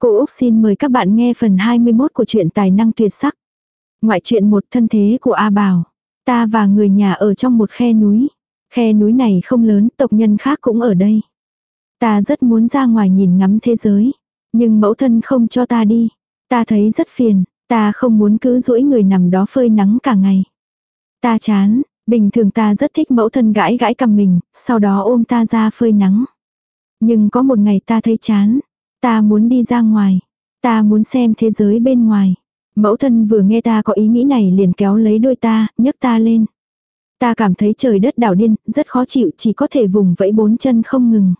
Cô Úc xin mời các bạn nghe phần 21 của truyện tài năng tuyệt sắc. Ngoại truyện một thân thế của A Bảo. Ta và người nhà ở trong một khe núi. Khe núi này không lớn, tộc nhân khác cũng ở đây. Ta rất muốn ra ngoài nhìn ngắm thế giới. Nhưng mẫu thân không cho ta đi. Ta thấy rất phiền, ta không muốn cứ duỗi người nằm đó phơi nắng cả ngày. Ta chán, bình thường ta rất thích mẫu thân gãi gãi cầm mình, sau đó ôm ta ra phơi nắng. Nhưng có một ngày ta thấy chán. Ta muốn đi ra ngoài. Ta muốn xem thế giới bên ngoài. Mẫu thân vừa nghe ta có ý nghĩ này liền kéo lấy đôi ta, nhấc ta lên. Ta cảm thấy trời đất đảo điên, rất khó chịu, chỉ có thể vùng vẫy bốn chân không ngừng.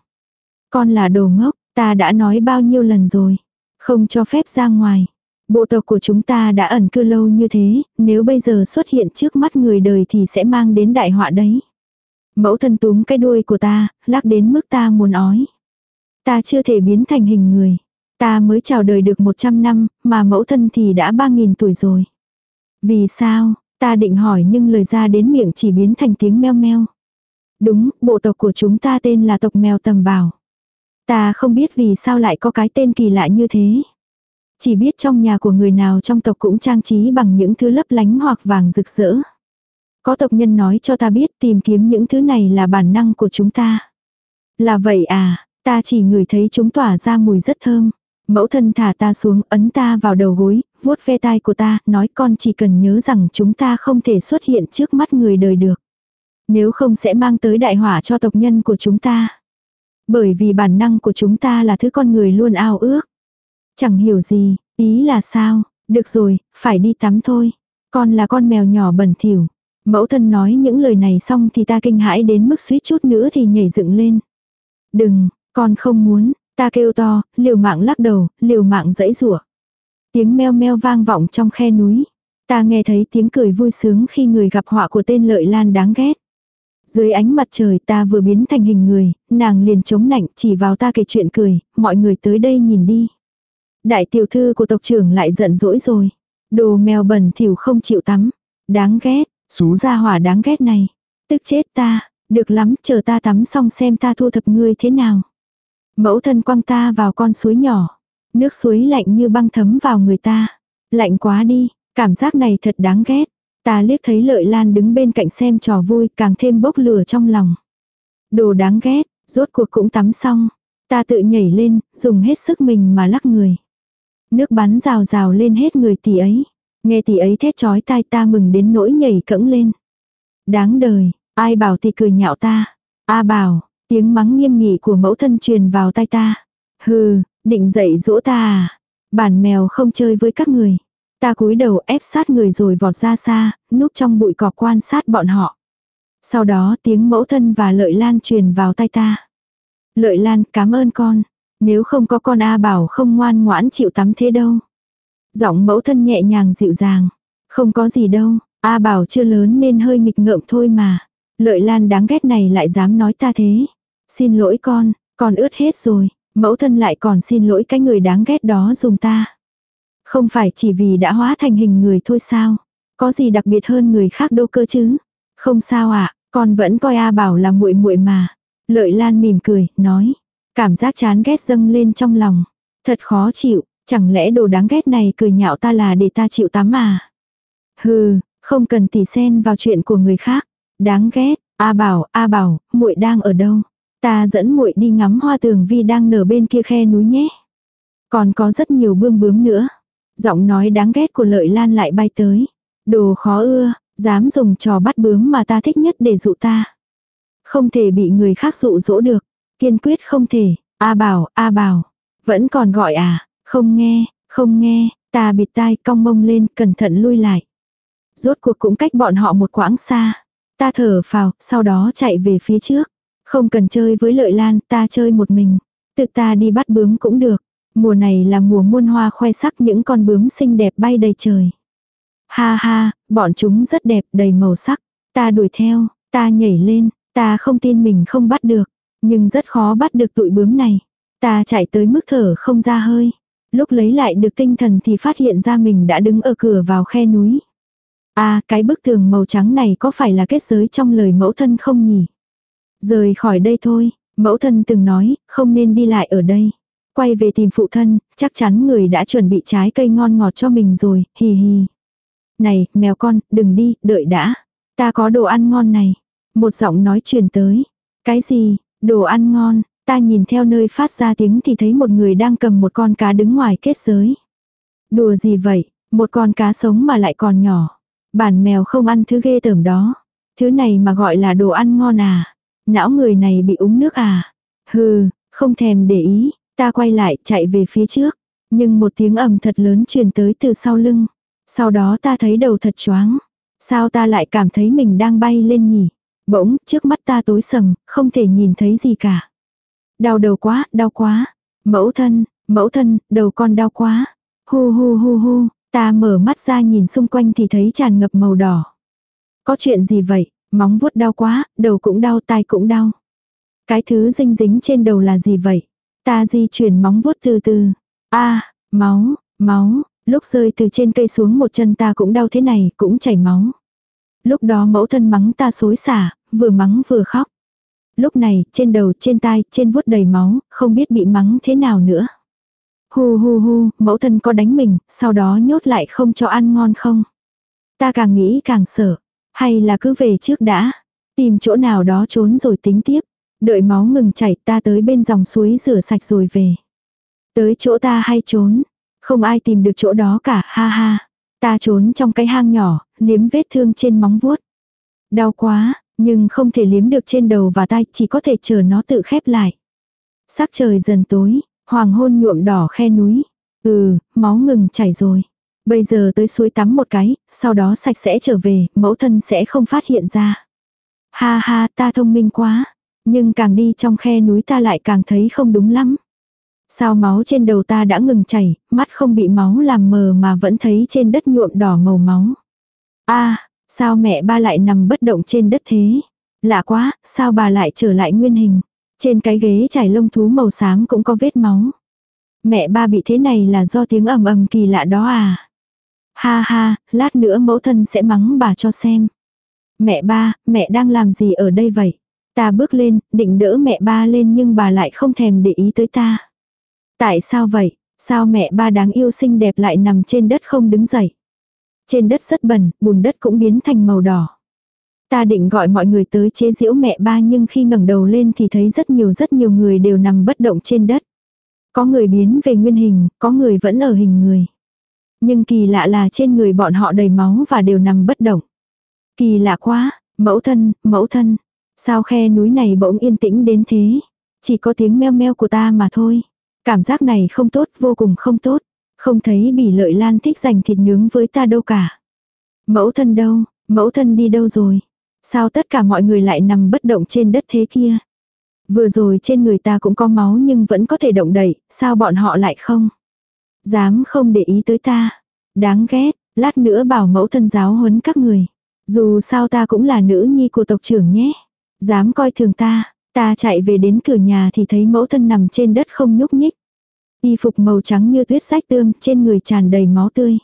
Con là đồ ngốc, ta đã nói bao nhiêu lần rồi. Không cho phép ra ngoài. Bộ tộc của chúng ta đã ẩn cư lâu như thế, nếu bây giờ xuất hiện trước mắt người đời thì sẽ mang đến đại họa đấy. Mẫu thân túm cái đuôi của ta, lắc đến mức ta muốn ói. Ta chưa thể biến thành hình người. Ta mới chào đời được 100 năm, mà mẫu thân thì đã 3.000 tuổi rồi. Vì sao, ta định hỏi nhưng lời ra đến miệng chỉ biến thành tiếng meo meo. Đúng, bộ tộc của chúng ta tên là tộc mèo tầm bảo. Ta không biết vì sao lại có cái tên kỳ lạ như thế. Chỉ biết trong nhà của người nào trong tộc cũng trang trí bằng những thứ lấp lánh hoặc vàng rực rỡ. Có tộc nhân nói cho ta biết tìm kiếm những thứ này là bản năng của chúng ta. Là vậy à, Ta chỉ ngửi thấy chúng tỏa ra mùi rất thơm. Mẫu thân thả ta xuống, ấn ta vào đầu gối, vuốt ve tai của ta, nói con chỉ cần nhớ rằng chúng ta không thể xuất hiện trước mắt người đời được. Nếu không sẽ mang tới đại hỏa cho tộc nhân của chúng ta. Bởi vì bản năng của chúng ta là thứ con người luôn ao ước. Chẳng hiểu gì, ý là sao, được rồi, phải đi tắm thôi. Con là con mèo nhỏ bẩn thỉu. Mẫu thân nói những lời này xong thì ta kinh hãi đến mức suýt chút nữa thì nhảy dựng lên. Đừng, con không muốn, ta kêu to, liều mạng lắc đầu, liều mạng dẫy rủa. Tiếng meo meo vang vọng trong khe núi. Ta nghe thấy tiếng cười vui sướng khi người gặp họa của tên lợi lan đáng ghét. Dưới ánh mặt trời ta vừa biến thành hình người, nàng liền chống nạnh chỉ vào ta kể chuyện cười, mọi người tới đây nhìn đi. Đại tiểu thư của tộc trưởng lại giận dỗi rồi. Đồ mèo bẩn thỉu không chịu tắm. Đáng ghét, xú ra hỏa đáng ghét này. Tức chết ta, được lắm chờ ta tắm xong xem ta thu thập ngươi thế nào. Mẫu thân quăng ta vào con suối nhỏ. Nước suối lạnh như băng thấm vào người ta. Lạnh quá đi, cảm giác này thật đáng ghét. Ta liếc thấy lợi lan đứng bên cạnh xem trò vui càng thêm bốc lửa trong lòng. Đồ đáng ghét, rốt cuộc cũng tắm xong. Ta tự nhảy lên, dùng hết sức mình mà lắc người. Nước bắn rào rào lên hết người tỷ ấy. Nghe tỷ ấy thét chói tai ta mừng đến nỗi nhảy cẫng lên. Đáng đời, ai bảo tỷ cười nhạo ta. A bảo, Tiếng mắng nghiêm nghị của mẫu thân truyền vào tai ta. Hừ, định dạy dỗ ta à? Bản mèo không chơi với các người. Ta cúi đầu ép sát người rồi vọt ra xa, núp trong bụi cỏ quan sát bọn họ. Sau đó tiếng mẫu thân và lợi lan truyền vào tai ta. Lợi lan cảm ơn con. Nếu không có con A bảo không ngoan ngoãn chịu tắm thế đâu. Giọng mẫu thân nhẹ nhàng dịu dàng. Không có gì đâu, A bảo chưa lớn nên hơi nghịch ngợm thôi mà. Lợi lan đáng ghét này lại dám nói ta thế. Xin lỗi con, con ướt hết rồi, mẫu thân lại còn xin lỗi cái người đáng ghét đó dùng ta. Không phải chỉ vì đã hóa thành hình người thôi sao? Có gì đặc biệt hơn người khác đâu cơ chứ? Không sao ạ, à, con vẫn coi A Bảo là muội muội mà. Lợi Lan mỉm cười, nói. Cảm giác chán ghét dâng lên trong lòng. Thật khó chịu, chẳng lẽ đồ đáng ghét này cười nhạo ta là để ta chịu tắm à? Hừ, không cần tỉ xen vào chuyện của người khác. Đáng ghét, A Bảo, A Bảo, muội đang ở đâu? Ta dẫn muội đi ngắm hoa tường vi đang nở bên kia khe núi nhé. Còn có rất nhiều bươm bướm nữa. Giọng nói đáng ghét của lợi lan lại bay tới. Đồ khó ưa, dám dùng trò bắt bướm mà ta thích nhất để dụ ta. Không thể bị người khác dụ dỗ được. Kiên quyết không thể. A bảo, A bảo. Vẫn còn gọi à. Không nghe, không nghe. Ta bịt tai cong mông lên cẩn thận lui lại. Rốt cuộc cũng cách bọn họ một quãng xa. Ta thở phào, sau đó chạy về phía trước. Không cần chơi với lợi lan, ta chơi một mình. Tự ta đi bắt bướm cũng được. Mùa này là mùa muôn hoa khoe sắc những con bướm xinh đẹp bay đầy trời. Ha ha, bọn chúng rất đẹp đầy màu sắc. Ta đuổi theo, ta nhảy lên, ta không tin mình không bắt được. Nhưng rất khó bắt được tụi bướm này. Ta chạy tới mức thở không ra hơi. Lúc lấy lại được tinh thần thì phát hiện ra mình đã đứng ở cửa vào khe núi. À, cái bức tường màu trắng này có phải là kết giới trong lời mẫu thân không nhỉ? Rời khỏi đây thôi, mẫu thân từng nói, không nên đi lại ở đây. Quay về tìm phụ thân, chắc chắn người đã chuẩn bị trái cây ngon ngọt cho mình rồi, hì hì. Này, mèo con, đừng đi, đợi đã. Ta có đồ ăn ngon này. Một giọng nói truyền tới. Cái gì, đồ ăn ngon, ta nhìn theo nơi phát ra tiếng thì thấy một người đang cầm một con cá đứng ngoài kết giới. Đùa gì vậy, một con cá sống mà lại còn nhỏ. Bản mèo không ăn thứ ghê tởm đó. Thứ này mà gọi là đồ ăn ngon à. Não người này bị uống nước à. Hừ, không thèm để ý, ta quay lại chạy về phía trước. Nhưng một tiếng ầm thật lớn truyền tới từ sau lưng. Sau đó ta thấy đầu thật choáng. Sao ta lại cảm thấy mình đang bay lên nhỉ? Bỗng, trước mắt ta tối sầm, không thể nhìn thấy gì cả. Đau đầu quá, đau quá. Mẫu thân, mẫu thân, đầu con đau quá. Hu hu hu hu, ta mở mắt ra nhìn xung quanh thì thấy tràn ngập màu đỏ. Có chuyện gì vậy? Móng vuốt đau quá, đầu cũng đau, tai cũng đau. Cái thứ dinh dính trên đầu là gì vậy? Ta di chuyển móng vuốt từ từ. a máu, máu, lúc rơi từ trên cây xuống một chân ta cũng đau thế này, cũng chảy máu. Lúc đó mẫu thân mắng ta xối xả, vừa mắng vừa khóc. Lúc này, trên đầu, trên tai, trên vuốt đầy máu, không biết bị mắng thế nào nữa. Hu hu hu, mẫu thân có đánh mình, sau đó nhốt lại không cho ăn ngon không? Ta càng nghĩ càng sợ. Hay là cứ về trước đã. Tìm chỗ nào đó trốn rồi tính tiếp. Đợi máu ngừng chảy ta tới bên dòng suối rửa sạch rồi về. Tới chỗ ta hay trốn. Không ai tìm được chỗ đó cả, ha ha. Ta trốn trong cái hang nhỏ, liếm vết thương trên móng vuốt. Đau quá, nhưng không thể liếm được trên đầu và tay, chỉ có thể chờ nó tự khép lại. Sắc trời dần tối, hoàng hôn nhuộm đỏ khe núi. Ừ, máu ngừng chảy rồi. Bây giờ tới suối tắm một cái, sau đó sạch sẽ trở về, mẫu thân sẽ không phát hiện ra. Ha ha, ta thông minh quá. Nhưng càng đi trong khe núi ta lại càng thấy không đúng lắm. Sao máu trên đầu ta đã ngừng chảy, mắt không bị máu làm mờ mà vẫn thấy trên đất nhuộm đỏ màu máu. a sao mẹ ba lại nằm bất động trên đất thế? Lạ quá, sao bà lại trở lại nguyên hình? Trên cái ghế trải lông thú màu xám cũng có vết máu. Mẹ ba bị thế này là do tiếng ầm ầm kỳ lạ đó à? Ha ha, lát nữa mẫu thân sẽ mắng bà cho xem. Mẹ ba, mẹ đang làm gì ở đây vậy? Ta bước lên, định đỡ mẹ ba lên nhưng bà lại không thèm để ý tới ta. Tại sao vậy? Sao mẹ ba đáng yêu xinh đẹp lại nằm trên đất không đứng dậy? Trên đất rất bẩn, bùn đất cũng biến thành màu đỏ. Ta định gọi mọi người tới chế giễu mẹ ba nhưng khi ngẩng đầu lên thì thấy rất nhiều rất nhiều người đều nằm bất động trên đất. Có người biến về nguyên hình, có người vẫn ở hình người. Nhưng kỳ lạ là trên người bọn họ đầy máu và đều nằm bất động. Kỳ lạ quá, mẫu thân, mẫu thân. Sao khe núi này bỗng yên tĩnh đến thế? Chỉ có tiếng meo meo của ta mà thôi. Cảm giác này không tốt, vô cùng không tốt. Không thấy bỉ lợi lan thích dành thịt nướng với ta đâu cả. Mẫu thân đâu, mẫu thân đi đâu rồi? Sao tất cả mọi người lại nằm bất động trên đất thế kia? Vừa rồi trên người ta cũng có máu nhưng vẫn có thể động đậy, sao bọn họ lại không? Dám không để ý tới ta. Đáng ghét, lát nữa bảo mẫu thân giáo huấn các người. Dù sao ta cũng là nữ nhi của tộc trưởng nhé. Dám coi thường ta, ta chạy về đến cửa nhà thì thấy mẫu thân nằm trên đất không nhúc nhích. Y phục màu trắng như tuyết sách tươm, trên người tràn đầy máu tươi.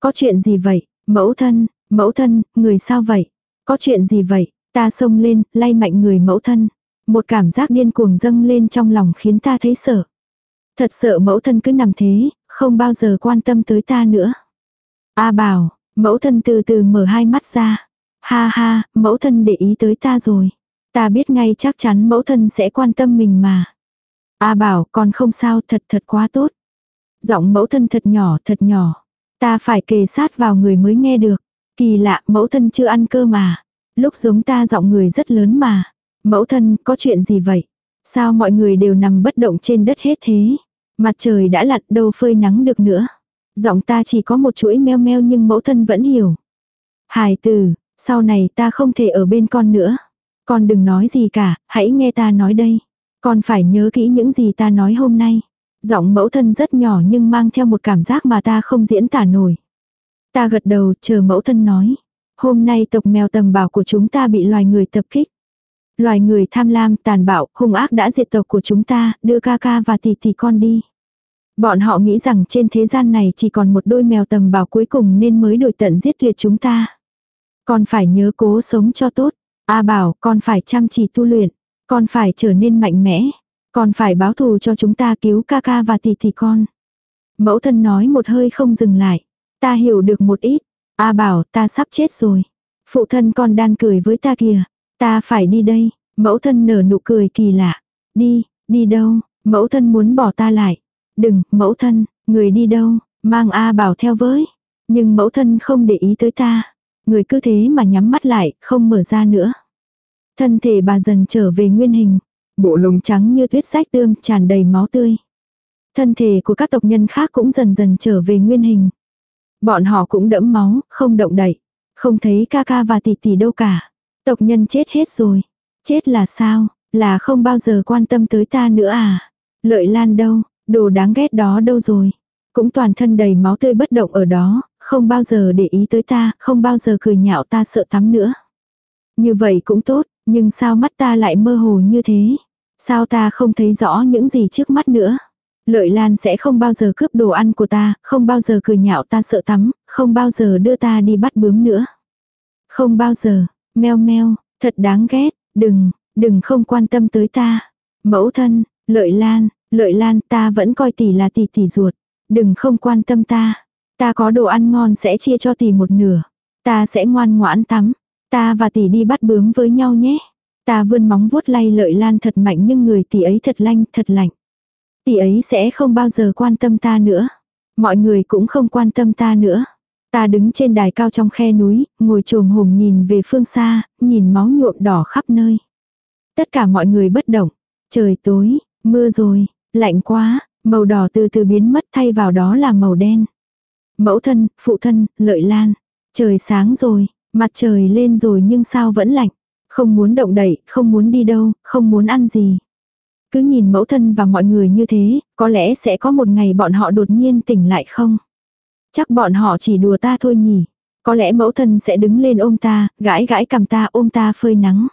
Có chuyện gì vậy? Mẫu thân, mẫu thân, người sao vậy? Có chuyện gì vậy? Ta xông lên, lay mạnh người mẫu thân. Một cảm giác điên cuồng dâng lên trong lòng khiến ta thấy sợ. Thật sợ mẫu thân cứ nằm thế, không bao giờ quan tâm tới ta nữa. A bảo, mẫu thân từ từ mở hai mắt ra. Ha ha, mẫu thân để ý tới ta rồi. Ta biết ngay chắc chắn mẫu thân sẽ quan tâm mình mà. A bảo, còn không sao, thật thật quá tốt. Giọng mẫu thân thật nhỏ, thật nhỏ. Ta phải kề sát vào người mới nghe được. Kỳ lạ, mẫu thân chưa ăn cơ mà. Lúc giống ta giọng người rất lớn mà. Mẫu thân, có chuyện gì vậy? Sao mọi người đều nằm bất động trên đất hết thế? Mặt trời đã lặn đâu phơi nắng được nữa. Giọng ta chỉ có một chuỗi meo meo nhưng mẫu thân vẫn hiểu. Hài tử, sau này ta không thể ở bên con nữa. Con đừng nói gì cả, hãy nghe ta nói đây. Con phải nhớ kỹ những gì ta nói hôm nay. Giọng mẫu thân rất nhỏ nhưng mang theo một cảm giác mà ta không diễn tả nổi. Ta gật đầu chờ mẫu thân nói. Hôm nay tộc mèo tầm bảo của chúng ta bị loài người tập kích. Loài người tham lam, tàn bạo, hung ác đã diệt tộc của chúng ta, đưa ca ca và tỷ tỷ con đi. Bọn họ nghĩ rằng trên thế gian này chỉ còn một đôi mèo tầm bảo cuối cùng nên mới đổi tận giết tuyệt chúng ta. Con phải nhớ cố sống cho tốt. A bảo, con phải chăm chỉ tu luyện. Con phải trở nên mạnh mẽ. con phải báo thù cho chúng ta cứu ca ca và tỷ tỷ con. Mẫu thân nói một hơi không dừng lại. Ta hiểu được một ít. A bảo ta sắp chết rồi. Phụ thân con đan cười với ta kìa. Ta phải đi đây. Mẫu thân nở nụ cười kỳ lạ. Đi, đi đâu? Mẫu thân muốn bỏ ta lại. Đừng, mẫu thân, người đi đâu? Mang A bảo theo với. Nhưng mẫu thân không để ý tới ta. Người cứ thế mà nhắm mắt lại, không mở ra nữa. Thân thể bà dần trở về nguyên hình. Bộ lông trắng như tuyết rách tươm tràn đầy máu tươi. Thân thể của các tộc nhân khác cũng dần dần trở về nguyên hình. Bọn họ cũng đẫm máu, không động đậy. Không thấy ca ca và tỷ tỷ đâu cả. Tộc nhân chết hết rồi. Chết là sao? Là không bao giờ quan tâm tới ta nữa à? Lợi lan đâu? Đồ đáng ghét đó đâu rồi? Cũng toàn thân đầy máu tươi bất động ở đó, không bao giờ để ý tới ta, không bao giờ cười nhạo ta sợ tắm nữa. Như vậy cũng tốt, nhưng sao mắt ta lại mơ hồ như thế? Sao ta không thấy rõ những gì trước mắt nữa? Lợi Lan sẽ không bao giờ cướp đồ ăn của ta, không bao giờ cười nhạo ta sợ tắm, không bao giờ đưa ta đi bắt bướm nữa. Không bao giờ, meo meo, thật đáng ghét, đừng, đừng không quan tâm tới ta. Mẫu thân, Lợi Lan, Lợi Lan ta vẫn coi tỷ là tỷ tỷ ruột. Đừng không quan tâm ta. Ta có đồ ăn ngon sẽ chia cho tỷ một nửa. Ta sẽ ngoan ngoãn tắm. Ta và tỷ đi bắt bướm với nhau nhé. Ta vươn móng vuốt lay lợi lan thật mạnh nhưng người tỷ ấy thật lanh, thật lạnh. Tỷ ấy sẽ không bao giờ quan tâm ta nữa. Mọi người cũng không quan tâm ta nữa. Ta đứng trên đài cao trong khe núi, ngồi trồm hổm nhìn về phương xa, nhìn máu nhuộm đỏ khắp nơi. Tất cả mọi người bất động. Trời tối, mưa rồi, lạnh quá, màu đỏ từ từ biến mất thay vào đó là màu đen. Mẫu thân, phụ thân, lợi lan. Trời sáng rồi, mặt trời lên rồi nhưng sao vẫn lạnh. Không muốn động đậy, không muốn đi đâu, không muốn ăn gì. Cứ nhìn mẫu thân và mọi người như thế, có lẽ sẽ có một ngày bọn họ đột nhiên tỉnh lại không? Chắc bọn họ chỉ đùa ta thôi nhỉ. Có lẽ mẫu thân sẽ đứng lên ôm ta, gãi gãi cầm ta ôm ta phơi nắng.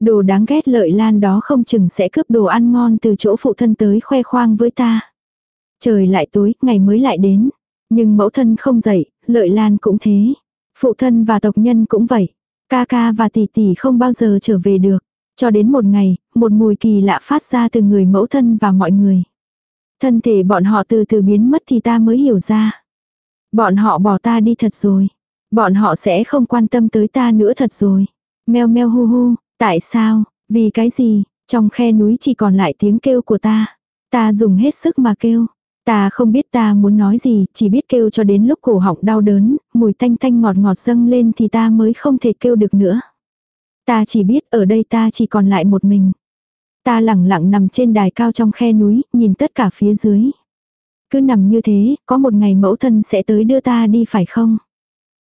Đồ đáng ghét lợi lan đó không chừng sẽ cướp đồ ăn ngon từ chỗ phụ thân tới khoe khoang với ta. Trời lại tối, ngày mới lại đến. Nhưng mẫu thân không dậy, lợi lan cũng thế. Phụ thân và tộc nhân cũng vậy. Ca ca và tỷ tỷ không bao giờ trở về được. Cho đến một ngày, một mùi kỳ lạ phát ra từ người mẫu thân và mọi người. Thân thể bọn họ từ từ biến mất thì ta mới hiểu ra. Bọn họ bỏ ta đi thật rồi. Bọn họ sẽ không quan tâm tới ta nữa thật rồi. Meo meo hu hu, tại sao, vì cái gì, trong khe núi chỉ còn lại tiếng kêu của ta. Ta dùng hết sức mà kêu. Ta không biết ta muốn nói gì, chỉ biết kêu cho đến lúc cổ họng đau đớn, mùi thanh thanh ngọt ngọt dâng lên thì ta mới không thể kêu được nữa. Ta chỉ biết ở đây ta chỉ còn lại một mình. Ta lẳng lặng nằm trên đài cao trong khe núi, nhìn tất cả phía dưới. Cứ nằm như thế, có một ngày mẫu thân sẽ tới đưa ta đi phải không?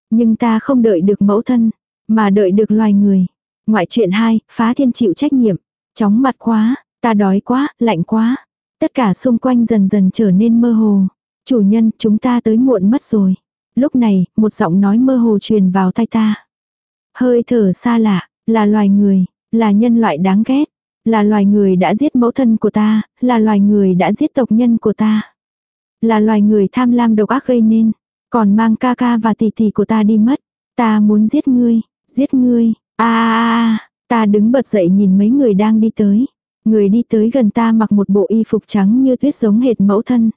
Nhưng ta không đợi được mẫu thân, mà đợi được loài người. Ngoại chuyện hai phá thiên chịu trách nhiệm. Chóng mặt quá, ta đói quá, lạnh quá. Tất cả xung quanh dần dần trở nên mơ hồ. Chủ nhân, chúng ta tới muộn mất rồi. Lúc này, một giọng nói mơ hồ truyền vào tai ta. Hơi thở xa lạ, là loài người, là nhân loại đáng ghét. Là loài người đã giết mẫu thân của ta, là loài người đã giết tộc nhân của ta. Là loài người tham lam độc ác gây nên, còn mang ca ca và tỷ tỷ của ta đi mất. Ta muốn giết ngươi, giết ngươi, a a ta đứng bật dậy nhìn mấy người đang đi tới. Người đi tới gần ta mặc một bộ y phục trắng như tuyết giống hệt mẫu thân.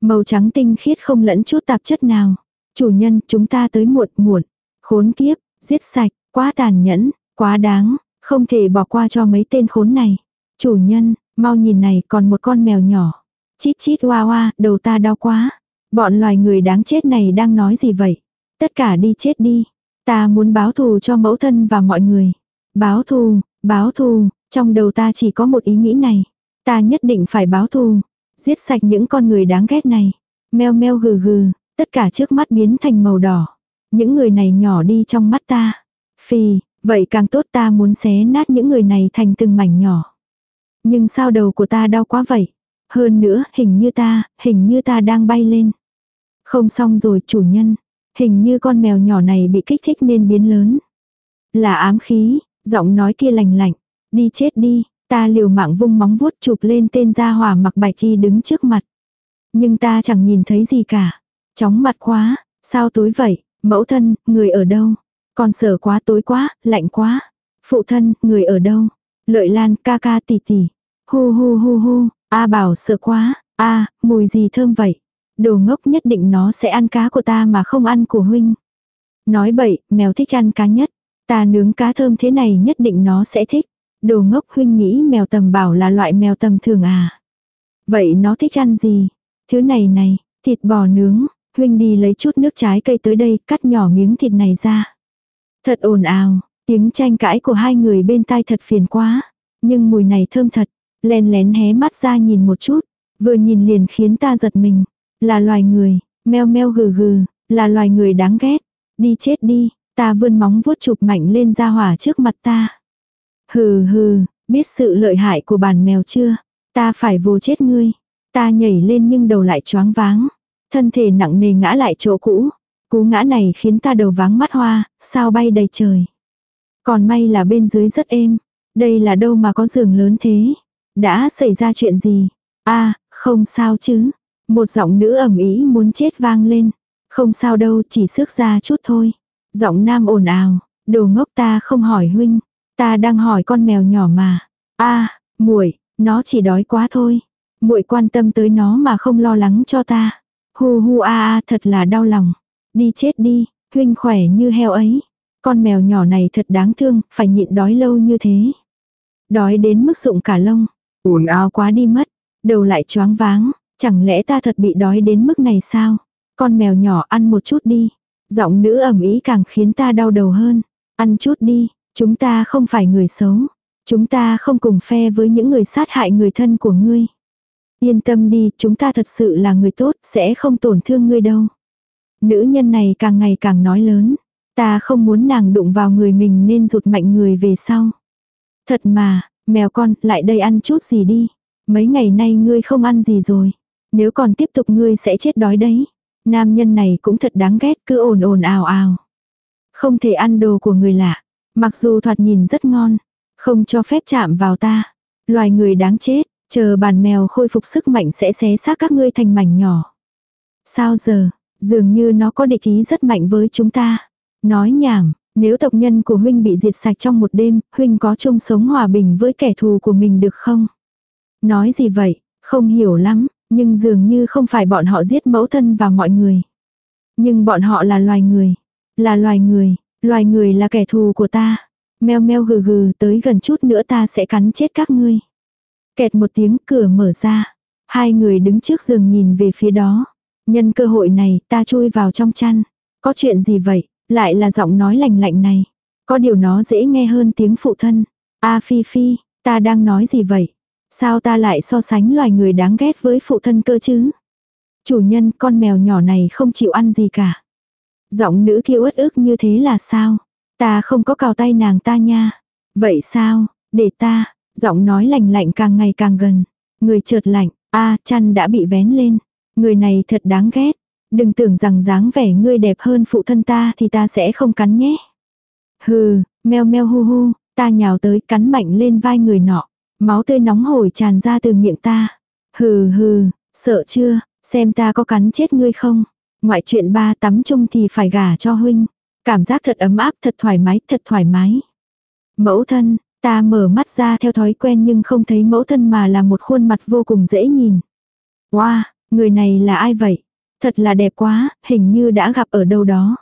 Màu trắng tinh khiết không lẫn chút tạp chất nào. Chủ nhân, chúng ta tới muộn muộn. Khốn kiếp, giết sạch, quá tàn nhẫn, quá đáng, không thể bỏ qua cho mấy tên khốn này. Chủ nhân, mau nhìn này còn một con mèo nhỏ. Chít chít hoa hoa, đầu ta đau quá. Bọn loài người đáng chết này đang nói gì vậy? Tất cả đi chết đi. Ta muốn báo thù cho mẫu thân và mọi người. Báo thù, báo thù, trong đầu ta chỉ có một ý nghĩ này. Ta nhất định phải báo thù. Giết sạch những con người đáng ghét này. Meo meo gừ gừ, tất cả trước mắt biến thành màu đỏ. Những người này nhỏ đi trong mắt ta. Phì, vậy càng tốt ta muốn xé nát những người này thành từng mảnh nhỏ. Nhưng sao đầu của ta đau quá vậy? Hơn nữa, hình như ta, hình như ta đang bay lên. Không xong rồi chủ nhân. Hình như con mèo nhỏ này bị kích thích nên biến lớn. Là ám khí, giọng nói kia lành lạnh. Đi chết đi, ta liều mạng vung móng vuốt chụp lên tên gia hỏa mặc bạch y đứng trước mặt. Nhưng ta chẳng nhìn thấy gì cả. Chóng mặt quá, sao tối vậy, mẫu thân, người ở đâu? Còn sợ quá tối quá, lạnh quá. Phụ thân, người ở đâu? Lợi lan, ca ca tỷ tỷ. Hu hu hu hu, A bảo sợ quá, A, mùi gì thơm vậy? Đồ ngốc nhất định nó sẽ ăn cá của ta mà không ăn của huynh. Nói bậy, mèo thích ăn cá nhất. Ta nướng cá thơm thế này nhất định nó sẽ thích. Đồ ngốc huynh nghĩ mèo tầm bảo là loại mèo tầm thường à. Vậy nó thích ăn gì? Thứ này này, thịt bò nướng, huynh đi lấy chút nước trái cây tới đây, cắt nhỏ miếng thịt này ra. Thật ồn ào, tiếng tranh cãi của hai người bên tai thật phiền quá. Nhưng mùi này thơm thật, len lén hé mắt ra nhìn một chút, vừa nhìn liền khiến ta giật mình. Là loài người, meo meo gừ gừ, là loài người đáng ghét. Đi chết đi, ta vươn móng vuốt chụp mạnh lên ra hỏa trước mặt ta. Hừ hừ, biết sự lợi hại của bản mèo chưa? Ta phải vô chết ngươi. Ta nhảy lên nhưng đầu lại choáng váng. Thân thể nặng nề ngã lại chỗ cũ. Cú ngã này khiến ta đầu váng mắt hoa, sao bay đầy trời. Còn may là bên dưới rất êm. Đây là đâu mà có giường lớn thế? Đã xảy ra chuyện gì? a không sao chứ. Một giọng nữ ẩm ý muốn chết vang lên. Không sao đâu, chỉ sức ra chút thôi. Giọng nam ồn ào, đồ ngốc ta không hỏi huynh. Ta đang hỏi con mèo nhỏ mà. a muội nó chỉ đói quá thôi. muội quan tâm tới nó mà không lo lắng cho ta. Hu hu a a thật là đau lòng. Đi chết đi, huynh khỏe như heo ấy. Con mèo nhỏ này thật đáng thương, phải nhịn đói lâu như thế. Đói đến mức rụng cả lông ồn ào quá đi mất. Đầu lại choáng váng. Chẳng lẽ ta thật bị đói đến mức này sao? Con mèo nhỏ ăn một chút đi. Giọng nữ ẩm ý càng khiến ta đau đầu hơn. Ăn chút đi, chúng ta không phải người xấu. Chúng ta không cùng phe với những người sát hại người thân của ngươi. Yên tâm đi, chúng ta thật sự là người tốt, sẽ không tổn thương ngươi đâu. Nữ nhân này càng ngày càng nói lớn. Ta không muốn nàng đụng vào người mình nên rụt mạnh người về sau. Thật mà, mèo con, lại đây ăn chút gì đi. Mấy ngày nay ngươi không ăn gì rồi. Nếu còn tiếp tục ngươi sẽ chết đói đấy. Nam nhân này cũng thật đáng ghét cứ ồn ồn ào ào. Không thể ăn đồ của người lạ. Mặc dù thoạt nhìn rất ngon. Không cho phép chạm vào ta. Loài người đáng chết. Chờ bàn mèo khôi phục sức mạnh sẽ xé xác các ngươi thành mảnh nhỏ. Sao giờ? Dường như nó có địch ý rất mạnh với chúng ta. Nói nhảm, nếu tộc nhân của huynh bị diệt sạch trong một đêm, huynh có chung sống hòa bình với kẻ thù của mình được không? Nói gì vậy? Không hiểu lắm, nhưng dường như không phải bọn họ giết mẫu thân và mọi người. Nhưng bọn họ là loài người. Là loài người. Loài người là kẻ thù của ta. Meo meo gừ gừ tới gần chút nữa ta sẽ cắn chết các ngươi. Kẹt một tiếng cửa mở ra. Hai người đứng trước giường nhìn về phía đó. Nhân cơ hội này ta chui vào trong chăn. Có chuyện gì vậy? Lại là giọng nói lành lạnh này. Có điều nó dễ nghe hơn tiếng phụ thân. A Phi Phi, ta đang nói gì vậy? Sao ta lại so sánh loài người đáng ghét với phụ thân cơ chứ? Chủ nhân con mèo nhỏ này không chịu ăn gì cả. Giọng nữ kia uất ức như thế là sao? Ta không có cào tay nàng ta nha. Vậy sao? Để ta. Giọng nói lạnh lạnh càng ngày càng gần. Người chợt lạnh. a chăn đã bị vén lên. Người này thật đáng ghét. Đừng tưởng rằng dáng vẻ ngươi đẹp hơn phụ thân ta thì ta sẽ không cắn nhé. Hừ, meo meo hu hu, ta nhào tới cắn mạnh lên vai người nọ. Máu tươi nóng hổi tràn ra từ miệng ta. Hừ hừ, sợ chưa, xem ta có cắn chết ngươi không. Ngoại chuyện ba tắm chung thì phải gả cho huynh. Cảm giác thật ấm áp, thật thoải mái, thật thoải mái. Mẫu thân, ta mở mắt ra theo thói quen nhưng không thấy mẫu thân mà là một khuôn mặt vô cùng dễ nhìn. Wow, người này là ai vậy? Thật là đẹp quá, hình như đã gặp ở đâu đó.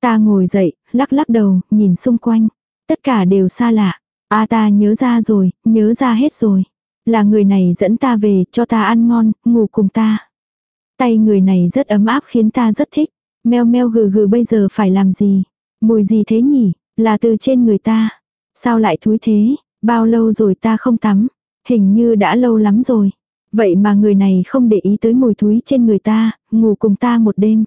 Ta ngồi dậy, lắc lắc đầu, nhìn xung quanh. Tất cả đều xa lạ. A ta nhớ ra rồi, nhớ ra hết rồi. Là người này dẫn ta về, cho ta ăn ngon, ngủ cùng ta. Tay người này rất ấm áp khiến ta rất thích. Meo meo gừ gừ bây giờ phải làm gì? Mùi gì thế nhỉ? Là từ trên người ta. Sao lại thúi thế? Bao lâu rồi ta không tắm? Hình như đã lâu lắm rồi. Vậy mà người này không để ý tới mùi thúi trên người ta, ngủ cùng ta một đêm.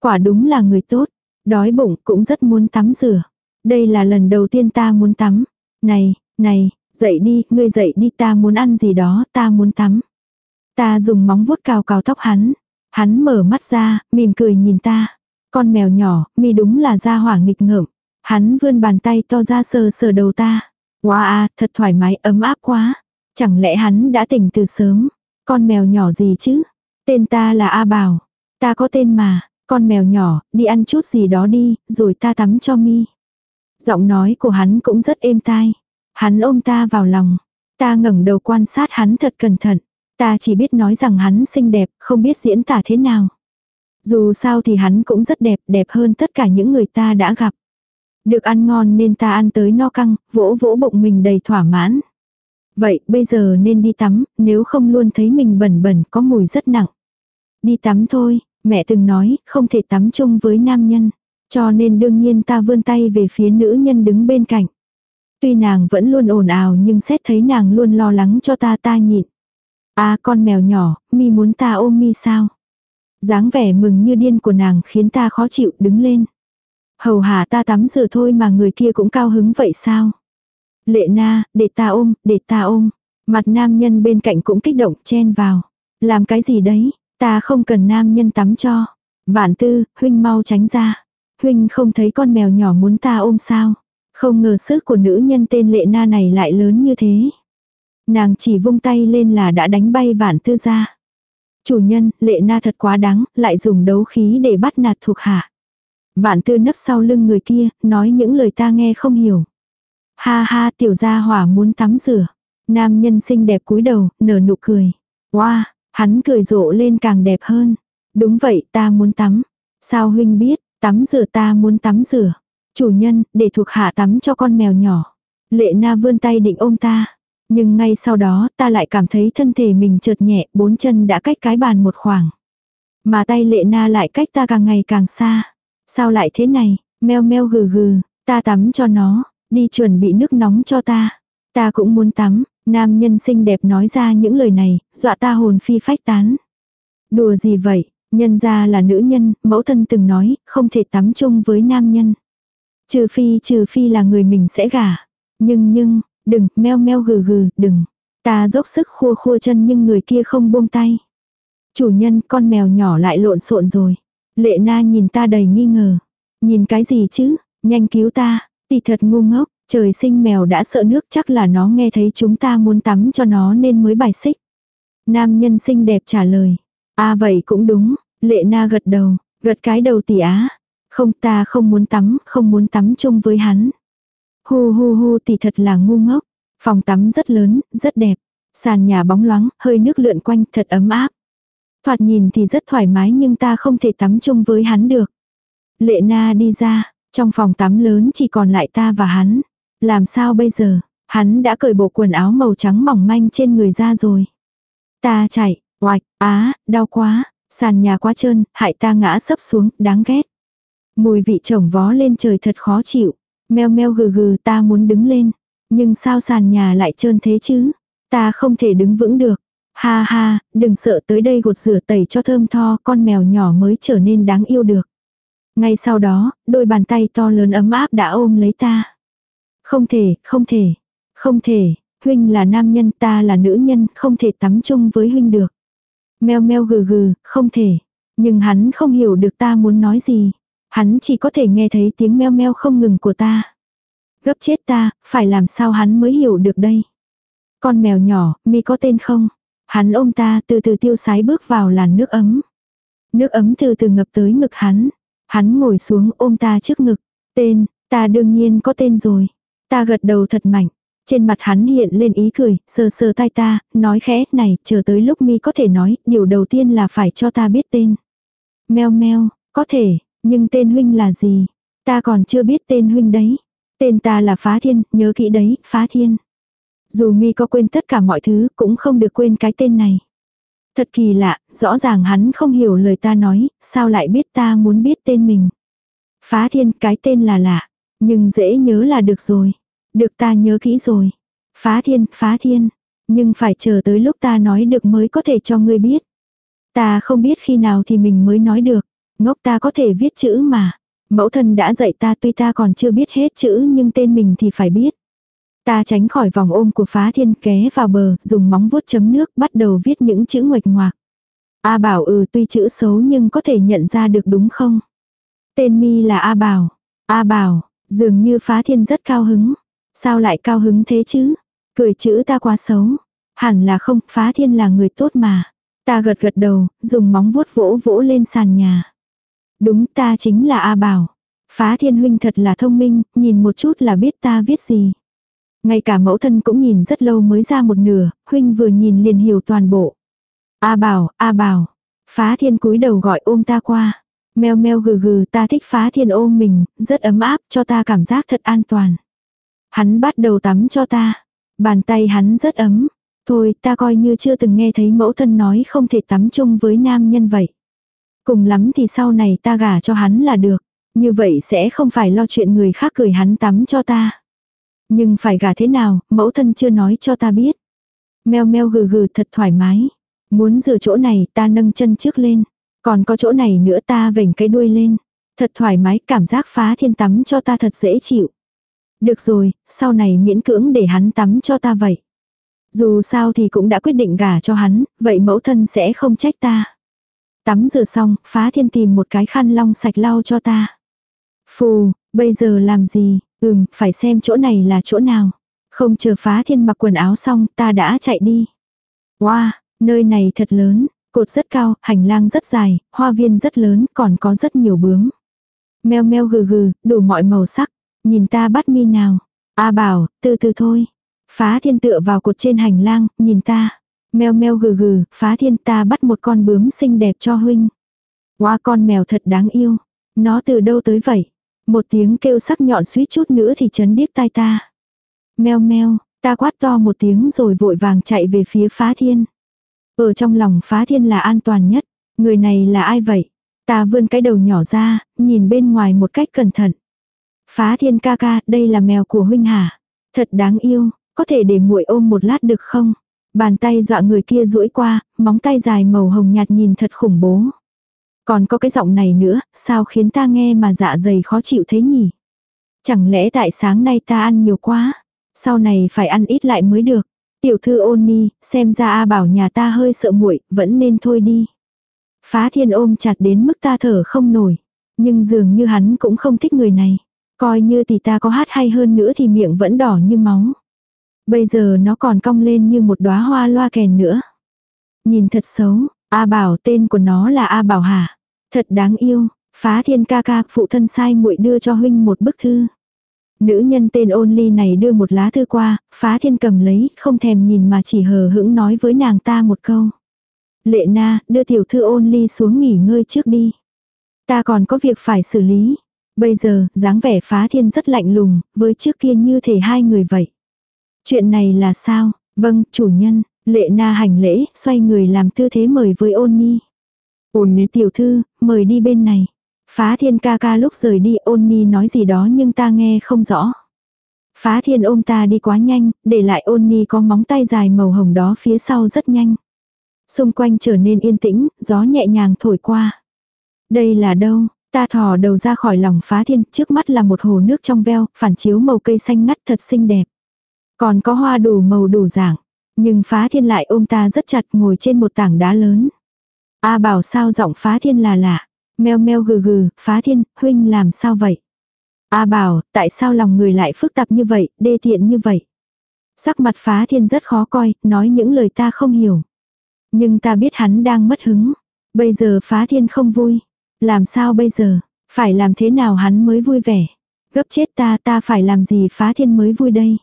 Quả đúng là người tốt. Đói bụng cũng rất muốn tắm rửa. Đây là lần đầu tiên ta muốn tắm. Này, này, dậy đi, ngươi dậy đi ta muốn ăn gì đó, ta muốn tắm. Ta dùng móng vuốt cào cào tóc hắn. Hắn mở mắt ra, mỉm cười nhìn ta. Con mèo nhỏ, mi đúng là da hỏa nghịch ngợm. Hắn vươn bàn tay to ra sờ sờ đầu ta. Wow, thật thoải mái, ấm áp quá. Chẳng lẽ hắn đã tỉnh từ sớm? Con mèo nhỏ gì chứ? Tên ta là A Bảo. Ta có tên mà. Con mèo nhỏ, đi ăn chút gì đó đi, rồi ta tắm cho mi. Giọng nói của hắn cũng rất êm tai. Hắn ôm ta vào lòng. Ta ngẩng đầu quan sát hắn thật cẩn thận. Ta chỉ biết nói rằng hắn xinh đẹp, không biết diễn tả thế nào. Dù sao thì hắn cũng rất đẹp, đẹp hơn tất cả những người ta đã gặp. Được ăn ngon nên ta ăn tới no căng, vỗ vỗ bụng mình đầy thỏa mãn. Vậy bây giờ nên đi tắm, nếu không luôn thấy mình bẩn bẩn có mùi rất nặng. Đi tắm thôi, mẹ từng nói, không thể tắm chung với nam nhân. Cho nên đương nhiên ta vươn tay về phía nữ nhân đứng bên cạnh. Tuy nàng vẫn luôn ồn ào nhưng xét thấy nàng luôn lo lắng cho ta ta nhịn. À con mèo nhỏ, mi muốn ta ôm mi sao? dáng vẻ mừng như điên của nàng khiến ta khó chịu đứng lên. Hầu hạ ta tắm rửa thôi mà người kia cũng cao hứng vậy sao? Lệ na, để ta ôm, để ta ôm. Mặt nam nhân bên cạnh cũng kích động chen vào. Làm cái gì đấy, ta không cần nam nhân tắm cho. Vạn tư, huynh mau tránh ra. Huynh không thấy con mèo nhỏ muốn ta ôm sao. Không ngờ sức của nữ nhân tên lệ na này lại lớn như thế. Nàng chỉ vung tay lên là đã đánh bay vạn tư ra. Chủ nhân, lệ na thật quá đáng, lại dùng đấu khí để bắt nạt thuộc hạ. Vạn tư nấp sau lưng người kia, nói những lời ta nghe không hiểu. Ha ha tiểu gia hỏa muốn tắm rửa. Nam nhân xinh đẹp cúi đầu, nở nụ cười. Wow, hắn cười rộ lên càng đẹp hơn. Đúng vậy ta muốn tắm. Sao huynh biết, tắm rửa ta muốn tắm rửa. Chủ nhân, để thuộc hạ tắm cho con mèo nhỏ. Lệ na vươn tay định ôm ta. Nhưng ngay sau đó ta lại cảm thấy thân thể mình trượt nhẹ, bốn chân đã cách cái bàn một khoảng. Mà tay lệ na lại cách ta càng ngày càng xa. Sao lại thế này, meo meo gừ gừ, ta tắm cho nó, đi chuẩn bị nước nóng cho ta. Ta cũng muốn tắm, nam nhân xinh đẹp nói ra những lời này, dọa ta hồn phi phách tán. Đùa gì vậy, nhân ra là nữ nhân, mẫu thân từng nói, không thể tắm chung với nam nhân. Trừ phi trừ phi là người mình sẽ gả. Nhưng nhưng, đừng, meo meo gừ gừ, đừng. Ta dốc sức khua khua chân nhưng người kia không buông tay. Chủ nhân con mèo nhỏ lại lộn xộn rồi. Lệ na nhìn ta đầy nghi ngờ. Nhìn cái gì chứ, nhanh cứu ta, tỷ thật ngu ngốc, trời sinh mèo đã sợ nước chắc là nó nghe thấy chúng ta muốn tắm cho nó nên mới bài xích. Nam nhân xinh đẹp trả lời. À vậy cũng đúng, lệ na gật đầu, gật cái đầu tỷ á. Không ta không muốn tắm, không muốn tắm chung với hắn. Hu hu hu tỷ thật là ngu ngốc. Phòng tắm rất lớn, rất đẹp. Sàn nhà bóng loáng, hơi nước lượn quanh thật ấm áp. Thoạt nhìn thì rất thoải mái nhưng ta không thể tắm chung với hắn được. Lệ na đi ra, trong phòng tắm lớn chỉ còn lại ta và hắn. Làm sao bây giờ, hắn đã cởi bộ quần áo màu trắng mỏng manh trên người ra rồi. Ta chạy, oạch, á, đau quá, sàn nhà quá trơn, hại ta ngã sấp xuống, đáng ghét. Mùi vị chồng vó lên trời thật khó chịu. Meo meo gừ gừ ta muốn đứng lên. Nhưng sao sàn nhà lại trơn thế chứ? Ta không thể đứng vững được. Ha ha, đừng sợ tới đây gột rửa tẩy cho thơm tho, con mèo nhỏ mới trở nên đáng yêu được. Ngay sau đó, đôi bàn tay to lớn ấm áp đã ôm lấy ta. Không thể, không thể, không thể, huynh là nam nhân ta là nữ nhân, không thể tắm chung với huynh được. Meo meo gừ gừ, không thể. Nhưng hắn không hiểu được ta muốn nói gì. Hắn chỉ có thể nghe thấy tiếng meo meo không ngừng của ta. Gấp chết ta, phải làm sao hắn mới hiểu được đây. Con mèo nhỏ, mi có tên không? Hắn ôm ta từ từ tiêu sái bước vào làn nước ấm. Nước ấm từ từ ngập tới ngực hắn. Hắn ngồi xuống ôm ta trước ngực. Tên, ta đương nhiên có tên rồi. Ta gật đầu thật mạnh. Trên mặt hắn hiện lên ý cười, sờ sờ tay ta, nói khẽ, này, chờ tới lúc mi có thể nói, điều đầu tiên là phải cho ta biết tên. Meo meo, có thể, nhưng tên huynh là gì? Ta còn chưa biết tên huynh đấy. Tên ta là Phá Thiên, nhớ kỹ đấy, Phá Thiên. Dù mi có quên tất cả mọi thứ, cũng không được quên cái tên này. Thật kỳ lạ, rõ ràng hắn không hiểu lời ta nói, sao lại biết ta muốn biết tên mình. Phá Thiên, cái tên là lạ, nhưng dễ nhớ là được rồi. Được ta nhớ kỹ rồi. Phá Thiên, Phá Thiên. Nhưng phải chờ tới lúc ta nói được mới có thể cho ngươi biết. Ta không biết khi nào thì mình mới nói được. Ngốc ta có thể viết chữ mà. Mẫu thân đã dạy ta tuy ta còn chưa biết hết chữ nhưng tên mình thì phải biết. Ta tránh khỏi vòng ôm của phá thiên ké vào bờ, dùng móng vuốt chấm nước, bắt đầu viết những chữ ngoạch ngoạc. A bảo ừ tuy chữ xấu nhưng có thể nhận ra được đúng không? Tên mi là A bảo. A bảo, dường như phá thiên rất cao hứng. Sao lại cao hứng thế chứ? Cười chữ ta quá xấu. Hẳn là không, phá thiên là người tốt mà. Ta gật gật đầu, dùng móng vuốt vỗ vỗ lên sàn nhà. Đúng ta chính là A Bảo. Phá thiên huynh thật là thông minh, nhìn một chút là biết ta viết gì. Ngay cả mẫu thân cũng nhìn rất lâu mới ra một nửa, huynh vừa nhìn liền hiểu toàn bộ. A bảo, A bảo. Phá thiên cúi đầu gọi ôm ta qua. Mèo meo gừ gừ ta thích phá thiên ôm mình, rất ấm áp cho ta cảm giác thật an toàn. Hắn bắt đầu tắm cho ta. Bàn tay hắn rất ấm. Thôi ta coi như chưa từng nghe thấy mẫu thân nói không thể tắm chung với nam nhân vậy. Cùng lắm thì sau này ta gả cho hắn là được. Như vậy sẽ không phải lo chuyện người khác cười hắn tắm cho ta. Nhưng phải gả thế nào, mẫu thân chưa nói cho ta biết. Meo meo gừ gừ thật thoải mái. Muốn rửa chỗ này ta nâng chân trước lên. Còn có chỗ này nữa ta vểnh cái đuôi lên. Thật thoải mái cảm giác phá thiên tắm cho ta thật dễ chịu. Được rồi, sau này miễn cưỡng để hắn tắm cho ta vậy. Dù sao thì cũng đã quyết định gả cho hắn, vậy mẫu thân sẽ không trách ta. Tắm rửa xong, phá thiên tìm một cái khăn long sạch lau cho ta. Phù, bây giờ làm gì? Ừm, phải xem chỗ này là chỗ nào. Không chờ phá thiên mặc quần áo xong, ta đã chạy đi. Wow, nơi này thật lớn, cột rất cao, hành lang rất dài, hoa viên rất lớn, còn có rất nhiều bướm. Meo meo gừ gừ, đủ mọi màu sắc. Nhìn ta bắt mi nào. A bảo, từ từ thôi. Phá thiên tựa vào cột trên hành lang, nhìn ta. Mèo meo gừ gừ, phá thiên ta bắt một con bướm xinh đẹp cho huynh. Wow con mèo thật đáng yêu. Nó từ đâu tới vậy? Một tiếng kêu sắc nhọn suýt chút nữa thì chấn điếc tai ta. Meo meo, ta quát to một tiếng rồi vội vàng chạy về phía phá thiên. Ở trong lòng phá thiên là an toàn nhất. Người này là ai vậy? Ta vươn cái đầu nhỏ ra, nhìn bên ngoài một cách cẩn thận. Phá thiên ca ca, đây là mèo của huynh hả? Thật đáng yêu, có thể để muội ôm một lát được không? Bàn tay dọa người kia duỗi qua, móng tay dài màu hồng nhạt nhìn thật khủng bố. Còn có cái giọng này nữa, sao khiến ta nghe mà dạ dày khó chịu thế nhỉ? Chẳng lẽ tại sáng nay ta ăn nhiều quá? Sau này phải ăn ít lại mới được. Tiểu thư ôn ni, xem ra A bảo nhà ta hơi sợ muội vẫn nên thôi đi. Phá thiên ôm chặt đến mức ta thở không nổi. Nhưng dường như hắn cũng không thích người này. Coi như thì ta có hát hay hơn nữa thì miệng vẫn đỏ như máu. Bây giờ nó còn cong lên như một đóa hoa loa kèn nữa. Nhìn thật xấu, A Bảo tên của nó là A Bảo hả? Thật đáng yêu, phá thiên ca ca phụ thân sai muội đưa cho huynh một bức thư. Nữ nhân tên ôn ly này đưa một lá thư qua, phá thiên cầm lấy, không thèm nhìn mà chỉ hờ hững nói với nàng ta một câu. Lệ na, đưa tiểu thư ôn ly xuống nghỉ ngơi trước đi. Ta còn có việc phải xử lý. Bây giờ, dáng vẻ phá thiên rất lạnh lùng, với trước kia như thể hai người vậy. Chuyện này là sao? Vâng, chủ nhân, lệ na hành lễ, xoay người làm tư thế mời với ôn ni. Ôn ni tiểu thư, mời đi bên này. Phá thiên ca ca lúc rời đi ôn ni nói gì đó nhưng ta nghe không rõ. Phá thiên ôm ta đi quá nhanh, để lại ôn ni có móng tay dài màu hồng đó phía sau rất nhanh. Xung quanh trở nên yên tĩnh, gió nhẹ nhàng thổi qua. Đây là đâu? Ta thò đầu ra khỏi lòng phá thiên, trước mắt là một hồ nước trong veo, phản chiếu màu cây xanh ngắt thật xinh đẹp. Còn có hoa đủ màu đủ dạng. Nhưng phá thiên lại ôm ta rất chặt ngồi trên một tảng đá lớn. A bảo sao giọng phá thiên là lạ. Meo meo gừ gừ, phá thiên, huynh làm sao vậy? A bảo, tại sao lòng người lại phức tạp như vậy, đê tiện như vậy? Sắc mặt phá thiên rất khó coi, nói những lời ta không hiểu. Nhưng ta biết hắn đang mất hứng. Bây giờ phá thiên không vui. Làm sao bây giờ? Phải làm thế nào hắn mới vui vẻ? Gấp chết ta ta phải làm gì phá thiên mới vui đây?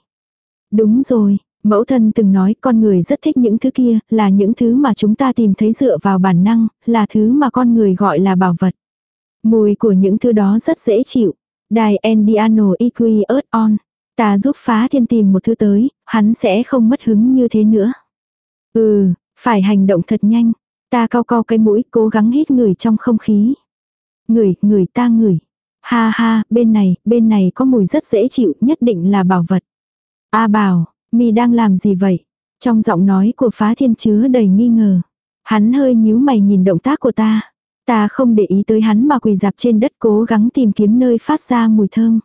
Đúng rồi, mẫu thân từng nói con người rất thích những thứ kia, là những thứ mà chúng ta tìm thấy dựa vào bản năng, là thứ mà con người gọi là bảo vật. Mùi của những thứ đó rất dễ chịu. Đài Endiano Equi Earth On. Ta giúp phá thiên tìm một thứ tới, hắn sẽ không mất hứng như thế nữa. Ừ, phải hành động thật nhanh. Ta cao cao cái mũi cố gắng hít người trong không khí. Ngửi, ngửi ta ngửi. Ha ha, bên này, bên này có mùi rất dễ chịu, nhất định là bảo vật. A bảo, mi đang làm gì vậy? Trong giọng nói của phá thiên chứa đầy nghi ngờ. Hắn hơi nhíu mày nhìn động tác của ta. Ta không để ý tới hắn mà quỳ dạp trên đất cố gắng tìm kiếm nơi phát ra mùi thơm.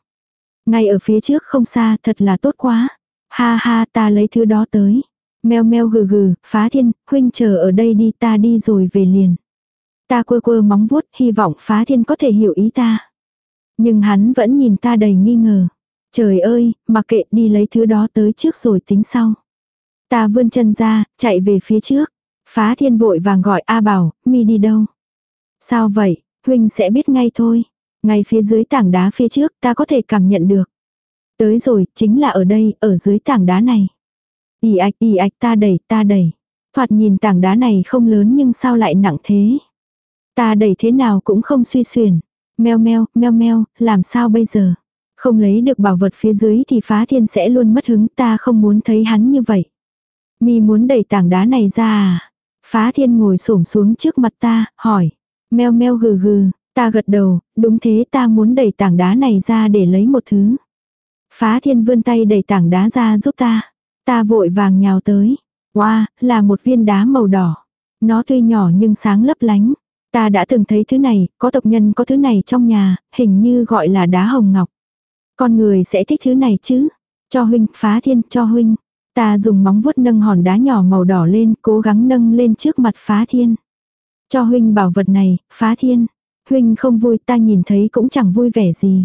Ngay ở phía trước không xa thật là tốt quá. Ha ha ta lấy thứ đó tới. Meo meo gừ gừ, phá thiên, huynh chờ ở đây đi ta đi rồi về liền. Ta quơ quơ móng vuốt, hy vọng phá thiên có thể hiểu ý ta. Nhưng hắn vẫn nhìn ta đầy nghi ngờ. Trời ơi, mặc kệ đi lấy thứ đó tới trước rồi tính sau. Ta vươn chân ra, chạy về phía trước. Phá thiên vội vàng gọi A bảo, mi đi đâu? Sao vậy, huynh sẽ biết ngay thôi. Ngay phía dưới tảng đá phía trước ta có thể cảm nhận được. Tới rồi, chính là ở đây, ở dưới tảng đá này. ì ạch, ì ạch ta đẩy, ta đẩy. Thoạt nhìn tảng đá này không lớn nhưng sao lại nặng thế. Ta đẩy thế nào cũng không suy xuyển. Meo meo, meo meo, làm sao bây giờ? Không lấy được bảo vật phía dưới thì phá thiên sẽ luôn mất hứng ta không muốn thấy hắn như vậy. Mi muốn đẩy tảng đá này ra à? Phá thiên ngồi xổm xuống trước mặt ta, hỏi. Meo meo gừ gừ, ta gật đầu, đúng thế ta muốn đẩy tảng đá này ra để lấy một thứ. Phá thiên vươn tay đẩy tảng đá ra giúp ta. Ta vội vàng nhào tới. Wow, là một viên đá màu đỏ. Nó tuy nhỏ nhưng sáng lấp lánh. Ta đã từng thấy thứ này, có tộc nhân có thứ này trong nhà, hình như gọi là đá hồng ngọc. Con người sẽ thích thứ này chứ. Cho huynh, phá thiên, cho huynh. Ta dùng móng vuốt nâng hòn đá nhỏ màu đỏ lên, cố gắng nâng lên trước mặt phá thiên. Cho huynh bảo vật này, phá thiên. Huynh không vui ta nhìn thấy cũng chẳng vui vẻ gì.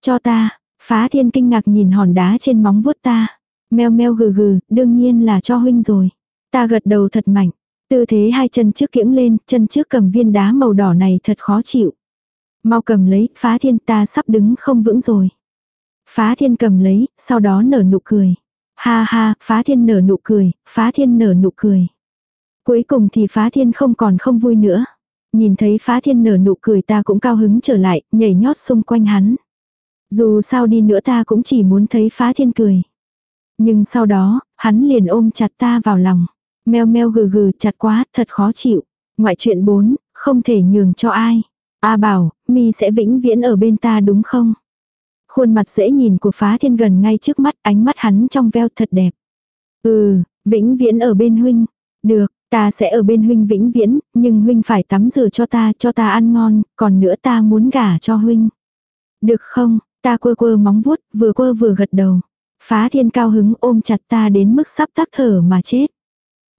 Cho ta, phá thiên kinh ngạc nhìn hòn đá trên móng vuốt ta. Meo meo gừ gừ, đương nhiên là cho huynh rồi. Ta gật đầu thật mạnh. Tư thế hai chân trước kiễng lên, chân trước cầm viên đá màu đỏ này thật khó chịu. Mau cầm lấy, phá thiên ta sắp đứng không vững rồi. Phá thiên cầm lấy, sau đó nở nụ cười. Ha ha, phá thiên nở nụ cười, phá thiên nở nụ cười. Cuối cùng thì phá thiên không còn không vui nữa. Nhìn thấy phá thiên nở nụ cười ta cũng cao hứng trở lại, nhảy nhót xung quanh hắn. Dù sao đi nữa ta cũng chỉ muốn thấy phá thiên cười. Nhưng sau đó, hắn liền ôm chặt ta vào lòng. Meo meo gừ gừ chặt quá, thật khó chịu. Ngoại chuyện 4, không thể nhường cho ai. A bảo, mi sẽ vĩnh viễn ở bên ta đúng không? Khuôn mặt dễ nhìn của phá thiên gần ngay trước mắt, ánh mắt hắn trong veo thật đẹp. Ừ, vĩnh viễn ở bên huynh. Được, ta sẽ ở bên huynh vĩnh viễn, nhưng huynh phải tắm rửa cho ta, cho ta ăn ngon, còn nữa ta muốn gả cho huynh. Được không, ta quơ quơ móng vuốt, vừa quơ vừa gật đầu. Phá thiên cao hứng ôm chặt ta đến mức sắp tắc thở mà chết.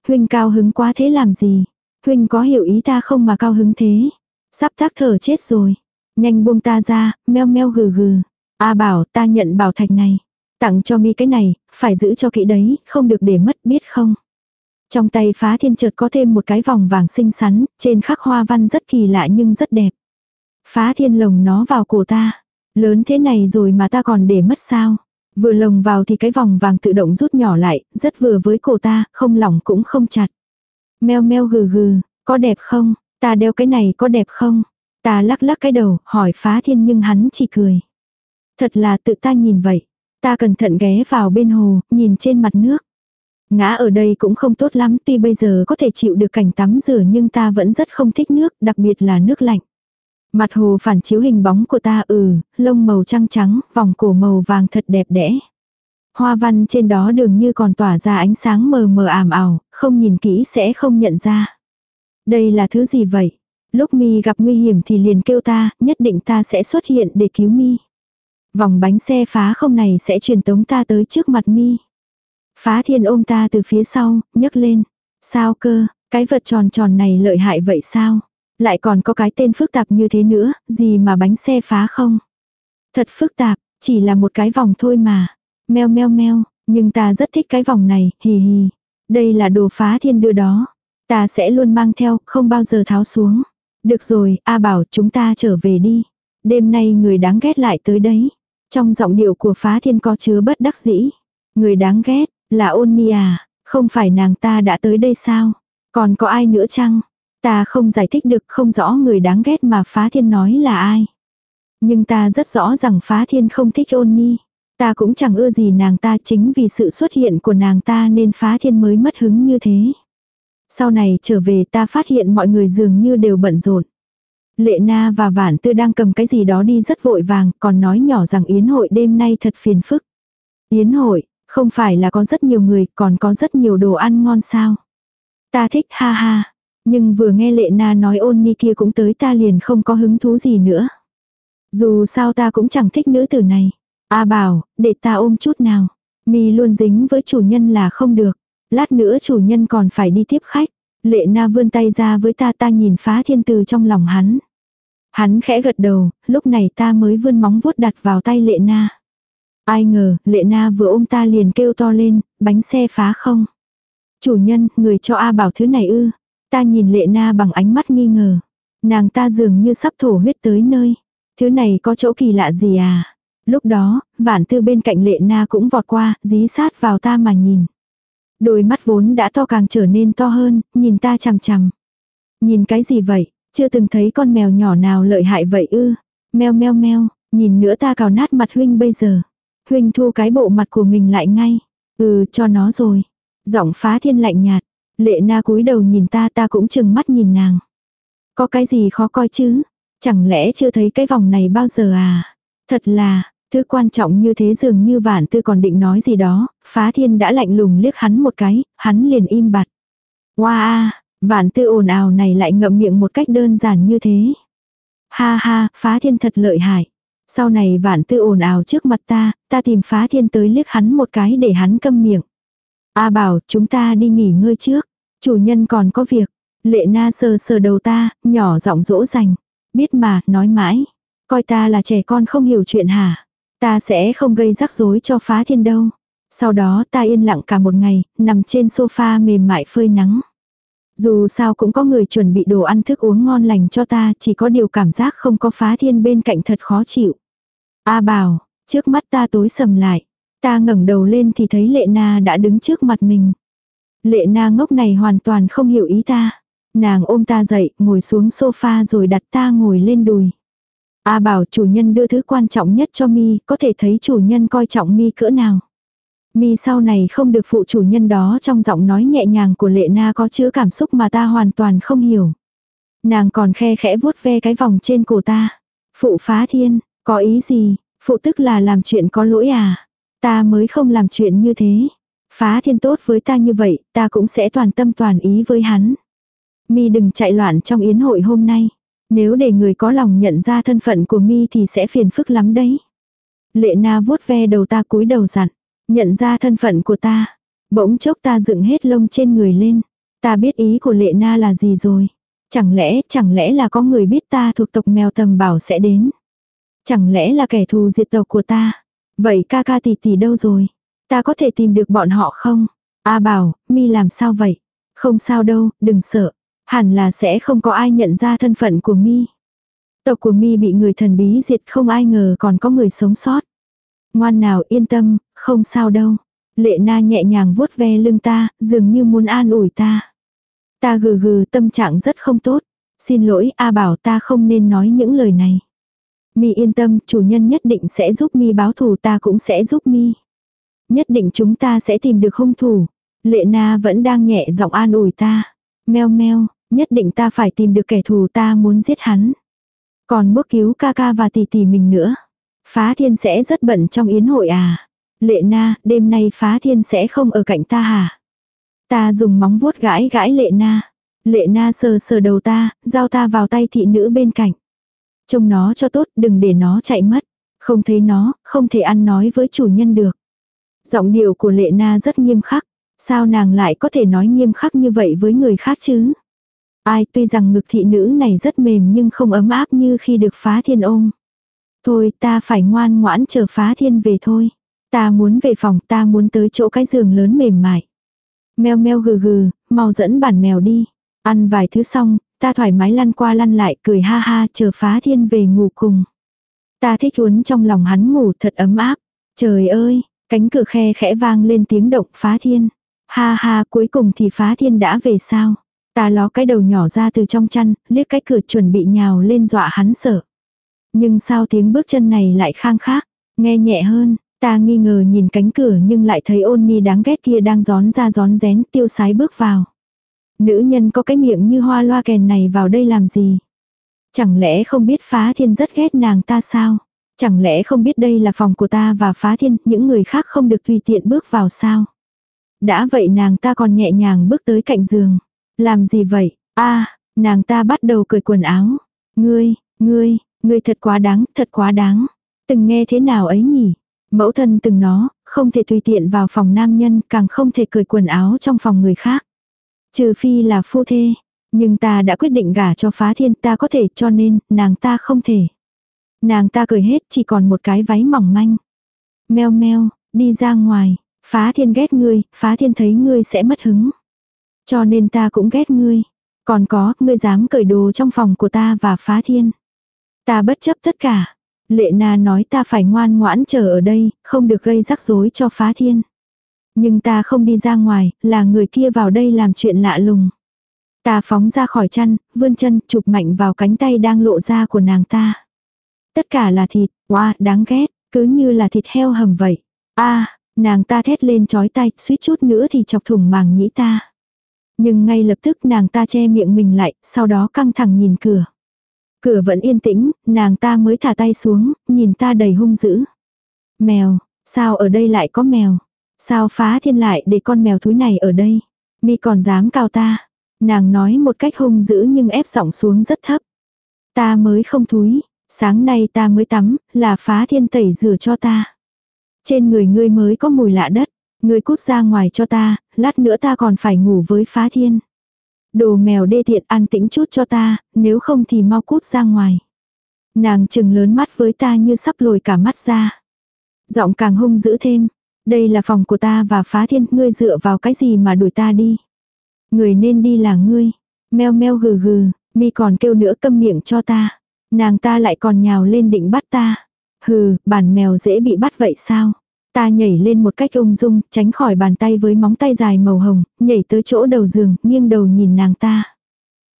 Huynh cao hứng quá thế làm gì? Huynh có hiểu ý ta không mà cao hứng thế? Sắp tắc thở chết rồi. Nhanh buông ta ra, meo meo gừ gừ. A bảo ta nhận bảo thạch này. Tặng cho mi cái này, phải giữ cho kỹ đấy, không được để mất biết không. Trong tay phá thiên chợt có thêm một cái vòng vàng xinh xắn, trên khắc hoa văn rất kỳ lạ nhưng rất đẹp. Phá thiên lồng nó vào cổ ta. Lớn thế này rồi mà ta còn để mất sao. Vừa lồng vào thì cái vòng vàng tự động rút nhỏ lại, rất vừa với cổ ta, không lỏng cũng không chặt. Meo meo gừ gừ, có đẹp không? Ta đeo cái này có đẹp không? Ta lắc lắc cái đầu, hỏi phá thiên nhưng hắn chỉ cười. Thật là tự ta nhìn vậy. Ta cẩn thận ghé vào bên hồ, nhìn trên mặt nước. Ngã ở đây cũng không tốt lắm, tuy bây giờ có thể chịu được cảnh tắm rửa nhưng ta vẫn rất không thích nước, đặc biệt là nước lạnh. Mặt hồ phản chiếu hình bóng của ta ừ, lông màu trăng trắng, vòng cổ màu vàng thật đẹp đẽ. Hoa văn trên đó đường như còn tỏa ra ánh sáng mờ mờ ảm ảo, không nhìn kỹ sẽ không nhận ra. Đây là thứ gì vậy? Lúc mi gặp nguy hiểm thì liền kêu ta, nhất định ta sẽ xuất hiện để cứu mi. Vòng bánh xe phá không này sẽ truyền tống ta tới trước mặt mi. Phá thiên ôm ta từ phía sau, nhấc lên. Sao cơ, cái vật tròn tròn này lợi hại vậy sao? Lại còn có cái tên phức tạp như thế nữa, gì mà bánh xe phá không? Thật phức tạp, chỉ là một cái vòng thôi mà. Meo meo meo, nhưng ta rất thích cái vòng này, hì hì. Đây là đồ phá thiên đưa đó. Ta sẽ luôn mang theo, không bao giờ tháo xuống. Được rồi, A bảo chúng ta trở về đi. Đêm nay người đáng ghét lại tới đấy. Trong giọng điệu của phá thiên có chứa bất đắc dĩ. Người đáng ghét, là ôn ni à, không phải nàng ta đã tới đây sao? Còn có ai nữa chăng? Ta không giải thích được không rõ người đáng ghét mà phá thiên nói là ai. Nhưng ta rất rõ rằng phá thiên không thích ôn ni. Ta cũng chẳng ưa gì nàng ta chính vì sự xuất hiện của nàng ta nên phá thiên mới mất hứng như thế. Sau này trở về ta phát hiện mọi người dường như đều bận rộn. Lệ Na và Vản Tư đang cầm cái gì đó đi rất vội vàng, còn nói nhỏ rằng yến hội đêm nay thật phiền phức. Yến hội, không phải là có rất nhiều người, còn có rất nhiều đồ ăn ngon sao. Ta thích ha ha. Nhưng vừa nghe Lệ Na nói ôn ni kia cũng tới ta liền không có hứng thú gì nữa. Dù sao ta cũng chẳng thích nữ tử này. A bảo, để ta ôm chút nào. Mi luôn dính với chủ nhân là không được. Lát nữa chủ nhân còn phải đi tiếp khách. Lệ na vươn tay ra với ta ta nhìn phá thiên từ trong lòng hắn. Hắn khẽ gật đầu, lúc này ta mới vươn móng vuốt đặt vào tay lệ na. Ai ngờ, lệ na vừa ôm ta liền kêu to lên, bánh xe phá không. Chủ nhân, người cho A bảo thứ này ư. Ta nhìn lệ na bằng ánh mắt nghi ngờ. Nàng ta dường như sắp thổ huyết tới nơi. Thứ này có chỗ kỳ lạ gì à? Lúc đó, vạn tư bên cạnh lệ na cũng vọt qua, dí sát vào ta mà nhìn. Đôi mắt vốn đã to càng trở nên to hơn, nhìn ta chằm chằm. Nhìn cái gì vậy, chưa từng thấy con mèo nhỏ nào lợi hại vậy ư. Meo meo meo, nhìn nữa ta cào nát mặt huynh bây giờ. Huynh thu cái bộ mặt của mình lại ngay. Ừ, cho nó rồi. Giọng phá thiên lạnh nhạt. Lệ na cúi đầu nhìn ta ta cũng chừng mắt nhìn nàng. Có cái gì khó coi chứ? Chẳng lẽ chưa thấy cái vòng này bao giờ à? Thật là, thứ quan trọng như thế dường như vạn tư còn định nói gì đó, phá thiên đã lạnh lùng liếc hắn một cái, hắn liền im bặt. Wow, vạn tư ồn ào này lại ngậm miệng một cách đơn giản như thế. Ha ha, phá thiên thật lợi hại. Sau này vạn tư ồn ào trước mặt ta, ta tìm phá thiên tới liếc hắn một cái để hắn câm miệng. A bảo, chúng ta đi nghỉ ngơi trước. Chủ nhân còn có việc. Lệ na sờ sờ đầu ta, nhỏ giọng dỗ dành. Biết mà, nói mãi. Coi ta là trẻ con không hiểu chuyện hả? Ta sẽ không gây rắc rối cho phá thiên đâu. Sau đó ta yên lặng cả một ngày, nằm trên sofa mềm mại phơi nắng. Dù sao cũng có người chuẩn bị đồ ăn thức uống ngon lành cho ta, chỉ có điều cảm giác không có phá thiên bên cạnh thật khó chịu. A bảo, trước mắt ta tối sầm lại. Ta ngẩng đầu lên thì thấy lệ na đã đứng trước mặt mình. Lệ na ngốc này hoàn toàn không hiểu ý ta. Nàng ôm ta dậy, ngồi xuống sofa rồi đặt ta ngồi lên đùi. A bảo chủ nhân đưa thứ quan trọng nhất cho mi, có thể thấy chủ nhân coi trọng mi cỡ nào. Mi sau này không được phụ chủ nhân đó trong giọng nói nhẹ nhàng của lệ na có chứa cảm xúc mà ta hoàn toàn không hiểu. Nàng còn khe khẽ vuốt ve cái vòng trên cổ ta. Phụ phá thiên, có ý gì, phụ tức là làm chuyện có lỗi à. Ta mới không làm chuyện như thế. Phá thiên tốt với ta như vậy, ta cũng sẽ toàn tâm toàn ý với hắn. Mi đừng chạy loạn trong yến hội hôm nay. Nếu để người có lòng nhận ra thân phận của mi thì sẽ phiền phức lắm đấy. Lệ na vuốt ve đầu ta cúi đầu dặn. Nhận ra thân phận của ta. Bỗng chốc ta dựng hết lông trên người lên. Ta biết ý của lệ na là gì rồi. Chẳng lẽ, chẳng lẽ là có người biết ta thuộc tộc mèo tầm bảo sẽ đến. Chẳng lẽ là kẻ thù diệt tộc của ta. Vậy ca ca tỷ tỷ đâu rồi? Ta có thể tìm được bọn họ không? A bảo, mi làm sao vậy? Không sao đâu, đừng sợ. Hẳn là sẽ không có ai nhận ra thân phận của mi. Tộc của mi bị người thần bí diệt không ai ngờ còn có người sống sót. Ngoan nào yên tâm, không sao đâu. Lệ na nhẹ nhàng vuốt ve lưng ta, dường như muốn an ủi ta. Ta gừ gừ tâm trạng rất không tốt. Xin lỗi A bảo ta không nên nói những lời này. Mi yên tâm, chủ nhân nhất định sẽ giúp Mi báo thù ta cũng sẽ giúp Mi. Nhất định chúng ta sẽ tìm được hung thủ. Lệ na vẫn đang nhẹ giọng an ủi ta. Meo meo, nhất định ta phải tìm được kẻ thù ta muốn giết hắn. Còn bước cứu ca ca và tỷ tỷ mình nữa. Phá thiên sẽ rất bận trong yến hội à. Lệ na, đêm nay phá thiên sẽ không ở cạnh ta hả? Ta dùng móng vuốt gãi gãi lệ na. Lệ na sờ sờ đầu ta, giao ta vào tay thị nữ bên cạnh. Trông nó cho tốt, đừng để nó chạy mất. Không thấy nó, không thể ăn nói với chủ nhân được. Giọng điệu của lệ na rất nghiêm khắc. Sao nàng lại có thể nói nghiêm khắc như vậy với người khác chứ? Ai tuy rằng ngực thị nữ này rất mềm nhưng không ấm áp như khi được phá thiên ôm. Thôi ta phải ngoan ngoãn chờ phá thiên về thôi. Ta muốn về phòng ta muốn tới chỗ cái giường lớn mềm mại. Mèo meo gừ gừ, mau dẫn bản mèo đi. Ăn vài thứ xong, ta thoải mái lăn qua lăn lại cười ha ha chờ phá thiên về ngủ cùng. Ta thích uốn trong lòng hắn ngủ thật ấm áp. Trời ơi, cánh cửa khe khẽ vang lên tiếng động phá thiên. Ha ha cuối cùng thì phá thiên đã về sao. Ta ló cái đầu nhỏ ra từ trong chăn, liếc cái cửa chuẩn bị nhào lên dọa hắn sợ. Nhưng sao tiếng bước chân này lại khang khác, nghe nhẹ hơn, ta nghi ngờ nhìn cánh cửa nhưng lại thấy ôn ni đáng ghét kia đang gión ra gión rén tiêu sái bước vào. Nữ nhân có cái miệng như hoa loa kèn này vào đây làm gì? Chẳng lẽ không biết phá thiên rất ghét nàng ta sao? Chẳng lẽ không biết đây là phòng của ta và phá thiên, những người khác không được tùy tiện bước vào sao? Đã vậy nàng ta còn nhẹ nhàng bước tới cạnh giường. Làm gì vậy? a nàng ta bắt đầu cởi quần áo. Ngươi, ngươi, ngươi thật quá đáng, thật quá đáng. Từng nghe thế nào ấy nhỉ? Mẫu thân từng nó, không thể tùy tiện vào phòng nam nhân, càng không thể cởi quần áo trong phòng người khác. Trừ phi là phu thê. Nhưng ta đã quyết định gả cho phá thiên ta có thể cho nên, nàng ta không thể. Nàng ta cởi hết chỉ còn một cái váy mỏng manh. Meo meo, đi ra ngoài. Phá thiên ghét ngươi, phá thiên thấy ngươi sẽ mất hứng. Cho nên ta cũng ghét ngươi. Còn có, ngươi dám cởi đồ trong phòng của ta và phá thiên. Ta bất chấp tất cả. Lệ na nói ta phải ngoan ngoãn chờ ở đây, không được gây rắc rối cho phá thiên. Nhưng ta không đi ra ngoài, là người kia vào đây làm chuyện lạ lùng. Ta phóng ra khỏi chăn, vươn chân, chụp mạnh vào cánh tay đang lộ ra của nàng ta. Tất cả là thịt, wow, đáng ghét, cứ như là thịt heo hầm vậy. a nàng ta thét lên chói tay, suýt chút nữa thì chọc thủng màng nhĩ ta. Nhưng ngay lập tức nàng ta che miệng mình lại, sau đó căng thẳng nhìn cửa. Cửa vẫn yên tĩnh, nàng ta mới thả tay xuống, nhìn ta đầy hung dữ. Mèo, sao ở đây lại có mèo? Sao phá thiên lại để con mèo thúi này ở đây? Mi còn dám cao ta. Nàng nói một cách hung dữ nhưng ép giọng xuống rất thấp. Ta mới không thúi, sáng nay ta mới tắm, là phá thiên tẩy rửa cho ta. Trên người ngươi mới có mùi lạ đất, ngươi cút ra ngoài cho ta, lát nữa ta còn phải ngủ với phá thiên. Đồ mèo đê tiện an tĩnh chút cho ta, nếu không thì mau cút ra ngoài. Nàng chừng lớn mắt với ta như sắp lồi cả mắt ra. Giọng càng hung dữ thêm. Đây là phòng của ta và phá thiên, ngươi dựa vào cái gì mà đuổi ta đi. Người nên đi là ngươi. Meo meo gừ gừ, mi còn kêu nữa câm miệng cho ta. Nàng ta lại còn nhào lên định bắt ta. Hừ, bản mèo dễ bị bắt vậy sao? Ta nhảy lên một cách ung dung, tránh khỏi bàn tay với móng tay dài màu hồng, nhảy tới chỗ đầu giường, nghiêng đầu nhìn nàng ta.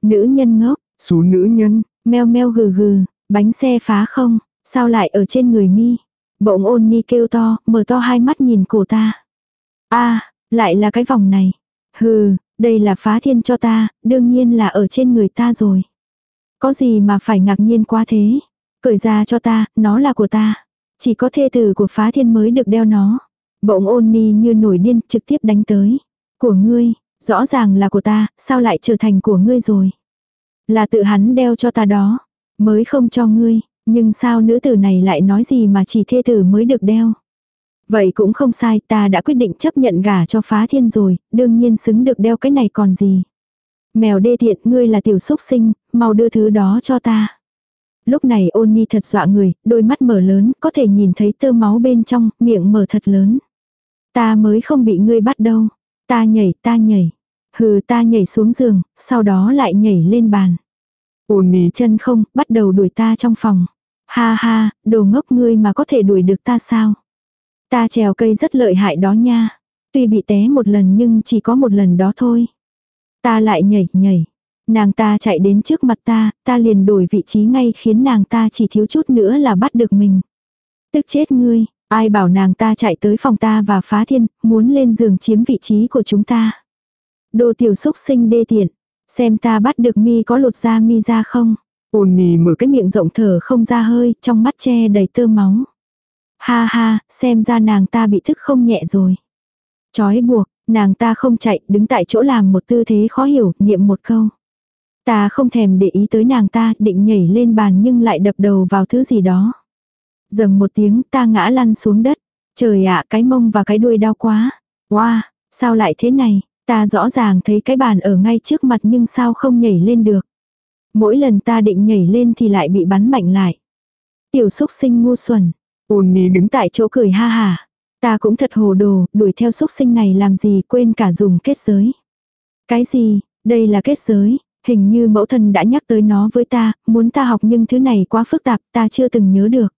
Nữ nhân ngốc, Số nữ nhân, meo meo gừ gừ, bánh xe phá không, sao lại ở trên người mi? Bỗng ôn ni kêu to, mở to hai mắt nhìn cổ ta. a lại là cái vòng này. Hừ, đây là phá thiên cho ta, đương nhiên là ở trên người ta rồi. Có gì mà phải ngạc nhiên quá thế? Cởi ra cho ta, nó là của ta. Chỉ có thê tử của phá thiên mới được đeo nó. Bỗng ôn ni như nổi điên trực tiếp đánh tới. Của ngươi, rõ ràng là của ta, sao lại trở thành của ngươi rồi? Là tự hắn đeo cho ta đó. Mới không cho ngươi, nhưng sao nữ tử này lại nói gì mà chỉ thê tử mới được đeo? Vậy cũng không sai, ta đã quyết định chấp nhận gả cho phá thiên rồi, đương nhiên xứng được đeo cái này còn gì. Mèo đê tiện, ngươi là tiểu xúc sinh, mau đưa thứ đó cho ta. Lúc này ôn ni thật dọa người, đôi mắt mở lớn, có thể nhìn thấy tơ máu bên trong, miệng mở thật lớn. Ta mới không bị ngươi bắt đâu. Ta nhảy, ta nhảy. Hừ ta nhảy xuống giường, sau đó lại nhảy lên bàn. ôn nì Chân không, bắt đầu đuổi ta trong phòng. Ha ha, đồ ngốc ngươi mà có thể đuổi được ta sao? Ta trèo cây rất lợi hại đó nha. Tuy bị té một lần nhưng chỉ có một lần đó thôi. Ta lại nhảy nhảy. Nàng ta chạy đến trước mặt ta, ta liền đổi vị trí ngay khiến nàng ta chỉ thiếu chút nữa là bắt được mình. Tức chết ngươi, ai bảo nàng ta chạy tới phòng ta và phá thiên, muốn lên giường chiếm vị trí của chúng ta. Đồ tiểu xúc sinh đê tiện, xem ta bắt được mi có lột da mi ra không. ôn nì mở Cái miệng rộng thở không ra hơi, trong mắt che đầy tơ máu. Ha ha, xem ra nàng ta bị thức không nhẹ rồi. Chói buộc, nàng ta không chạy, đứng tại chỗ làm một tư thế khó hiểu, niệm một câu. Ta không thèm để ý tới nàng ta, định nhảy lên bàn nhưng lại đập đầu vào thứ gì đó. Dầm một tiếng ta ngã lăn xuống đất. Trời ạ cái mông và cái đuôi đau quá. Wow, sao lại thế này? Ta rõ ràng thấy cái bàn ở ngay trước mặt nhưng sao không nhảy lên được. Mỗi lần ta định nhảy lên thì lại bị bắn mạnh lại. Tiểu xúc sinh ngu xuẩn. ôn ní đứng Đứng tại chỗ cười ha hà. Ta cũng thật hồ đồ, đuổi theo xúc sinh này làm gì quên cả dùng kết giới. Cái gì, đây là kết giới, hình như mẫu thân đã nhắc tới nó với ta, muốn ta học nhưng thứ này quá phức tạp, ta chưa từng nhớ được.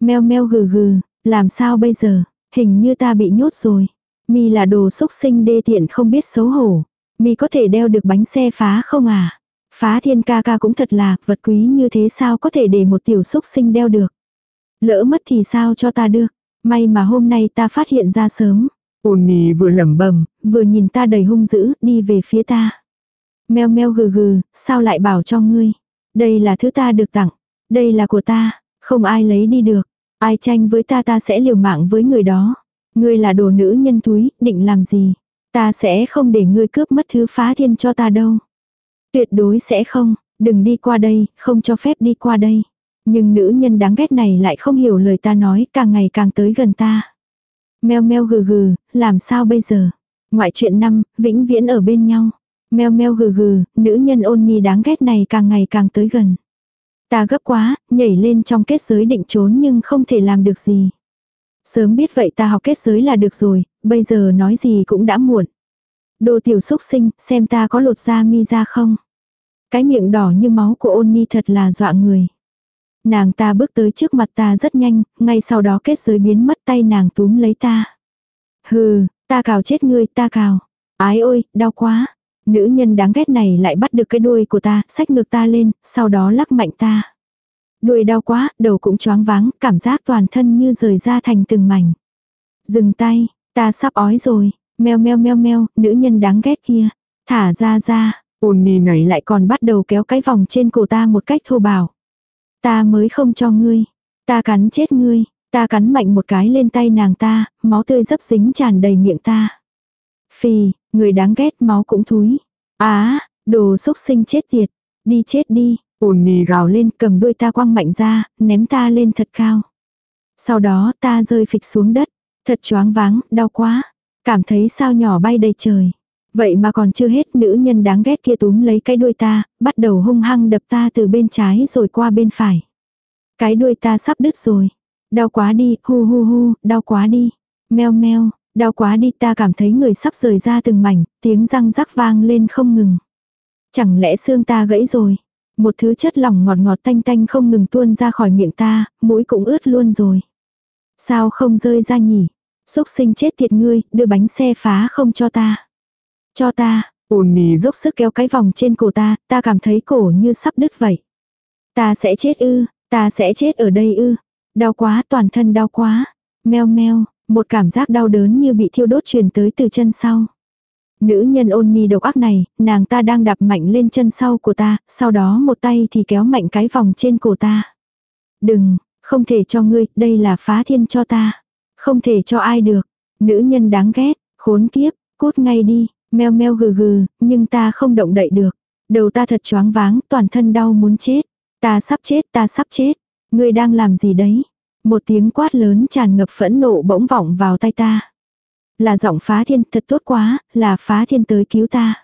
Meo meo gừ gừ, làm sao bây giờ, hình như ta bị nhốt rồi. Mi là đồ xúc sinh đê tiện không biết xấu hổ. Mi có thể đeo được bánh xe phá không à? Phá thiên ca ca cũng thật là, vật quý như thế sao có thể để một tiểu xúc sinh đeo được. Lỡ mất thì sao cho ta được. May mà hôm nay ta phát hiện ra sớm. ôn nì vừa lẩm bẩm, Vừa nhìn ta đầy hung dữ, đi về phía ta. Meo meo gừ gừ, sao lại bảo cho ngươi. Đây là thứ ta được tặng. Đây là của ta, không ai lấy đi được. Ai tranh với ta ta sẽ liều mạng với người đó. Ngươi là đồ nữ nhân túi, định làm gì? Ta sẽ không để ngươi cướp mất thứ phá thiên cho ta đâu. Tuyệt đối sẽ không, đừng đi qua đây, không cho phép đi qua đây. Nhưng nữ nhân đáng ghét này lại không hiểu lời ta nói, càng ngày càng tới gần ta. Meo meo gừ gừ, làm sao bây giờ? Ngoại chuyện năm, vĩnh viễn ở bên nhau. Meo meo gừ gừ, nữ nhân ôn nhi đáng ghét này càng ngày càng tới gần. Ta gấp quá, nhảy lên trong kết giới định trốn nhưng không thể làm được gì. Sớm biết vậy ta học kết giới là được rồi, bây giờ nói gì cũng đã muộn. Đồ tiểu xúc sinh, xem ta có lột da mi ra không. Cái miệng đỏ như máu của ôn ni thật là dọa người. Nàng ta bước tới trước mặt ta rất nhanh, ngay sau đó kết giới biến mất tay nàng túm lấy ta. Hừ, ta cào chết ngươi, ta cào. Ái ôi, đau quá. Nữ nhân đáng ghét này lại bắt được cái đuôi của ta, xách ngược ta lên, sau đó lắc mạnh ta. Đuôi đau quá, đầu cũng choáng váng, cảm giác toàn thân như rời ra thành từng mảnh. Dừng tay, ta sắp ói rồi, meo meo meo meo, nữ nhân đáng ghét kia. Thả ra ra, ôn nì này lại còn bắt đầu kéo cái vòng trên cổ ta một cách thô bạo. Ta mới không cho ngươi, ta cắn chết ngươi, ta cắn mạnh một cái lên tay nàng ta, máu tươi dấp dính tràn đầy miệng ta. Phì, người đáng ghét máu cũng thúi. Á, đồ xúc sinh chết tiệt, đi chết đi, ôn nì gào lên cầm đuôi ta quăng mạnh ra, ném ta lên thật cao. Sau đó ta rơi phịch xuống đất, thật choáng váng, đau quá, cảm thấy sao nhỏ bay đầy trời. Vậy mà còn chưa hết nữ nhân đáng ghét kia túm lấy cái đuôi ta, bắt đầu hung hăng đập ta từ bên trái rồi qua bên phải. Cái đuôi ta sắp đứt rồi. Đau quá đi, hu hu hu, đau quá đi. Meo meo, đau quá đi ta cảm thấy người sắp rời ra từng mảnh, tiếng răng rắc vang lên không ngừng. Chẳng lẽ xương ta gãy rồi? Một thứ chất lỏng ngọt ngọt tanh tanh không ngừng tuôn ra khỏi miệng ta, mũi cũng ướt luôn rồi. Sao không rơi ra nhỉ? Xúc sinh chết tiệt ngươi, đưa bánh xe phá không cho ta. Cho ta, ồn nì dốc sức kéo cái vòng trên cổ ta, ta cảm thấy cổ như sắp đứt vậy. Ta sẽ chết ư, ta sẽ chết ở đây ư. Đau quá, toàn thân đau quá. Meo meo, một cảm giác đau đớn như bị thiêu đốt truyền tới từ chân sau. Nữ nhân ôn ni độc ác này, nàng ta đang đạp mạnh lên chân sau của ta, sau đó một tay thì kéo mạnh cái vòng trên cổ ta. Đừng, không thể cho ngươi, đây là phá thiên cho ta. Không thể cho ai được. Nữ nhân đáng ghét, khốn kiếp, cút ngay đi, Meo meo gừ gừ, nhưng ta không động đậy được. Đầu ta thật choáng váng, toàn thân đau muốn chết. Ta sắp chết, ta sắp chết. Ngươi đang làm gì đấy? Một tiếng quát lớn tràn ngập phẫn nộ bỗng vọng vào tay ta. Là giọng phá thiên, thật tốt quá, là phá thiên tới cứu ta.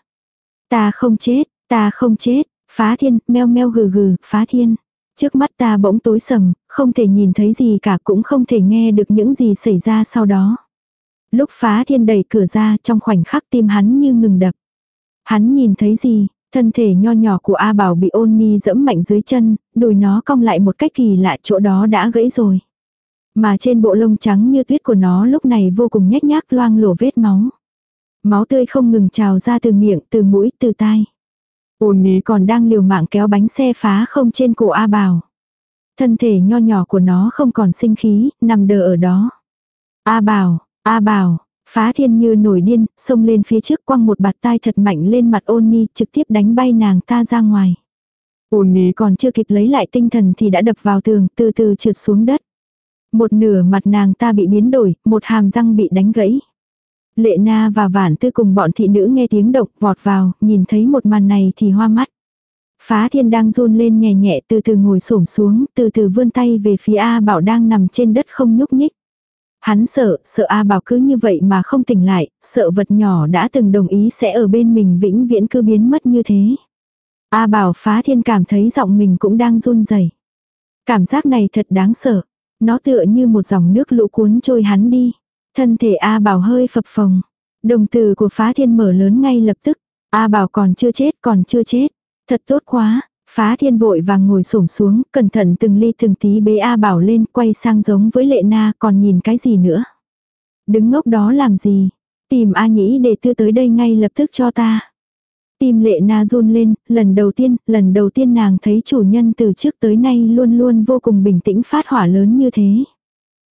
Ta không chết, ta không chết, phá thiên, meo meo gừ gừ, phá thiên. Trước mắt ta bỗng tối sầm, không thể nhìn thấy gì cả cũng không thể nghe được những gì xảy ra sau đó. Lúc phá thiên đẩy cửa ra trong khoảnh khắc tim hắn như ngừng đập. Hắn nhìn thấy gì, thân thể nho nhỏ của A Bảo bị ôn ni dẫm mạnh dưới chân, đùi nó cong lại một cách kỳ lạ chỗ đó đã gãy rồi. Mà trên bộ lông trắng như tuyết của nó lúc này vô cùng nhếch nhác loang lổ vết máu. Máu tươi không ngừng trào ra từ miệng, từ mũi, từ tai. Ôn ní còn đang liều mạng kéo bánh xe phá không trên cổ A Bảo. Thân thể nho nhỏ của nó không còn sinh khí, nằm đờ ở đó. A Bảo, A bảo, phá thiên như nổi điên, xông lên phía trước quăng một bạt tai thật mạnh lên mặt ôn ni, trực tiếp đánh bay nàng ta ra ngoài. Ôn ni còn chưa kịp lấy lại tinh thần thì đã đập vào tường, từ từ trượt xuống đất. Một nửa mặt nàng ta bị biến đổi, một hàm răng bị đánh gãy. Lệ na và vản tư cùng bọn thị nữ nghe tiếng độc vọt vào, nhìn thấy một màn này thì hoa mắt. Phá thiên đang run lên nhẹ nhẹ từ từ ngồi xổm xuống, từ từ vươn tay về phía A bảo đang nằm trên đất không nhúc nhích. Hắn sợ, sợ A Bảo cứ như vậy mà không tỉnh lại, sợ vật nhỏ đã từng đồng ý sẽ ở bên mình vĩnh viễn cứ biến mất như thế. A Bảo phá thiên cảm thấy giọng mình cũng đang run rẩy. Cảm giác này thật đáng sợ. Nó tựa như một dòng nước lũ cuốn trôi hắn đi. Thân thể A Bảo hơi phập phồng. Đồng từ của phá thiên mở lớn ngay lập tức. A Bảo còn chưa chết, còn chưa chết. Thật tốt quá, Phá thiên vội vàng ngồi xổm xuống, cẩn thận từng ly từng tí bế A Bảo lên, quay sang giống với lệ na, còn nhìn cái gì nữa. Đứng ngốc đó làm gì? Tìm A nhĩ để tư tới đây ngay lập tức cho ta. Tim lệ na run lên, lần đầu tiên, lần đầu tiên nàng thấy chủ nhân từ trước tới nay luôn luôn vô cùng bình tĩnh phát hỏa lớn như thế.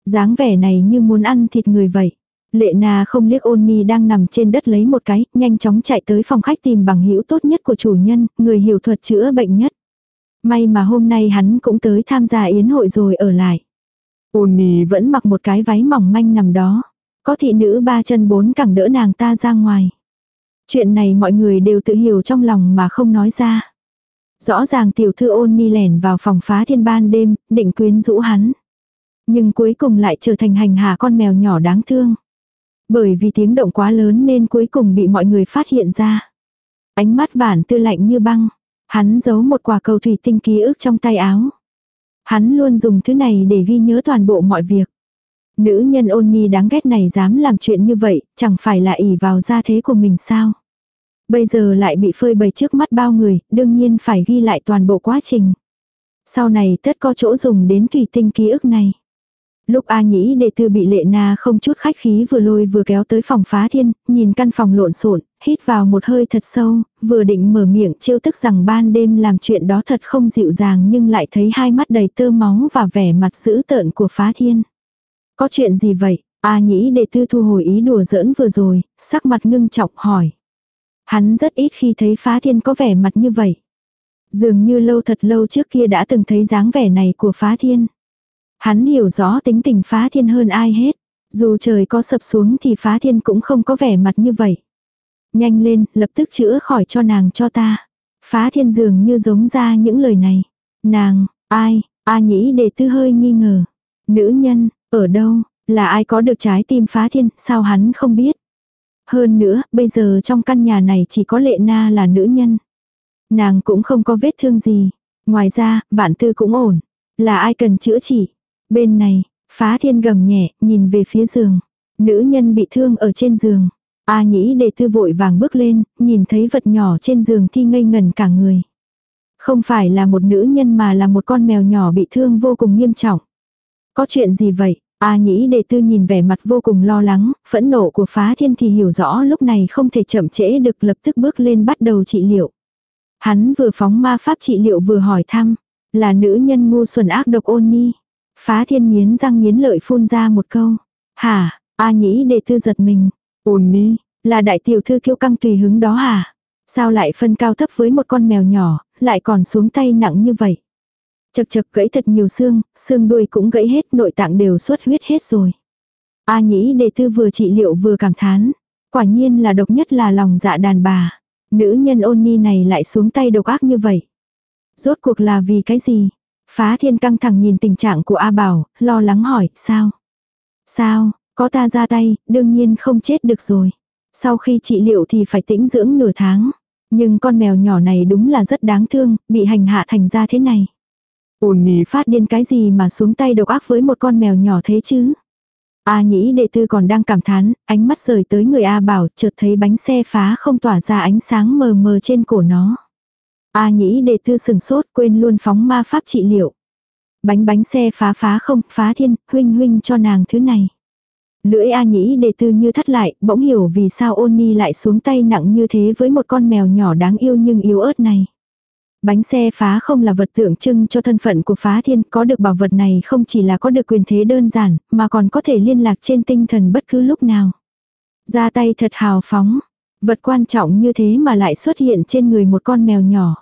dáng vẻ này như muốn ăn thịt người vậy. Lệ Na không liếc ôn ni đang nằm trên đất lấy một cái, nhanh chóng chạy tới phòng khách tìm bằng hữu tốt nhất của chủ nhân, người hiểu thuật chữa bệnh nhất. May mà hôm nay hắn cũng tới tham gia yến hội rồi ở lại. Ôn ni vẫn mặc một cái váy mỏng manh nằm đó. Có thị nữ ba chân bốn cẳng đỡ nàng ta ra ngoài. Chuyện này mọi người đều tự hiểu trong lòng mà không nói ra. Rõ ràng tiểu thư ôn ni lẻn vào phòng phá thiên ban đêm, định quyến rũ hắn. Nhưng cuối cùng lại trở thành hành hạ con mèo nhỏ đáng thương. Bởi vì tiếng động quá lớn nên cuối cùng bị mọi người phát hiện ra. Ánh mắt vản tư lạnh như băng. Hắn giấu một quả cầu thủy tinh ký ức trong tay áo. Hắn luôn dùng thứ này để ghi nhớ toàn bộ mọi việc. Nữ nhân ôn ni đáng ghét này dám làm chuyện như vậy, chẳng phải là ỷ vào gia thế của mình sao. Bây giờ lại bị phơi bày trước mắt bao người, đương nhiên phải ghi lại toàn bộ quá trình. Sau này tất có chỗ dùng đến thủy tinh ký ức này. Lúc A Nhĩ đệ tư bị lệ na không chút khách khí vừa lôi vừa kéo tới phòng phá thiên, nhìn căn phòng lộn xộn, hít vào một hơi thật sâu, vừa định mở miệng trêu tức rằng ban đêm làm chuyện đó thật không dịu dàng nhưng lại thấy hai mắt đầy tơ máu và vẻ mặt dữ tợn của phá thiên. Có chuyện gì vậy? A Nhĩ đệ tư thu hồi ý đùa giỡn vừa rồi, sắc mặt ngưng trọng hỏi. Hắn rất ít khi thấy phá thiên có vẻ mặt như vậy. Dường như lâu thật lâu trước kia đã từng thấy dáng vẻ này của phá thiên. Hắn hiểu rõ tính tình phá thiên hơn ai hết. Dù trời có sập xuống thì phá thiên cũng không có vẻ mặt như vậy. Nhanh lên, lập tức chữa khỏi cho nàng cho ta. Phá thiên dường như giống ra những lời này. Nàng, ai, A nhĩ để tư hơi nghi ngờ. Nữ nhân, ở đâu, là ai có được trái tim phá thiên, sao hắn không biết. Hơn nữa, bây giờ trong căn nhà này chỉ có lệ na là nữ nhân. Nàng cũng không có vết thương gì. Ngoài ra, vạn tư cũng ổn. Là ai cần chữa trị. Bên này, phá thiên gầm nhẹ, nhìn về phía giường. Nữ nhân bị thương ở trên giường. A nhĩ để tư vội vàng bước lên, nhìn thấy vật nhỏ trên giường thi ngây ngần cả người. Không phải là một nữ nhân mà là một con mèo nhỏ bị thương vô cùng nghiêm trọng. Có chuyện gì vậy? A nhĩ đệ tư nhìn vẻ mặt vô cùng lo lắng, phẫn nộ của phá thiên thì hiểu rõ lúc này không thể chậm trễ được lập tức bước lên bắt đầu trị liệu. Hắn vừa phóng ma pháp trị liệu vừa hỏi thăm, là nữ nhân ngu xuẩn ác độc ôn ni. Phá thiên nghiến răng nghiến lợi phun ra một câu. Hả, A nhĩ đệ tư giật mình. Ôn ni, là đại tiểu thư kiêu căng tùy hứng đó hả? Sao lại phân cao thấp với một con mèo nhỏ, lại còn xuống tay nặng như vậy? Chật chật gãy thật nhiều xương, xương đuôi cũng gãy hết, nội tạng đều xuất huyết hết rồi. A nhĩ đề tư vừa trị liệu vừa cảm thán. Quả nhiên là độc nhất là lòng dạ đàn bà. Nữ nhân ôn ni này lại xuống tay độc ác như vậy. Rốt cuộc là vì cái gì? Phá thiên căng thẳng nhìn tình trạng của A Bảo, lo lắng hỏi, sao? Sao, có ta ra tay, đương nhiên không chết được rồi. Sau khi trị liệu thì phải tĩnh dưỡng nửa tháng. Nhưng con mèo nhỏ này đúng là rất đáng thương, bị hành hạ thành ra thế này. Ôn phát điên cái gì mà xuống tay độc ác với một con mèo nhỏ thế chứ? A nhĩ đệ tư còn đang cảm thán, ánh mắt rời tới người A bảo, chợt thấy bánh xe phá không tỏa ra ánh sáng mờ mờ trên cổ nó. A nhĩ đệ tư sừng sốt quên luôn phóng ma pháp trị liệu. Bánh bánh xe phá phá không, phá thiên, huynh huynh cho nàng thứ này. Lưỡi A nhĩ đệ tư như thắt lại, bỗng hiểu vì sao ôn ni lại xuống tay nặng như thế với một con mèo nhỏ đáng yêu nhưng yếu ớt này. Bánh xe phá không là vật tượng trưng cho thân phận của phá thiên, có được bảo vật này không chỉ là có được quyền thế đơn giản, mà còn có thể liên lạc trên tinh thần bất cứ lúc nào. Ra tay thật hào phóng, vật quan trọng như thế mà lại xuất hiện trên người một con mèo nhỏ.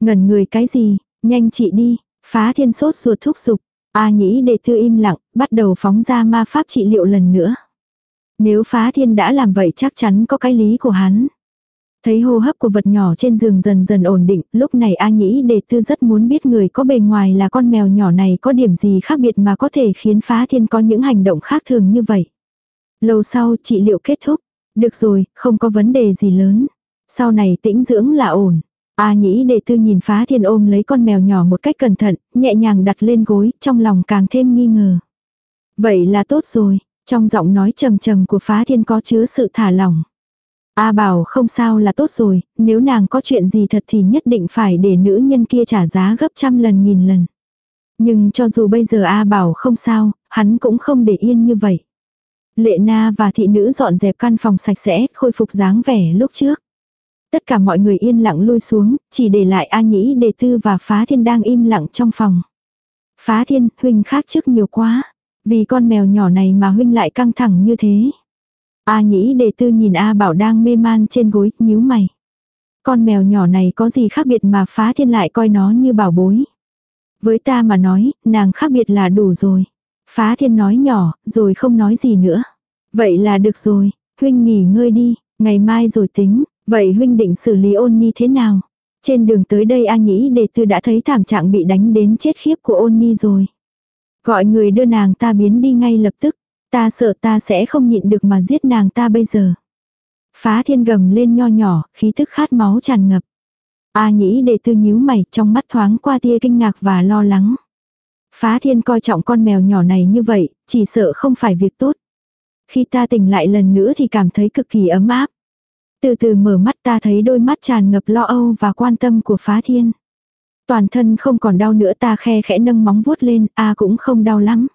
Ngẩn người cái gì, nhanh chị đi, phá thiên sốt ruột thúc giục. A nhĩ để thư im lặng, bắt đầu phóng ra ma pháp trị liệu lần nữa. Nếu phá thiên đã làm vậy chắc chắn có cái lý của hắn. Thấy hô hấp của vật nhỏ trên giường dần dần ổn định, lúc này A Nhĩ đề tư rất muốn biết người có bề ngoài là con mèo nhỏ này có điểm gì khác biệt mà có thể khiến phá thiên có những hành động khác thường như vậy. Lâu sau trị liệu kết thúc. Được rồi, không có vấn đề gì lớn. Sau này tĩnh dưỡng là ổn. A nhĩ đề tư nhìn phá thiên ôm lấy con mèo nhỏ một cách cẩn thận, nhẹ nhàng đặt lên gối, trong lòng càng thêm nghi ngờ. Vậy là tốt rồi, trong giọng nói trầm trầm của phá thiên có chứa sự thả lỏng. A bảo không sao là tốt rồi, nếu nàng có chuyện gì thật thì nhất định phải để nữ nhân kia trả giá gấp trăm lần nghìn lần. Nhưng cho dù bây giờ A bảo không sao, hắn cũng không để yên như vậy. Lệ na và thị nữ dọn dẹp căn phòng sạch sẽ, khôi phục dáng vẻ lúc trước. Tất cả mọi người yên lặng lui xuống, chỉ để lại A Nhĩ đề tư và Phá Thiên đang im lặng trong phòng. Phá Thiên, huynh khác trước nhiều quá. Vì con mèo nhỏ này mà huynh lại căng thẳng như thế. A nhĩ đề tư nhìn A bảo đang mê man trên gối, nhíu mày. Con mèo nhỏ này có gì khác biệt mà phá thiên lại coi nó như bảo bối. Với ta mà nói, nàng khác biệt là đủ rồi. Phá thiên nói nhỏ, rồi không nói gì nữa. Vậy là được rồi, huynh nghỉ ngơi đi, ngày mai rồi tính, vậy huynh định xử lý ôn ni thế nào? Trên đường tới đây A nhĩ đề tư đã thấy thảm trạng bị đánh đến chết khiếp của ôn ni rồi. Gọi người đưa nàng ta biến đi ngay lập tức. Ta sợ ta sẽ không nhịn được mà giết nàng ta bây giờ. Phá thiên gầm lên nho nhỏ, khí tức khát máu tràn ngập. A nhĩ để tư nhíu mày trong mắt thoáng qua tia kinh ngạc và lo lắng. Phá thiên coi trọng con mèo nhỏ này như vậy, chỉ sợ không phải việc tốt. Khi ta tỉnh lại lần nữa thì cảm thấy cực kỳ ấm áp. Từ từ mở mắt ta thấy đôi mắt tràn ngập lo âu và quan tâm của phá thiên. Toàn thân không còn đau nữa ta khe khẽ nâng móng vuốt lên, a cũng không đau lắm.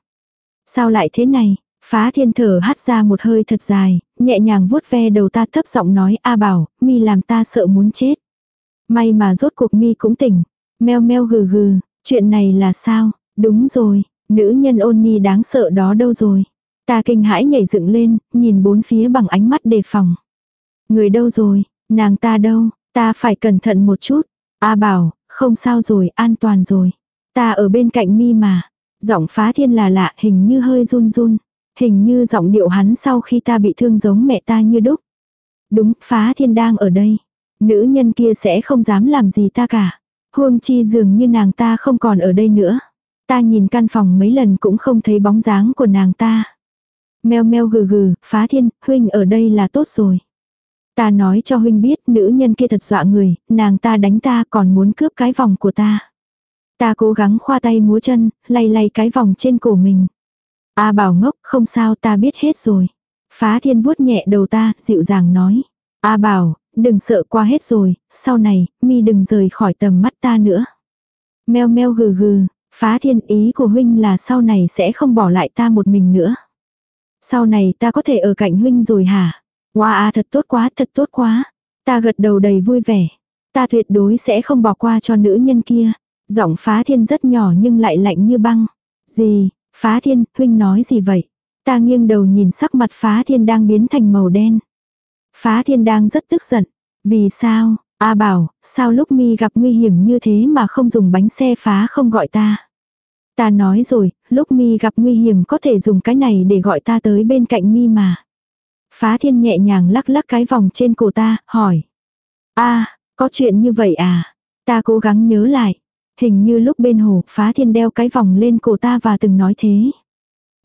Sao lại thế này? Phá thiên thở hắt ra một hơi thật dài, nhẹ nhàng vuốt ve đầu ta thấp giọng nói a bảo, mi làm ta sợ muốn chết. May mà rốt cuộc mi cũng tỉnh. Meo meo gừ gừ, chuyện này là sao? Đúng rồi, nữ nhân ôn ni đáng sợ đó đâu rồi? Ta kinh hãi nhảy dựng lên, nhìn bốn phía bằng ánh mắt đề phòng. Người đâu rồi? Nàng ta đâu? Ta phải cẩn thận một chút. A bảo, không sao rồi, an toàn rồi. Ta ở bên cạnh mi mà. Giọng phá thiên là lạ, hình như hơi run run. Hình như giọng điệu hắn sau khi ta bị thương giống mẹ ta như đúc. Đúng, phá thiên đang ở đây. Nữ nhân kia sẽ không dám làm gì ta cả. Huông chi dường như nàng ta không còn ở đây nữa. Ta nhìn căn phòng mấy lần cũng không thấy bóng dáng của nàng ta. Meo meo gừ gừ, phá thiên, huynh ở đây là tốt rồi. Ta nói cho huynh biết nữ nhân kia thật dọa người, nàng ta đánh ta còn muốn cướp cái vòng của ta. Ta cố gắng khoa tay múa chân, lay lay cái vòng trên cổ mình. A bảo ngốc, không sao ta biết hết rồi. Phá thiên vuốt nhẹ đầu ta, dịu dàng nói. A bảo, đừng sợ qua hết rồi, sau này, mi đừng rời khỏi tầm mắt ta nữa. Meo meo gừ gừ, phá thiên ý của huynh là sau này sẽ không bỏ lại ta một mình nữa. Sau này ta có thể ở cạnh huynh rồi hả? Wow, thật tốt quá, thật tốt quá. Ta gật đầu đầy vui vẻ. Ta tuyệt đối sẽ không bỏ qua cho nữ nhân kia. Giọng phá thiên rất nhỏ nhưng lại lạnh như băng. Gì, phá thiên, huynh nói gì vậy? Ta nghiêng đầu nhìn sắc mặt phá thiên đang biến thành màu đen. Phá thiên đang rất tức giận. Vì sao? A bảo, sao lúc mi gặp nguy hiểm như thế mà không dùng bánh xe phá không gọi ta? Ta nói rồi, lúc mi gặp nguy hiểm có thể dùng cái này để gọi ta tới bên cạnh mi mà. Phá thiên nhẹ nhàng lắc lắc cái vòng trên cổ ta, hỏi. a có chuyện như vậy à? Ta cố gắng nhớ lại. Hình như lúc bên hồ, phá thiên đeo cái vòng lên cổ ta và từng nói thế.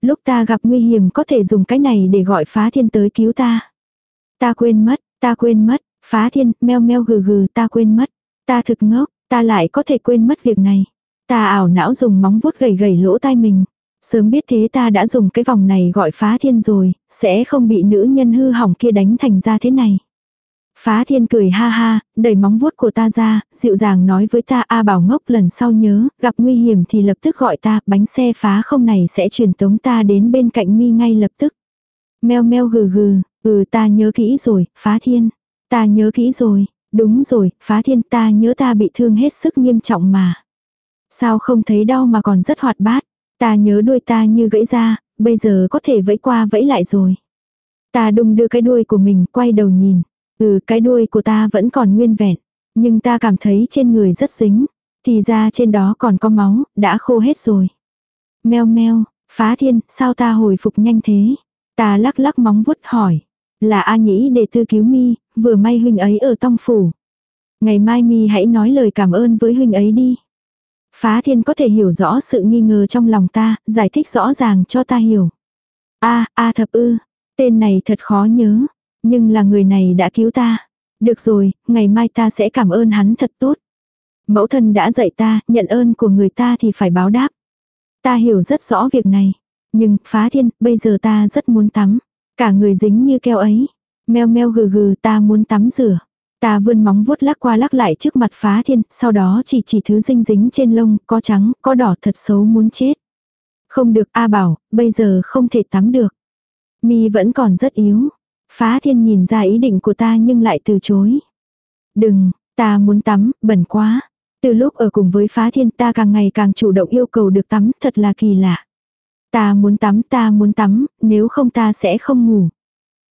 Lúc ta gặp nguy hiểm có thể dùng cái này để gọi phá thiên tới cứu ta. Ta quên mất, ta quên mất, phá thiên, meo meo gừ gừ, ta quên mất. Ta thực ngốc, ta lại có thể quên mất việc này. Ta ảo não dùng móng vuốt gầy gầy lỗ tai mình. Sớm biết thế ta đã dùng cái vòng này gọi phá thiên rồi, sẽ không bị nữ nhân hư hỏng kia đánh thành ra thế này. Phá thiên cười ha ha, đẩy móng vuốt của ta ra, dịu dàng nói với ta A bảo ngốc lần sau nhớ, gặp nguy hiểm thì lập tức gọi ta, bánh xe phá không này sẽ truyền tống ta đến bên cạnh mi ngay lập tức. Meo meo gừ gừ, ừ ta nhớ kỹ rồi, phá thiên. Ta nhớ kỹ rồi, đúng rồi, phá thiên ta nhớ ta bị thương hết sức nghiêm trọng mà. Sao không thấy đau mà còn rất hoạt bát. Ta nhớ đuôi ta như gãy ra, bây giờ có thể vẫy qua vẫy lại rồi. Ta đung đưa cái đuôi của mình quay đầu nhìn. Ừ cái đuôi của ta vẫn còn nguyên vẹn. Nhưng ta cảm thấy trên người rất dính. Thì ra trên đó còn có máu, đã khô hết rồi. Meo meo, phá thiên, sao ta hồi phục nhanh thế? Ta lắc lắc móng vuốt hỏi. Là A Nhĩ để tư cứu mi, vừa may huynh ấy ở tông phủ. Ngày mai mi hãy nói lời cảm ơn với huynh ấy đi. Phá thiên có thể hiểu rõ sự nghi ngờ trong lòng ta, giải thích rõ ràng cho ta hiểu. a a thập ư, tên này thật khó nhớ, nhưng là người này đã cứu ta. Được rồi, ngày mai ta sẽ cảm ơn hắn thật tốt. Mẫu thân đã dạy ta, nhận ơn của người ta thì phải báo đáp. Ta hiểu rất rõ việc này. Nhưng, phá thiên, bây giờ ta rất muốn tắm. Cả người dính như keo ấy. Meo meo gừ gừ ta muốn tắm rửa. Ta vươn móng vuốt lắc qua lắc lại trước mặt phá thiên, sau đó chỉ chỉ thứ dinh dính trên lông, có trắng, có đỏ thật xấu muốn chết. Không được A bảo, bây giờ không thể tắm được. Mi vẫn còn rất yếu. Phá thiên nhìn ra ý định của ta nhưng lại từ chối. Đừng, ta muốn tắm, bẩn quá. Từ lúc ở cùng với phá thiên ta càng ngày càng chủ động yêu cầu được tắm, thật là kỳ lạ. Ta muốn tắm, ta muốn tắm, nếu không ta sẽ không ngủ.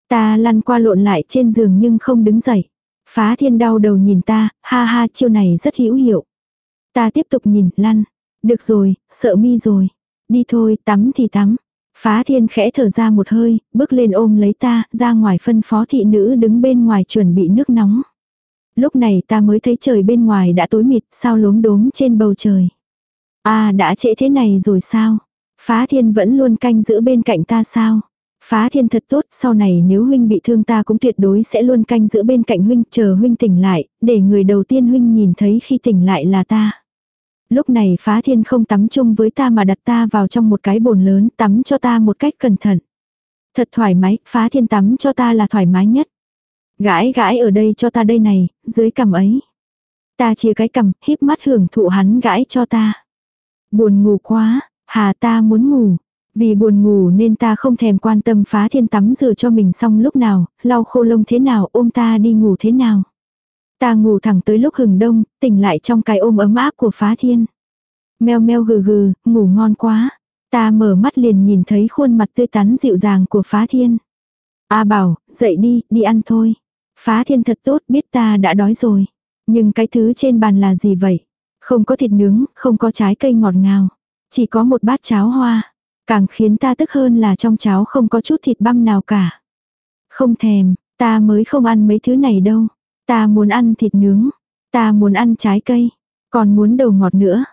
Ta lăn qua lộn lại trên giường nhưng không đứng dậy. Phá thiên đau đầu nhìn ta, ha ha chiêu này rất hữu hiệu. Ta tiếp tục nhìn, lăn. Được rồi, sợ mi rồi. Đi thôi, tắm thì tắm. Phá thiên khẽ thở ra một hơi, bước lên ôm lấy ta, ra ngoài phân phó thị nữ đứng bên ngoài chuẩn bị nước nóng. Lúc này ta mới thấy trời bên ngoài đã tối mịt, sao lốm đốm trên bầu trời. À đã trễ thế này rồi sao? Phá thiên vẫn luôn canh giữ bên cạnh ta sao? Phá thiên thật tốt, sau này nếu huynh bị thương ta cũng tuyệt đối sẽ luôn canh giữ bên cạnh huynh, chờ huynh tỉnh lại, để người đầu tiên huynh nhìn thấy khi tỉnh lại là ta. Lúc này phá thiên không tắm chung với ta mà đặt ta vào trong một cái bồn lớn tắm cho ta một cách cẩn thận. Thật thoải mái, phá thiên tắm cho ta là thoải mái nhất. Gãi gãi ở đây cho ta đây này, dưới cằm ấy. Ta chia cái cầm, híp mắt hưởng thụ hắn gãi cho ta. Buồn ngủ quá, hà ta muốn ngủ. Vì buồn ngủ nên ta không thèm quan tâm phá thiên tắm rửa cho mình xong lúc nào, lau khô lông thế nào, ôm ta đi ngủ thế nào. Ta ngủ thẳng tới lúc hừng đông, tỉnh lại trong cái ôm ấm áp của phá thiên. Meo meo gừ gừ, ngủ ngon quá. Ta mở mắt liền nhìn thấy khuôn mặt tươi tắn dịu dàng của phá thiên. A bảo, dậy đi, đi ăn thôi. Phá thiên thật tốt biết ta đã đói rồi. Nhưng cái thứ trên bàn là gì vậy? Không có thịt nướng, không có trái cây ngọt ngào. Chỉ có một bát cháo hoa. Càng khiến ta tức hơn là trong cháo không có chút thịt băm nào cả. Không thèm, ta mới không ăn mấy thứ này đâu. Ta muốn ăn thịt nướng. Ta muốn ăn trái cây. Còn muốn đầu ngọt nữa.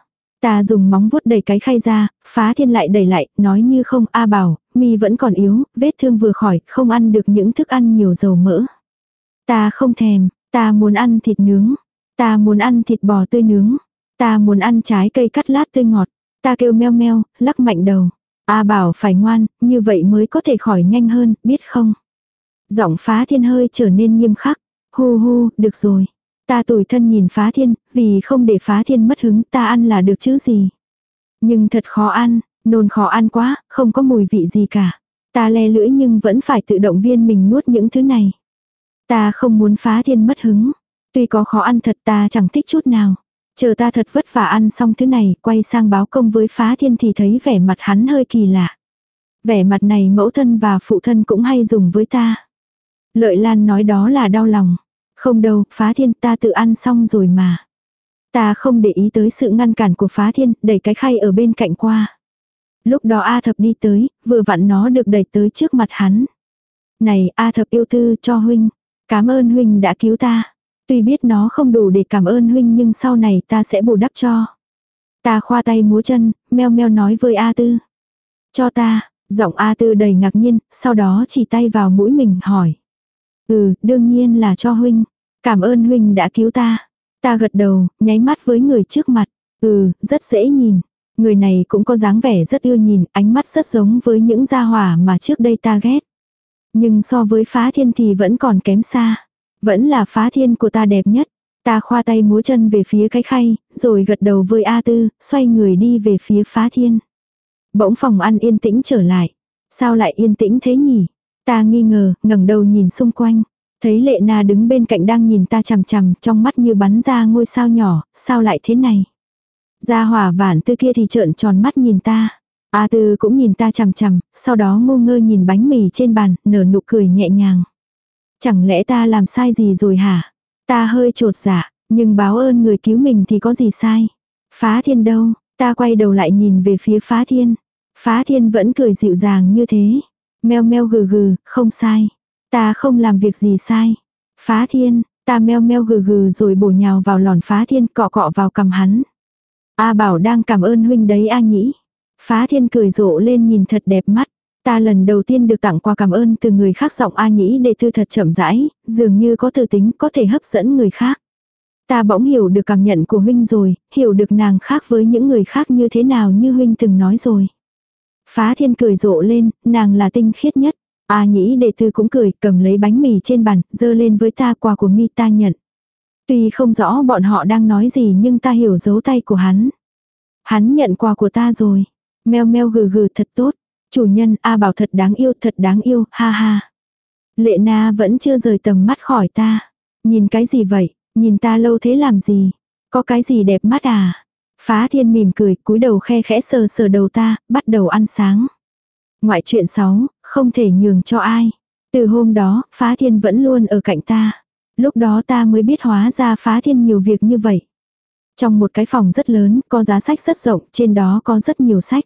Ta dùng móng vuốt đẩy cái khay ra, phá thiên lại đẩy lại, nói như không a bảo, mi vẫn còn yếu, vết thương vừa khỏi, không ăn được những thức ăn nhiều dầu mỡ. Ta không thèm, ta muốn ăn thịt nướng. Ta muốn ăn thịt bò tươi nướng. Ta muốn ăn trái cây cắt lát tươi ngọt. Ta kêu meo meo, lắc mạnh đầu. A bảo phải ngoan, như vậy mới có thể khỏi nhanh hơn, biết không? Giọng phá thiên hơi trở nên nghiêm khắc. Hu hu, được rồi. Ta tủi thân nhìn phá thiên, vì không để phá thiên mất hứng ta ăn là được chứ gì. Nhưng thật khó ăn, nôn khó ăn quá, không có mùi vị gì cả. Ta le lưỡi nhưng vẫn phải tự động viên mình nuốt những thứ này. Ta không muốn phá thiên mất hứng. Tuy có khó ăn thật ta chẳng thích chút nào. Chờ ta thật vất vả ăn xong thứ này, quay sang báo công với phá thiên thì thấy vẻ mặt hắn hơi kỳ lạ. Vẻ mặt này mẫu thân và phụ thân cũng hay dùng với ta. Lợi Lan nói đó là đau lòng. Không đâu, phá thiên ta tự ăn xong rồi mà. Ta không để ý tới sự ngăn cản của phá thiên, đẩy cái khay ở bên cạnh qua. Lúc đó A thập đi tới, vừa vặn nó được đẩy tới trước mặt hắn. Này A thập yêu tư cho huynh. Cảm ơn huynh đã cứu ta. Tuy biết nó không đủ để cảm ơn huynh nhưng sau này ta sẽ bù đắp cho. Ta khoa tay múa chân, meo meo nói với A tư. Cho ta, giọng A tư đầy ngạc nhiên, sau đó chỉ tay vào mũi mình hỏi. Ừ, đương nhiên là cho huynh. Cảm ơn huynh đã cứu ta. Ta gật đầu, nháy mắt với người trước mặt. Ừ, rất dễ nhìn. Người này cũng có dáng vẻ rất ưa nhìn, ánh mắt rất giống với những gia hỏa mà trước đây ta ghét. Nhưng so với phá thiên thì vẫn còn kém xa. Vẫn là phá thiên của ta đẹp nhất. Ta khoa tay múa chân về phía cái khay, rồi gật đầu với A Tư, xoay người đi về phía phá thiên. Bỗng phòng ăn yên tĩnh trở lại. Sao lại yên tĩnh thế nhỉ? Ta nghi ngờ, ngẩng đầu nhìn xung quanh. Thấy lệ na đứng bên cạnh đang nhìn ta chằm chằm, trong mắt như bắn ra ngôi sao nhỏ, sao lại thế này? Gia hỏa vản tư kia thì trợn tròn mắt nhìn ta. A tư cũng nhìn ta chằm chằm, sau đó ngô ngơ nhìn bánh mì trên bàn, nở nụ cười nhẹ nhàng. Chẳng lẽ ta làm sai gì rồi hả? Ta hơi trột dạ, nhưng báo ơn người cứu mình thì có gì sai? Phá thiên đâu? Ta quay đầu lại nhìn về phía phá thiên. Phá thiên vẫn cười dịu dàng như thế. Meo meo gừ gừ, không sai. Ta không làm việc gì sai. Phá thiên, ta meo meo gừ gừ rồi bổ nhào vào lòn phá thiên cọ cọ vào cầm hắn. A bảo đang cảm ơn huynh đấy A nhĩ. Phá thiên cười rộ lên nhìn thật đẹp mắt. Ta lần đầu tiên được tặng quà cảm ơn từ người khác giọng A nhĩ để thư thật chậm rãi, dường như có tư tính có thể hấp dẫn người khác. Ta bỗng hiểu được cảm nhận của huynh rồi, hiểu được nàng khác với những người khác như thế nào như huynh từng nói rồi. Phá thiên cười rộ lên, nàng là tinh khiết nhất. A nhĩ đệ tư cũng cười, cầm lấy bánh mì trên bàn, dơ lên với ta quà của mi ta nhận. Tuy không rõ bọn họ đang nói gì nhưng ta hiểu dấu tay của hắn. Hắn nhận quà của ta rồi. Meo meo gừ gừ thật tốt. Chủ nhân A bảo thật đáng yêu, thật đáng yêu, ha ha. Lệ na vẫn chưa rời tầm mắt khỏi ta. Nhìn cái gì vậy, nhìn ta lâu thế làm gì? Có cái gì đẹp mắt à? Phá thiên mỉm cười, cúi đầu khe khẽ sờ sờ đầu ta, bắt đầu ăn sáng. Ngoại chuyện 6, không thể nhường cho ai. Từ hôm đó, phá thiên vẫn luôn ở cạnh ta. Lúc đó ta mới biết hóa ra phá thiên nhiều việc như vậy. Trong một cái phòng rất lớn, có giá sách rất rộng, trên đó có rất nhiều sách.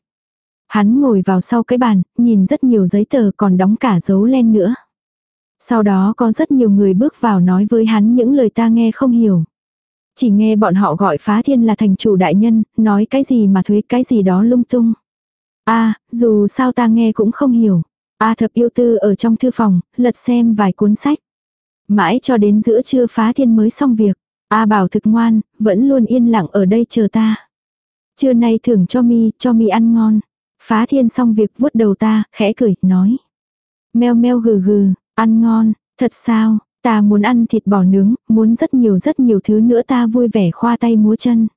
Hắn ngồi vào sau cái bàn, nhìn rất nhiều giấy tờ còn đóng cả dấu len nữa. Sau đó có rất nhiều người bước vào nói với hắn những lời ta nghe không hiểu. Chỉ nghe bọn họ gọi phá thiên là thành chủ đại nhân, nói cái gì mà thuế cái gì đó lung tung. a dù sao ta nghe cũng không hiểu. A thập yêu tư ở trong thư phòng, lật xem vài cuốn sách. Mãi cho đến giữa trưa phá thiên mới xong việc. A bảo thực ngoan, vẫn luôn yên lặng ở đây chờ ta. Trưa nay thưởng cho mi, cho mi ăn ngon. Phá thiên xong việc vuốt đầu ta, khẽ cười, nói. Meo meo gừ gừ, ăn ngon, thật sao, Ta muốn ăn thịt bò nướng, muốn rất nhiều rất nhiều thứ nữa ta vui vẻ khoa tay múa chân.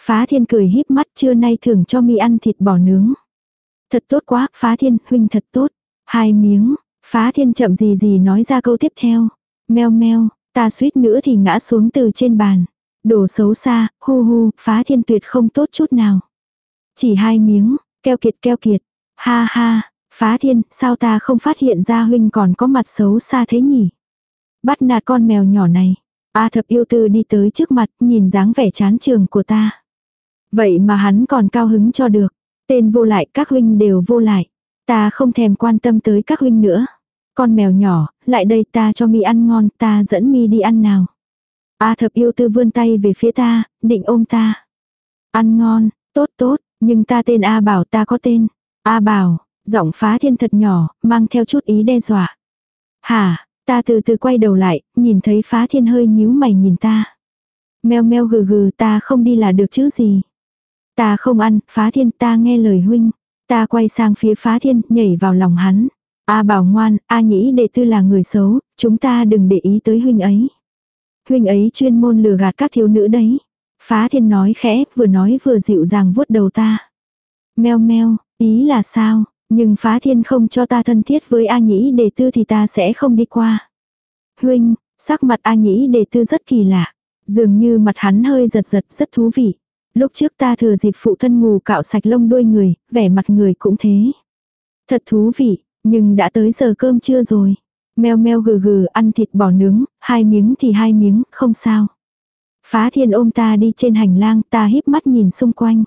Phá thiên cười híp mắt trưa nay thưởng cho mi ăn thịt bò nướng. Thật tốt quá, phá thiên, huynh thật tốt. Hai miếng, phá thiên chậm gì gì nói ra câu tiếp theo. Meo meo, ta suýt nữa thì ngã xuống từ trên bàn. Đồ xấu xa, hu hu, phá thiên tuyệt không tốt chút nào. Chỉ hai miếng, keo kiệt keo kiệt. Ha ha, phá thiên, sao ta không phát hiện ra huynh còn có mặt xấu xa thế nhỉ? Bắt nạt con mèo nhỏ này. A thập yêu tư đi tới trước mặt, nhìn dáng vẻ chán trường của ta. Vậy mà hắn còn cao hứng cho được. Tên vô lại, các huynh đều vô lại. Ta không thèm quan tâm tới các huynh nữa. Con mèo nhỏ, lại đây ta cho mi ăn ngon, ta dẫn mi đi ăn nào. A thập yêu tư vươn tay về phía ta, định ôm ta. Ăn ngon, tốt tốt, nhưng ta tên A bảo ta có tên. A bảo, giọng phá thiên thật nhỏ, mang theo chút ý đe dọa. Hả, ta từ từ quay đầu lại, nhìn thấy phá thiên hơi nhíu mày nhìn ta. Meo meo gừ gừ ta không đi là được chứ gì. Ta không ăn, phá thiên ta nghe lời huynh. Ta quay sang phía phá thiên, nhảy vào lòng hắn. A bảo ngoan, A nhĩ đệ tư là người xấu, chúng ta đừng để ý tới huynh ấy. Huynh ấy chuyên môn lừa gạt các thiếu nữ đấy. Phá thiên nói khẽ, vừa nói vừa dịu dàng vuốt đầu ta. Meo meo, ý là sao, nhưng phá thiên không cho ta thân thiết với A nhĩ đề tư thì ta sẽ không đi qua. Huynh, sắc mặt A nhĩ đề tư rất kỳ lạ. Dường như mặt hắn hơi giật giật rất thú vị. Lúc trước ta thừa dịp phụ thân ngủ cạo sạch lông đuôi người, vẻ mặt người cũng thế. Thật thú vị, nhưng đã tới giờ cơm trưa rồi. Meo meo gừ gừ ăn thịt bò nướng, hai miếng thì hai miếng, không sao. Phá thiên ôm ta đi trên hành lang, ta híp mắt nhìn xung quanh.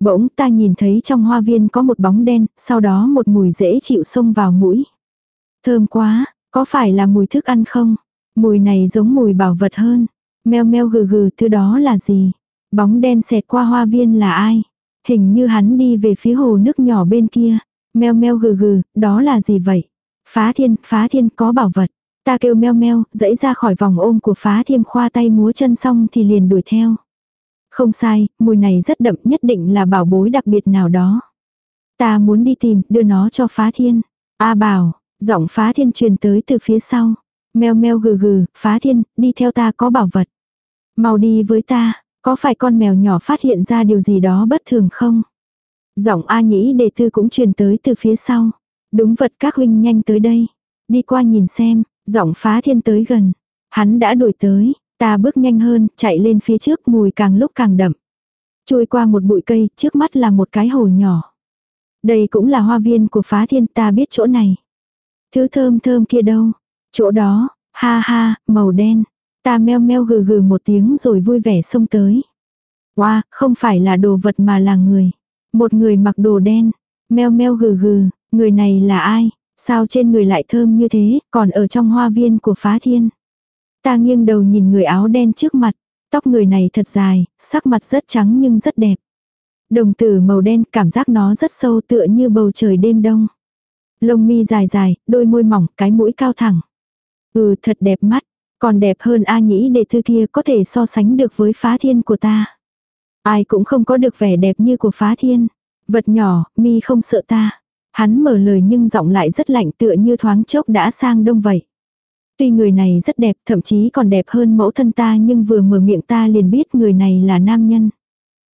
Bỗng ta nhìn thấy trong hoa viên có một bóng đen, sau đó một mùi dễ chịu xông vào mũi. Thơm quá, có phải là mùi thức ăn không? Mùi này giống mùi bảo vật hơn. Meo meo gừ gừ, thứ đó là gì? Bóng đen xẹt qua hoa viên là ai? Hình như hắn đi về phía hồ nước nhỏ bên kia. Meo meo gừ gừ, đó là gì vậy? Phá thiên, phá thiên có bảo vật. Ta kêu meo meo, dẫy ra khỏi vòng ôm của phá thiên khoa tay múa chân xong thì liền đuổi theo. Không sai, mùi này rất đậm nhất định là bảo bối đặc biệt nào đó. Ta muốn đi tìm, đưa nó cho phá thiên. A bảo, giọng phá thiên truyền tới từ phía sau. Meo meo gừ gừ, phá thiên, đi theo ta có bảo vật. Mau đi với ta, có phải con mèo nhỏ phát hiện ra điều gì đó bất thường không? Giọng A nhĩ đề tư cũng truyền tới từ phía sau. Đúng vật các huynh nhanh tới đây. Đi qua nhìn xem, giọng phá thiên tới gần. Hắn đã đuổi tới, ta bước nhanh hơn, chạy lên phía trước mùi càng lúc càng đậm. Trôi qua một bụi cây, trước mắt là một cái hồ nhỏ. Đây cũng là hoa viên của phá thiên ta biết chỗ này. Thứ thơm thơm kia đâu? Chỗ đó, ha ha, màu đen. Ta meo meo gừ gừ một tiếng rồi vui vẻ xông tới. Wow, không phải là đồ vật mà là người. Một người mặc đồ đen. Meo meo gừ gừ, người này là ai? Sao trên người lại thơm như thế, còn ở trong hoa viên của phá thiên? Ta nghiêng đầu nhìn người áo đen trước mặt. Tóc người này thật dài, sắc mặt rất trắng nhưng rất đẹp. Đồng tử màu đen cảm giác nó rất sâu tựa như bầu trời đêm đông. Lông mi dài dài, đôi môi mỏng, cái mũi cao thẳng. Ừ thật đẹp mắt, còn đẹp hơn A nhĩ đệ thư kia có thể so sánh được với phá thiên của ta. Ai cũng không có được vẻ đẹp như của phá thiên. Vật nhỏ, mi không sợ ta. Hắn mở lời nhưng giọng lại rất lạnh tựa như thoáng chốc đã sang đông vậy. Tuy người này rất đẹp, thậm chí còn đẹp hơn mẫu thân ta nhưng vừa mở miệng ta liền biết người này là nam nhân.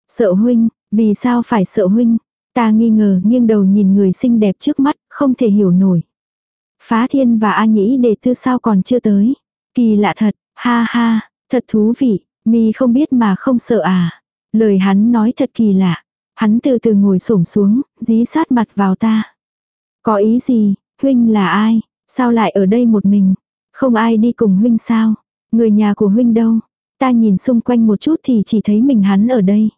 Sợ huynh, vì sao phải sợ huynh? Ta nghi ngờ nghiêng đầu nhìn người xinh đẹp trước mắt, không thể hiểu nổi. Phá thiên và A nhĩ đề tư sao còn chưa tới. Kỳ lạ thật, ha ha, thật thú vị, mi không biết mà không sợ à. Lời hắn nói thật kỳ lạ. Hắn từ từ ngồi xổm xuống, dí sát mặt vào ta. Có ý gì, huynh là ai, sao lại ở đây một mình? Không ai đi cùng huynh sao? Người nhà của huynh đâu? Ta nhìn xung quanh một chút thì chỉ thấy mình hắn ở đây.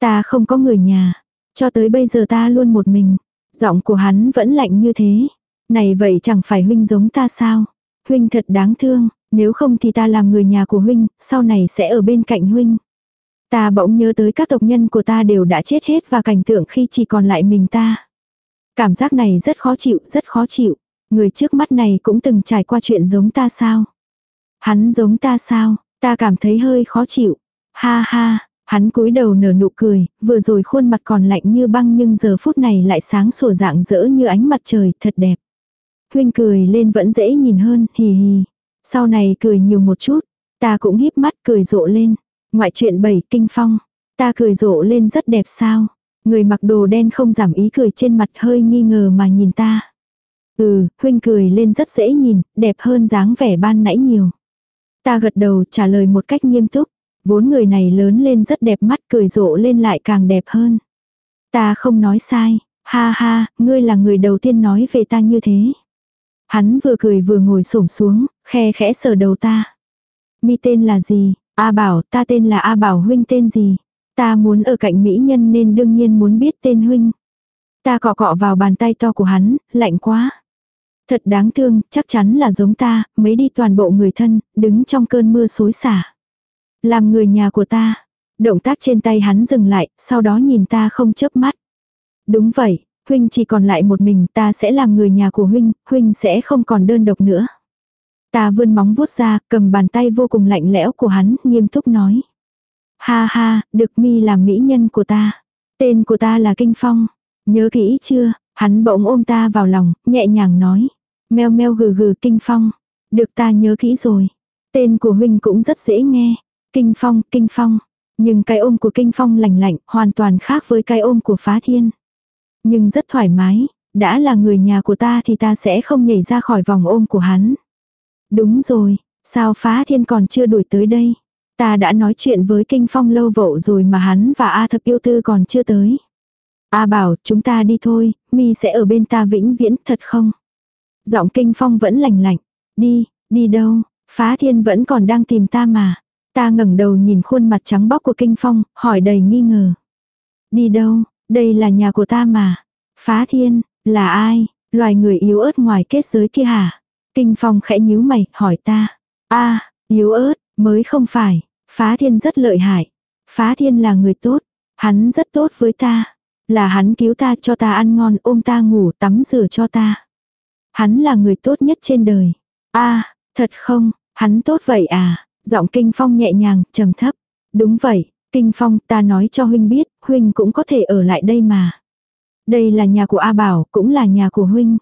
Ta không có người nhà. Cho tới bây giờ ta luôn một mình. Giọng của hắn vẫn lạnh như thế. Này vậy chẳng phải huynh giống ta sao? Huynh thật đáng thương, nếu không thì ta làm người nhà của huynh, sau này sẽ ở bên cạnh huynh. Ta bỗng nhớ tới các tộc nhân của ta đều đã chết hết và cảnh tượng khi chỉ còn lại mình ta. Cảm giác này rất khó chịu, rất khó chịu. Người trước mắt này cũng từng trải qua chuyện giống ta sao? Hắn giống ta sao? Ta cảm thấy hơi khó chịu. Ha ha, hắn cúi đầu nở nụ cười, vừa rồi khuôn mặt còn lạnh như băng nhưng giờ phút này lại sáng sủa dạng dỡ như ánh mặt trời, thật đẹp. Huynh cười lên vẫn dễ nhìn hơn, hì hì. Sau này cười nhiều một chút, ta cũng híp mắt cười rộ lên. Ngoại truyện bảy kinh phong, ta cười rộ lên rất đẹp sao. Người mặc đồ đen không giảm ý cười trên mặt hơi nghi ngờ mà nhìn ta. Ừ, huynh cười lên rất dễ nhìn, đẹp hơn dáng vẻ ban nãy nhiều. Ta gật đầu trả lời một cách nghiêm túc. Vốn người này lớn lên rất đẹp mắt cười rộ lên lại càng đẹp hơn. Ta không nói sai, ha ha, ngươi là người đầu tiên nói về ta như thế. Hắn vừa cười vừa ngồi xổm xuống, khe khẽ sờ đầu ta. Mi tên là gì? A Bảo, ta tên là A Bảo huynh tên gì? Ta muốn ở cạnh mỹ nhân nên đương nhiên muốn biết tên huynh. Ta cọ cọ vào bàn tay to của hắn, lạnh quá. Thật đáng thương, chắc chắn là giống ta, mấy đi toàn bộ người thân, đứng trong cơn mưa xối xả. Làm người nhà của ta. Động tác trên tay hắn dừng lại, sau đó nhìn ta không chớp mắt. Đúng vậy, huynh chỉ còn lại một mình ta sẽ làm người nhà của huynh, huynh sẽ không còn đơn độc nữa. Ta vươn móng vuốt ra, cầm bàn tay vô cùng lạnh lẽo của hắn, nghiêm túc nói. Ha ha, được mi làm mỹ nhân của ta. Tên của ta là Kinh Phong. Nhớ kỹ chưa? Hắn bỗng ôm ta vào lòng, nhẹ nhàng nói. Meo meo gừ gừ Kinh Phong. Được ta nhớ kỹ rồi. Tên của huynh cũng rất dễ nghe. Kinh Phong, Kinh Phong. Nhưng cái ôm của Kinh Phong lành lạnh, hoàn toàn khác với cái ôm của Phá Thiên. Nhưng rất thoải mái, đã là người nhà của ta thì ta sẽ không nhảy ra khỏi vòng ôm của hắn. Đúng rồi, sao Phá Thiên còn chưa đuổi tới đây? Ta đã nói chuyện với Kinh Phong lâu vậu rồi mà hắn và A thập yêu tư còn chưa tới. A bảo, chúng ta đi thôi, mi sẽ ở bên ta vĩnh viễn, thật không? Giọng Kinh Phong vẫn lành lạnh. Đi, đi đâu? Phá Thiên vẫn còn đang tìm ta mà. Ta ngẩng đầu nhìn khuôn mặt trắng bóc của Kinh Phong, hỏi đầy nghi ngờ. Đi đâu, đây là nhà của ta mà. Phá thiên, là ai, loài người yếu ớt ngoài kết giới kia hả? Kinh Phong khẽ nhíu mày, hỏi ta. a yếu ớt, mới không phải. Phá thiên rất lợi hại. Phá thiên là người tốt. Hắn rất tốt với ta. Là hắn cứu ta cho ta ăn ngon ôm ta ngủ tắm rửa cho ta. Hắn là người tốt nhất trên đời. a thật không, hắn tốt vậy à? Giọng Kinh Phong nhẹ nhàng, trầm thấp. Đúng vậy, Kinh Phong ta nói cho huynh biết, huynh cũng có thể ở lại đây mà. Đây là nhà của A Bảo, cũng là nhà của huynh.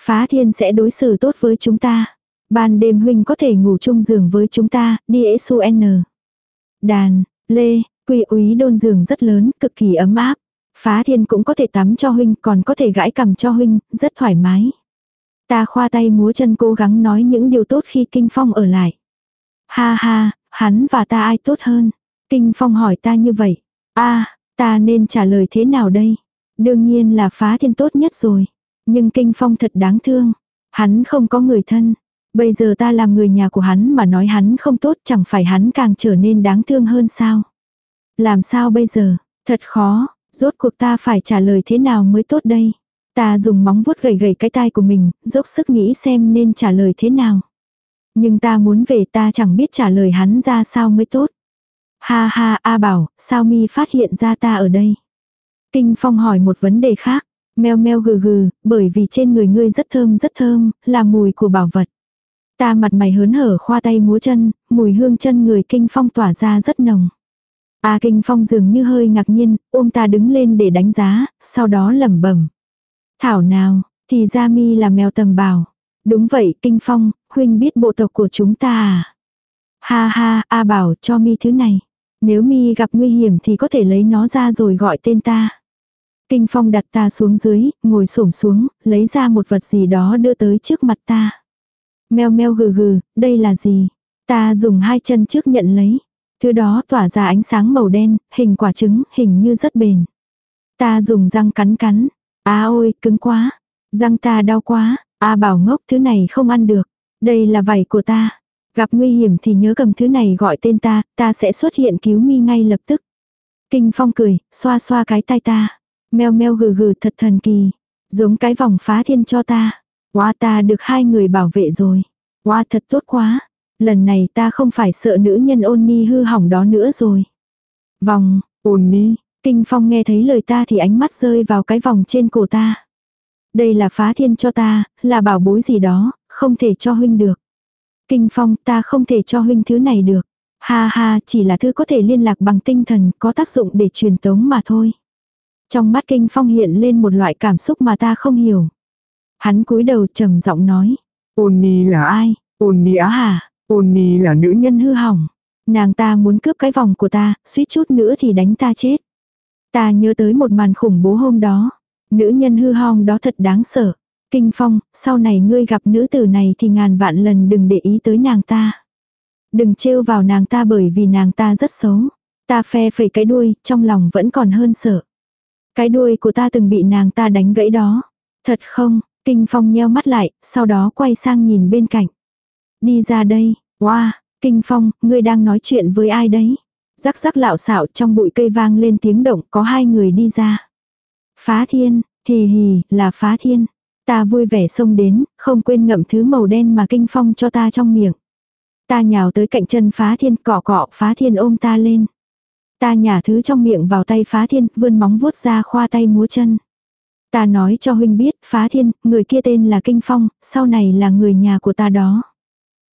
Phá thiên sẽ đối xử tốt với chúng ta. Ban đêm huynh có thể ngủ chung giường với chúng ta, đi ế su n. Đàn, lê, quy úy đôn giường rất lớn, cực kỳ ấm áp. Phá thiên cũng có thể tắm cho huynh, còn có thể gãi cầm cho huynh, rất thoải mái. Ta khoa tay múa chân cố gắng nói những điều tốt khi kinh phong ở lại. Ha ha, hắn và ta ai tốt hơn? Kinh Phong hỏi ta như vậy. a ta nên trả lời thế nào đây? Đương nhiên là phá thiên tốt nhất rồi. Nhưng Kinh Phong thật đáng thương. Hắn không có người thân. Bây giờ ta làm người nhà của hắn mà nói hắn không tốt chẳng phải hắn càng trở nên đáng thương hơn sao? Làm sao bây giờ? Thật khó, rốt cuộc ta phải trả lời thế nào mới tốt đây? Ta dùng móng vuốt gầy gầy cái tai của mình, dốc sức nghĩ xem nên trả lời thế nào. Nhưng ta muốn về ta chẳng biết trả lời hắn ra sao mới tốt. Ha ha, A bảo, sao mi phát hiện ra ta ở đây? Kinh Phong hỏi một vấn đề khác. Meo meo gừ gừ, bởi vì trên người ngươi rất thơm rất thơm, là mùi của bảo vật. Ta mặt mày hớn hở khoa tay múa chân, mùi hương chân người Kinh Phong tỏa ra rất nồng. A Kinh Phong dường như hơi ngạc nhiên, ôm ta đứng lên để đánh giá, sau đó lẩm bẩm. Thảo nào, thì ra mi là mèo tầm bảo. Đúng vậy, Kinh Phong, huynh biết bộ tộc của chúng ta à? Ha ha, A bảo cho mi thứ này. Nếu mi gặp nguy hiểm thì có thể lấy nó ra rồi gọi tên ta. Kinh Phong đặt ta xuống dưới, ngồi xổm xuống, lấy ra một vật gì đó đưa tới trước mặt ta. Meo meo gừ gừ, đây là gì? Ta dùng hai chân trước nhận lấy. Thứ đó tỏa ra ánh sáng màu đen, hình quả trứng, hình như rất bền. Ta dùng răng cắn cắn. À ôi, cứng quá. Răng ta đau quá. A bảo ngốc thứ này không ăn được. Đây là vảy của ta. Gặp nguy hiểm thì nhớ cầm thứ này gọi tên ta, ta sẽ xuất hiện cứu mi ngay lập tức. Kinh Phong cười, xoa xoa cái tay ta. Meo meo gừ gừ thật thần kỳ. Giống cái vòng phá thiên cho ta. Wow ta được hai người bảo vệ rồi. Wow thật tốt quá. Lần này ta không phải sợ nữ nhân ôn ni hư hỏng đó nữa rồi. Vòng, ôn ni. Kinh Phong nghe thấy lời ta thì ánh mắt rơi vào cái vòng trên cổ ta. Đây là phá thiên cho ta, là bảo bối gì đó, không thể cho huynh được. Kinh phong ta không thể cho huynh thứ này được. Ha ha, chỉ là thứ có thể liên lạc bằng tinh thần, có tác dụng để truyền tống mà thôi. Trong mắt kinh phong hiện lên một loại cảm xúc mà ta không hiểu. Hắn cúi đầu trầm giọng nói. Ôn là ai? Ôn Nhi á, hả? Ôn Nhi là nữ. Nhân hư hỏng. Nàng ta muốn cướp cái vòng của ta, suýt chút nữa thì đánh ta chết. Ta nhớ tới một màn khủng bố hôm đó. Nữ nhân hư hong đó thật đáng sợ. Kinh phong, sau này ngươi gặp nữ tử này thì ngàn vạn lần đừng để ý tới nàng ta. Đừng trêu vào nàng ta bởi vì nàng ta rất xấu. Ta phe phẩy cái đuôi, trong lòng vẫn còn hơn sợ. Cái đuôi của ta từng bị nàng ta đánh gãy đó. Thật không, Kinh Phong nheo mắt lại, sau đó quay sang nhìn bên cạnh. Đi ra đây, wow, Kinh Phong, ngươi đang nói chuyện với ai đấy? Rắc rắc lạo xạo trong bụi cây vang lên tiếng động có hai người đi ra. Phá thiên, hì hì, là phá thiên. Ta vui vẻ xông đến, không quên ngậm thứ màu đen mà Kinh Phong cho ta trong miệng. Ta nhào tới cạnh chân phá thiên cọ cọ phá thiên ôm ta lên. Ta nhả thứ trong miệng vào tay phá thiên, vươn móng vuốt ra khoa tay múa chân. Ta nói cho huynh biết, phá thiên, người kia tên là Kinh Phong, sau này là người nhà của ta đó.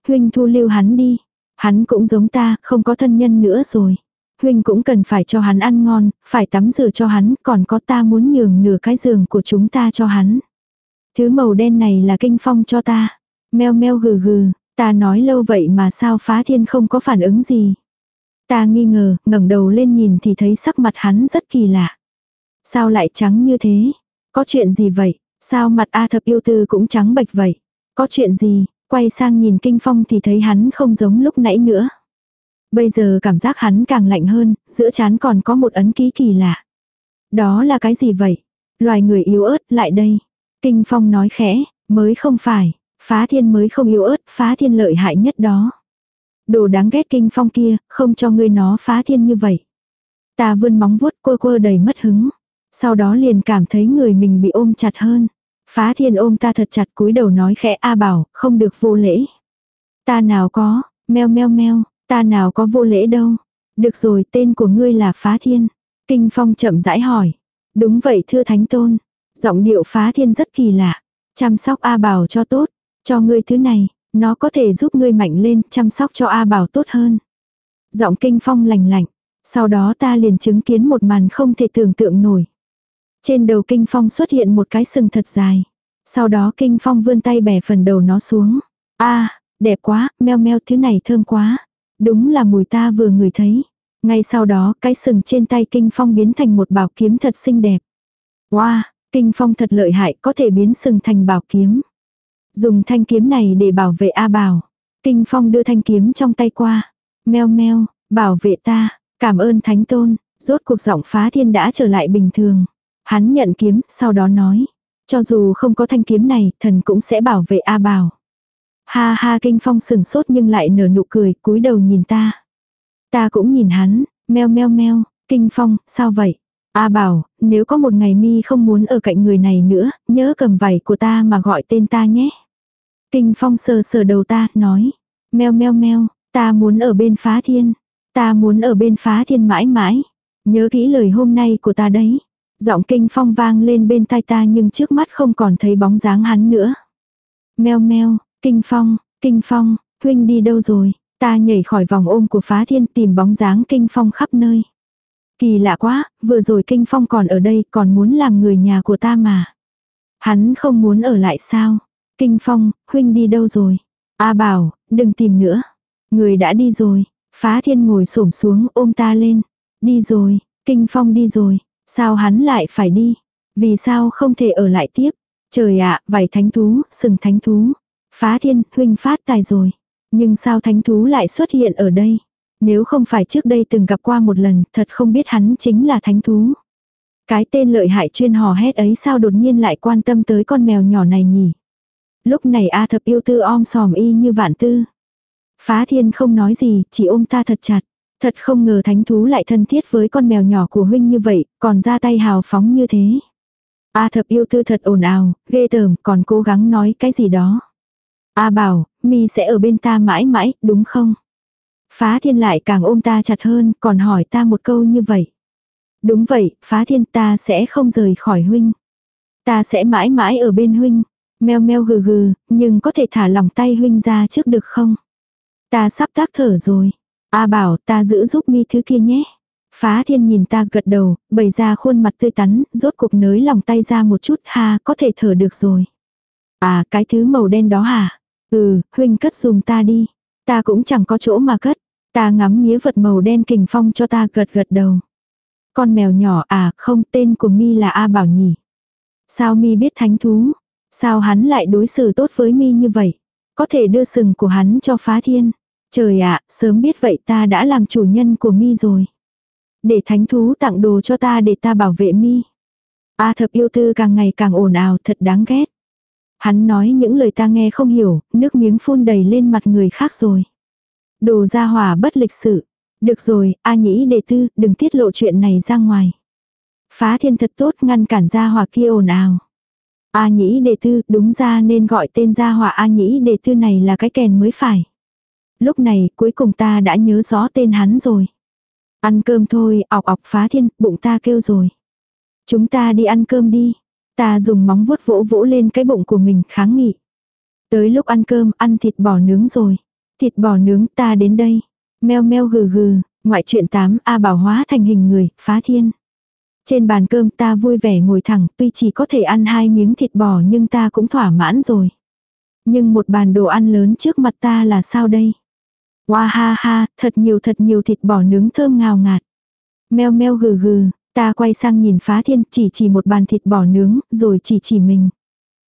Huynh thu lưu hắn đi. Hắn cũng giống ta, không có thân nhân nữa rồi. Huynh cũng cần phải cho hắn ăn ngon, phải tắm rửa cho hắn, còn có ta muốn nhường nửa cái giường của chúng ta cho hắn. Thứ màu đen này là Kinh Phong cho ta. Meo meo gừ gừ, ta nói lâu vậy mà sao phá thiên không có phản ứng gì. Ta nghi ngờ, ngẩng đầu lên nhìn thì thấy sắc mặt hắn rất kỳ lạ. Sao lại trắng như thế? Có chuyện gì vậy? Sao mặt A thập yêu tư cũng trắng bệch vậy? Có chuyện gì? Quay sang nhìn kinh phong thì thấy hắn không giống lúc nãy nữa. Bây giờ cảm giác hắn càng lạnh hơn, giữa chán còn có một ấn ký kỳ lạ. Đó là cái gì vậy? Loài người yếu ớt lại đây. Kinh phong nói khẽ, mới không phải, phá thiên mới không yếu ớt, phá thiên lợi hại nhất đó. Đồ đáng ghét kinh phong kia, không cho ngươi nó phá thiên như vậy. Ta vươn móng vuốt quơ quơ đầy mất hứng. Sau đó liền cảm thấy người mình bị ôm chặt hơn. Phá thiên ôm ta thật chặt cúi đầu nói khẽ A bảo, không được vô lễ. Ta nào có, meo meo meo, ta nào có vô lễ đâu. Được rồi, tên của ngươi là Phá Thiên. Kinh Phong chậm rãi hỏi. Đúng vậy thưa Thánh Tôn. Giọng điệu Phá Thiên rất kỳ lạ. Chăm sóc A Bảo cho tốt. Cho ngươi thứ này, nó có thể giúp ngươi mạnh lên, chăm sóc cho A Bảo tốt hơn. Giọng Kinh Phong lành lạnh. Sau đó ta liền chứng kiến một màn không thể tưởng tượng nổi. Trên đầu Kinh Phong xuất hiện một cái sừng thật dài. Sau đó Kinh Phong vươn tay bẻ phần đầu nó xuống. a đẹp quá, meo meo thứ này thơm quá. Đúng là mùi ta vừa ngửi thấy. Ngay sau đó cái sừng trên tay Kinh Phong biến thành một bảo kiếm thật xinh đẹp. Wow, Kinh Phong thật lợi hại có thể biến sừng thành bảo kiếm. Dùng thanh kiếm này để bảo vệ A Bảo. Kinh Phong đưa thanh kiếm trong tay qua. Meo meo, bảo vệ ta, cảm ơn Thánh Tôn, rốt cuộc giọng phá thiên đã trở lại bình thường. Hắn nhận kiếm, sau đó nói. Cho dù không có thanh kiếm này, thần cũng sẽ bảo vệ A Bảo. Ha ha kinh phong sừng sốt nhưng lại nở nụ cười, cúi đầu nhìn ta. Ta cũng nhìn hắn, meo meo meo, kinh phong, sao vậy? A bảo, nếu có một ngày mi không muốn ở cạnh người này nữa, nhớ cầm vảy của ta mà gọi tên ta nhé. Kinh phong sờ sờ đầu ta, nói. Meo meo meo, ta muốn ở bên phá thiên. Ta muốn ở bên phá thiên mãi mãi. Nhớ kỹ lời hôm nay của ta đấy. Giọng kinh phong vang lên bên tai ta nhưng trước mắt không còn thấy bóng dáng hắn nữa. Meo meo, kinh phong, kinh phong, huynh đi đâu rồi? Ta nhảy khỏi vòng ôm của phá thiên tìm bóng dáng kinh phong khắp nơi. Kỳ lạ quá, vừa rồi kinh phong còn ở đây còn muốn làm người nhà của ta mà. Hắn không muốn ở lại sao? Kinh phong, huynh đi đâu rồi? A bảo, đừng tìm nữa. Người đã đi rồi. Phá thiên ngồi xổm xuống ôm ta lên. Đi rồi, kinh phong đi rồi. Sao hắn lại phải đi? Vì sao không thể ở lại tiếp? Trời ạ, vảy thánh thú, sừng thánh thú. Phá thiên, huynh phát tài rồi. Nhưng sao thánh thú lại xuất hiện ở đây? Nếu không phải trước đây từng gặp qua một lần, thật không biết hắn chính là thánh thú. Cái tên lợi hại chuyên hò hét ấy sao đột nhiên lại quan tâm tới con mèo nhỏ này nhỉ? Lúc này A thập yêu tư om sòm y như vạn tư. Phá thiên không nói gì, chỉ ôm ta thật chặt. Thật không ngờ thánh thú lại thân thiết với con mèo nhỏ của huynh như vậy, còn ra tay hào phóng như thế. A thập yêu tư thật ồn ào, ghê tởm, còn cố gắng nói cái gì đó. A bảo, mi sẽ ở bên ta mãi mãi, đúng không? Phá thiên lại càng ôm ta chặt hơn, còn hỏi ta một câu như vậy. Đúng vậy, phá thiên ta sẽ không rời khỏi huynh. Ta sẽ mãi mãi ở bên huynh. Meo meo gừ gừ, nhưng có thể thả lòng tay huynh ra trước được không? Ta sắp tác thở rồi. A bảo ta giữ giúp mi thứ kia nhé. Phá thiên nhìn ta gật đầu, bày ra khuôn mặt tươi tắn, rốt cuộc nới lòng tay ra một chút ha, có thể thở được rồi. À, cái thứ màu đen đó hả? Ừ, huynh cất dùm ta đi. Ta cũng chẳng có chỗ mà cất. Ta ngắm nghía vật màu đen kình phong cho ta gật gật đầu. Con mèo nhỏ à, không tên của mi là A Bảo nhỉ. Sao mi biết thánh thú? Sao hắn lại đối xử tốt với mi như vậy? Có thể đưa sừng của hắn cho phá thiên. Trời ạ, sớm biết vậy ta đã làm chủ nhân của mi rồi. Để thánh thú tặng đồ cho ta để ta bảo vệ mi. A thập yêu tư càng ngày càng ồn ào thật đáng ghét. Hắn nói những lời ta nghe không hiểu, nước miếng phun đầy lên mặt người khác rồi. Đồ ra hỏa bất lịch sự. Được rồi, A nhĩ đề tư, đừng tiết lộ chuyện này ra ngoài. Phá thiên thật tốt ngăn cản gia hỏa kia ồn ào. A nhĩ đề tư, đúng ra nên gọi tên gia hỏa A nhĩ đề tư này là cái kèn mới phải. Lúc này, cuối cùng ta đã nhớ rõ tên hắn rồi. Ăn cơm thôi, ọc ọc phá thiên, bụng ta kêu rồi. Chúng ta đi ăn cơm đi. Ta dùng móng vuốt vỗ vỗ lên cái bụng của mình kháng nghị. Tới lúc ăn cơm, ăn thịt bò nướng rồi. Thịt bò nướng ta đến đây. Meo meo gừ gừ, ngoại truyện 8 A bảo hóa thành hình người, phá thiên. Trên bàn cơm ta vui vẻ ngồi thẳng, tuy chỉ có thể ăn hai miếng thịt bò nhưng ta cũng thỏa mãn rồi. Nhưng một bàn đồ ăn lớn trước mặt ta là sao đây? Hoa ha ha, thật nhiều thật nhiều thịt bò nướng thơm ngào ngạt. Meo meo gừ gừ, ta quay sang nhìn phá thiên chỉ chỉ một bàn thịt bò nướng, rồi chỉ chỉ mình.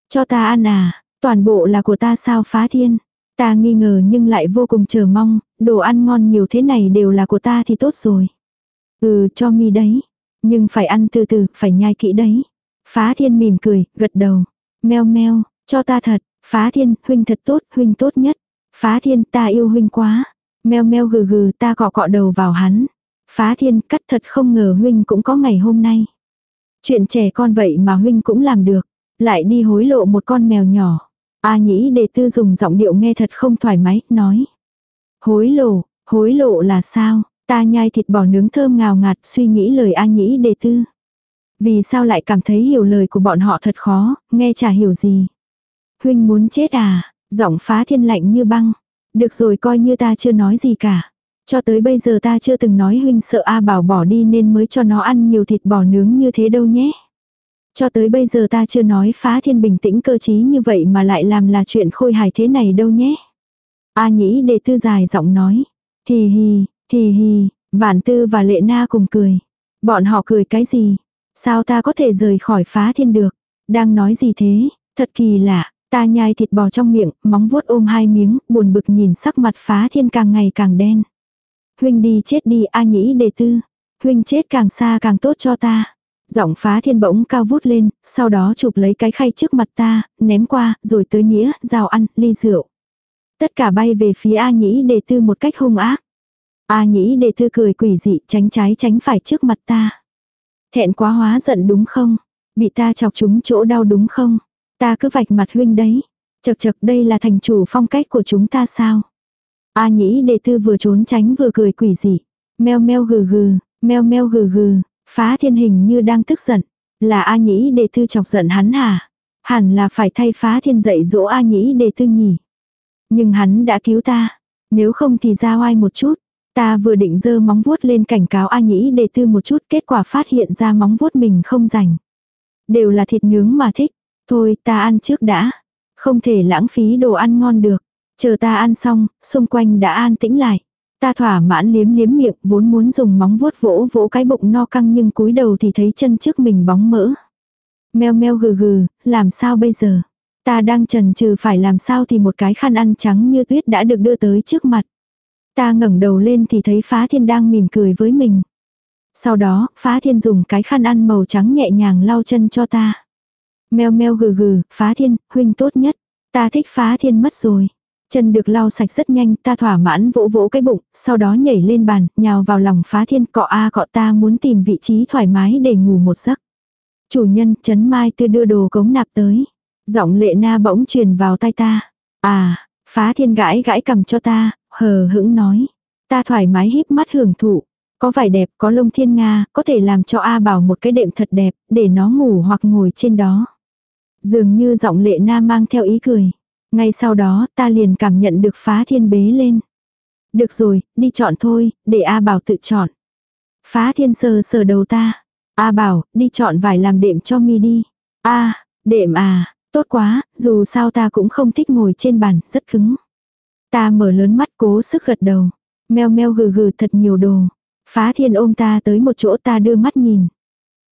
Cho ta ăn à, toàn bộ là của ta sao phá thiên. Ta nghi ngờ nhưng lại vô cùng chờ mong, đồ ăn ngon nhiều thế này đều là của ta thì tốt rồi. Ừ, cho mi đấy. Nhưng phải ăn từ từ, phải nhai kỹ đấy. Phá thiên mỉm cười, gật đầu. Meo meo, cho ta thật. Phá thiên, huynh thật tốt, huynh tốt nhất. Phá thiên, ta yêu huynh quá. Meo meo gừ gừ, ta cọ cọ đầu vào hắn. Phá thiên, cắt thật không ngờ huynh cũng có ngày hôm nay. Chuyện trẻ con vậy mà huynh cũng làm được. Lại đi hối lộ một con mèo nhỏ. A nhĩ đề tư dùng giọng điệu nghe thật không thoải mái, nói. Hối lộ, hối lộ là sao? Ta nhai thịt bò nướng thơm ngào ngạt suy nghĩ lời A nhĩ đề tư. Vì sao lại cảm thấy hiểu lời của bọn họ thật khó, nghe chả hiểu gì. Huynh muốn chết à, giọng phá thiên lạnh như băng. Được rồi coi như ta chưa nói gì cả. Cho tới bây giờ ta chưa từng nói huynh sợ A bảo bỏ đi nên mới cho nó ăn nhiều thịt bò nướng như thế đâu nhé. Cho tới bây giờ ta chưa nói phá thiên bình tĩnh cơ trí như vậy mà lại làm là chuyện khôi hài thế này đâu nhé. A nhĩ đề tư dài giọng nói. Hì hì, hì hì, vạn tư và lệ na cùng cười. Bọn họ cười cái gì? Sao ta có thể rời khỏi phá thiên được? Đang nói gì thế? Thật kỳ lạ, ta nhai thịt bò trong miệng, móng vuốt ôm hai miếng, buồn bực nhìn sắc mặt phá thiên càng ngày càng đen. Huynh đi chết đi A nhĩ đề tư. Huynh chết càng xa càng tốt cho ta. Giọng phá thiên bỗng cao vút lên, sau đó chụp lấy cái khay trước mặt ta, ném qua, rồi tới nĩa, rào ăn, ly rượu. Tất cả bay về phía A nhĩ đề tư một cách hung ác. A nhĩ đề tư cười quỷ dị tránh trái tránh phải trước mặt ta. Thẹn quá hóa giận đúng không? Bị ta chọc chúng chỗ đau đúng không? Ta cứ vạch mặt huynh đấy. Chật chật đây là thành chủ phong cách của chúng ta sao? A nhĩ đệ tư vừa trốn tránh vừa cười quỷ dị. Meo meo gừ gừ, meo meo gừ gừ, Phá thiên hình như đang tức giận. Là A Nhĩ đệ tư chọc giận hắn hả? Hẳn là phải thay phá thiên dạy dỗ A Nhĩ đệ tư nhỉ. Nhưng hắn đã cứu ta. Nếu không thì ra oai một chút. Ta vừa định giơ móng vuốt lên cảnh cáo A Nhĩ đệ tư một chút kết quả phát hiện ra móng vuốt mình không rảnh. Đều là thịt nướng mà thích. Thôi ta ăn trước đã. Không thể lãng phí đồ ăn ngon được. Chờ ta ăn xong, xung quanh đã an tĩnh lại. Ta thỏa mãn liếm liếm miệng, vốn muốn dùng móng vuốt vỗ vỗ cái bụng no căng nhưng cúi đầu thì thấy chân trước mình bóng mỡ. Meo meo gừ gừ, làm sao bây giờ? Ta đang trần trừ phải làm sao thì một cái khăn ăn trắng như tuyết đã được đưa tới trước mặt. Ta ngẩng đầu lên thì thấy phá thiên đang mỉm cười với mình. Sau đó, phá thiên dùng cái khăn ăn màu trắng nhẹ nhàng lau chân cho ta. Meo meo gừ gừ, phá thiên, huynh tốt nhất. Ta thích phá thiên mất rồi. Chân được lau sạch rất nhanh, ta thỏa mãn vỗ vỗ cái bụng, sau đó nhảy lên bàn, nhào vào lòng phá thiên cọ a cọ ta muốn tìm vị trí thoải mái để ngủ một giấc. Chủ nhân, chấn mai tư đưa đồ cống nạp tới. Giọng lệ na bỗng truyền vào tai ta. À, phá thiên gãi gãi cầm cho ta, hờ hững nói. Ta thoải mái híp mắt hưởng thụ. Có vải đẹp, có lông thiên nga, có thể làm cho A bảo một cái đệm thật đẹp, để nó ngủ hoặc ngồi trên đó. Dường như giọng lệ na mang theo ý cười. Ngay sau đó ta liền cảm nhận được phá thiên bế lên. Được rồi, đi chọn thôi, để A Bảo tự chọn. Phá thiên sờ sờ đầu ta. A Bảo, đi chọn vải làm đệm cho mi đi. A, đệm à, Tốt quá, dù sao ta cũng không thích ngồi trên bàn, rất cứng. Ta mở lớn mắt cố sức gật đầu. Meo meo gừ gừ thật nhiều đồ. Phá thiên ôm ta tới một chỗ ta đưa mắt nhìn.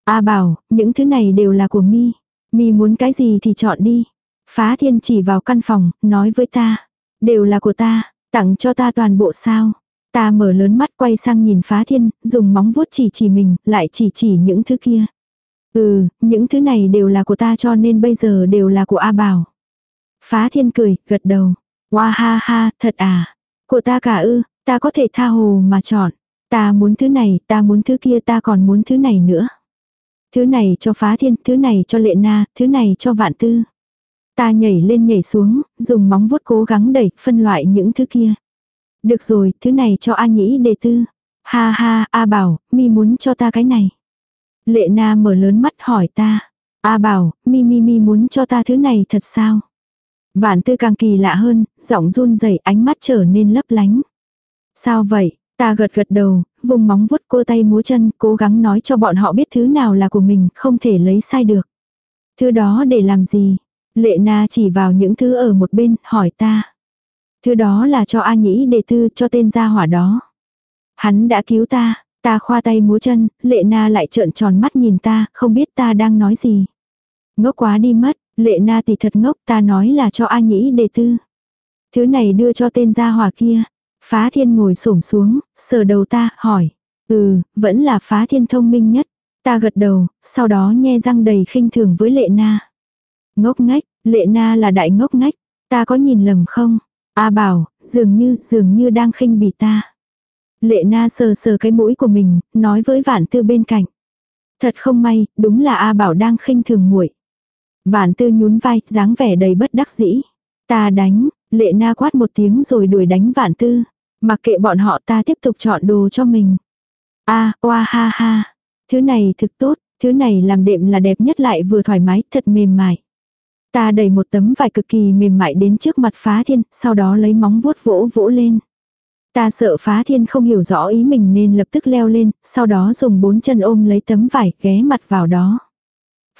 A bảo, những thứ này đều là của mi. Mi muốn cái gì thì chọn đi. Phá thiên chỉ vào căn phòng, nói với ta. Đều là của ta, tặng cho ta toàn bộ sao. Ta mở lớn mắt quay sang nhìn phá thiên, dùng móng vuốt chỉ chỉ mình, lại chỉ chỉ những thứ kia. Ừ, những thứ này đều là của ta cho nên bây giờ đều là của A Bảo. Phá thiên cười, gật đầu. Hoa ha ha, thật à. Của ta cả ư, ta có thể tha hồ mà chọn. Ta muốn thứ này, ta muốn thứ kia, ta còn muốn thứ này nữa. Thứ này cho phá thiên, thứ này cho lệ na, thứ này cho vạn tư. Ta nhảy lên nhảy xuống, dùng móng vuốt cố gắng đẩy, phân loại những thứ kia. Được rồi, thứ này cho A nhĩ đề tư. Ha ha, A bảo, mi muốn cho ta cái này. Lệ na mở lớn mắt hỏi ta. A bảo, mi mi mi muốn cho ta thứ này thật sao? Vạn tư càng kỳ lạ hơn, giọng run rẩy ánh mắt trở nên lấp lánh. Sao vậy? Ta gật gật đầu, vùng móng vuốt cô tay múa chân, cố gắng nói cho bọn họ biết thứ nào là của mình, không thể lấy sai được. Thứ đó để làm gì? Lệ na chỉ vào những thứ ở một bên, hỏi ta. Thứ đó là cho A Nhĩ đề tư cho tên gia hỏa đó. Hắn đã cứu ta, ta khoa tay múa chân, lệ na lại trợn tròn mắt nhìn ta, không biết ta đang nói gì. Ngốc quá đi mất, lệ na thì thật ngốc ta nói là cho A Nhĩ đề tư. Thứ này đưa cho tên gia hỏa kia. Phá thiên ngồi xổm xuống, sờ đầu ta, hỏi. Ừ, vẫn là phá thiên thông minh nhất. Ta gật đầu, sau đó nhe răng đầy khinh thường với lệ na. Ngốc ngách, lệ na là đại ngốc ngách. Ta có nhìn lầm không? A bảo, dường như, dường như đang khinh bỉ ta. Lệ na sờ sờ cái mũi của mình, nói với vạn tư bên cạnh. Thật không may, đúng là A bảo đang khinh thường muội. Vạn tư nhún vai, dáng vẻ đầy bất đắc dĩ. Ta đánh, lệ na quát một tiếng rồi đuổi đánh vạn tư. Mặc kệ bọn họ ta tiếp tục chọn đồ cho mình. A, oa ha ha. Thứ này thực tốt, thứ này làm đệm là đẹp nhất lại vừa thoải mái, thật mềm mại. Ta đẩy một tấm vải cực kỳ mềm mại đến trước mặt phá thiên, sau đó lấy móng vuốt vỗ vỗ lên. Ta sợ phá thiên không hiểu rõ ý mình nên lập tức leo lên, sau đó dùng bốn chân ôm lấy tấm vải ghé mặt vào đó.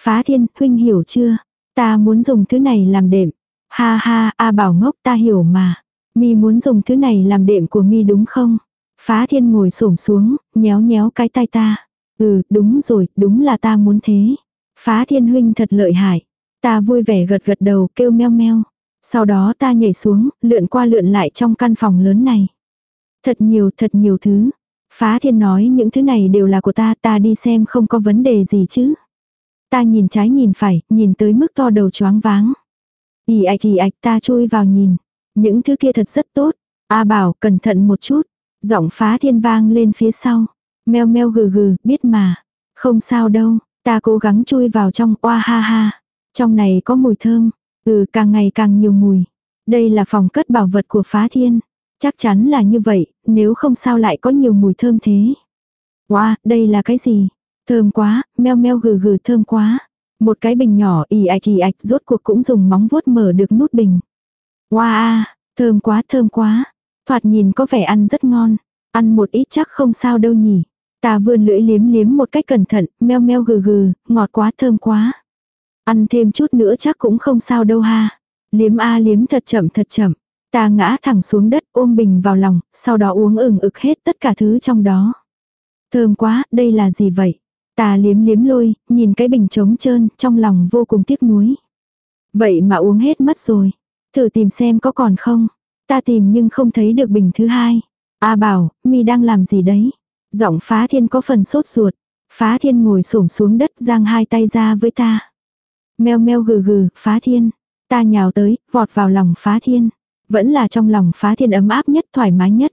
Phá thiên, huynh hiểu chưa? Ta muốn dùng thứ này làm đệm. Ha ha, A bảo ngốc ta hiểu mà. Mi muốn dùng thứ này làm đệm của Mi đúng không? Phá thiên ngồi xổm xuống, nhéo nhéo cái tay ta. Ừ, đúng rồi, đúng là ta muốn thế. Phá thiên huynh thật lợi hại. Ta vui vẻ gật gật đầu kêu meo meo. Sau đó ta nhảy xuống, lượn qua lượn lại trong căn phòng lớn này. Thật nhiều, thật nhiều thứ. Phá thiên nói những thứ này đều là của ta, ta đi xem không có vấn đề gì chứ. Ta nhìn trái nhìn phải, nhìn tới mức to đầu choáng váng. Ý ạch ì ạch ta chui vào nhìn. Những thứ kia thật rất tốt. A bảo, cẩn thận một chút. Giọng phá thiên vang lên phía sau. Meo meo gừ gừ, biết mà. Không sao đâu, ta cố gắng chui vào trong, oa ha ha. Trong này có mùi thơm. Ừ, càng ngày càng nhiều mùi. Đây là phòng cất bảo vật của phá thiên. Chắc chắn là như vậy, nếu không sao lại có nhiều mùi thơm thế. Wow, đây là cái gì? Thơm quá, meo meo gừ gừ thơm quá. Một cái bình nhỏ ì ạch ì ạch rốt cuộc cũng dùng móng vuốt mở được nút bình. Wow, thơm quá thơm quá. Thoạt nhìn có vẻ ăn rất ngon. Ăn một ít chắc không sao đâu nhỉ. Ta vươn lưỡi liếm liếm một cách cẩn thận, meo meo gừ gừ, ngọt quá thơm quá. Ăn thêm chút nữa chắc cũng không sao đâu ha. Liếm a liếm thật chậm thật chậm. Ta ngã thẳng xuống đất ôm bình vào lòng, sau đó uống ửng ực hết tất cả thứ trong đó. Thơm quá, đây là gì vậy? Ta liếm liếm lôi, nhìn cái bình trống trơn, trong lòng vô cùng tiếc nuối. Vậy mà uống hết mất rồi. Thử tìm xem có còn không. Ta tìm nhưng không thấy được bình thứ hai. A bảo, mi đang làm gì đấy? Giọng phá thiên có phần sốt ruột. Phá thiên ngồi xổm xuống đất giang hai tay ra với ta. Meo meo gừ gừ, phá thiên. Ta nhào tới, vọt vào lòng phá thiên. Vẫn là trong lòng phá thiên ấm áp nhất, thoải mái nhất.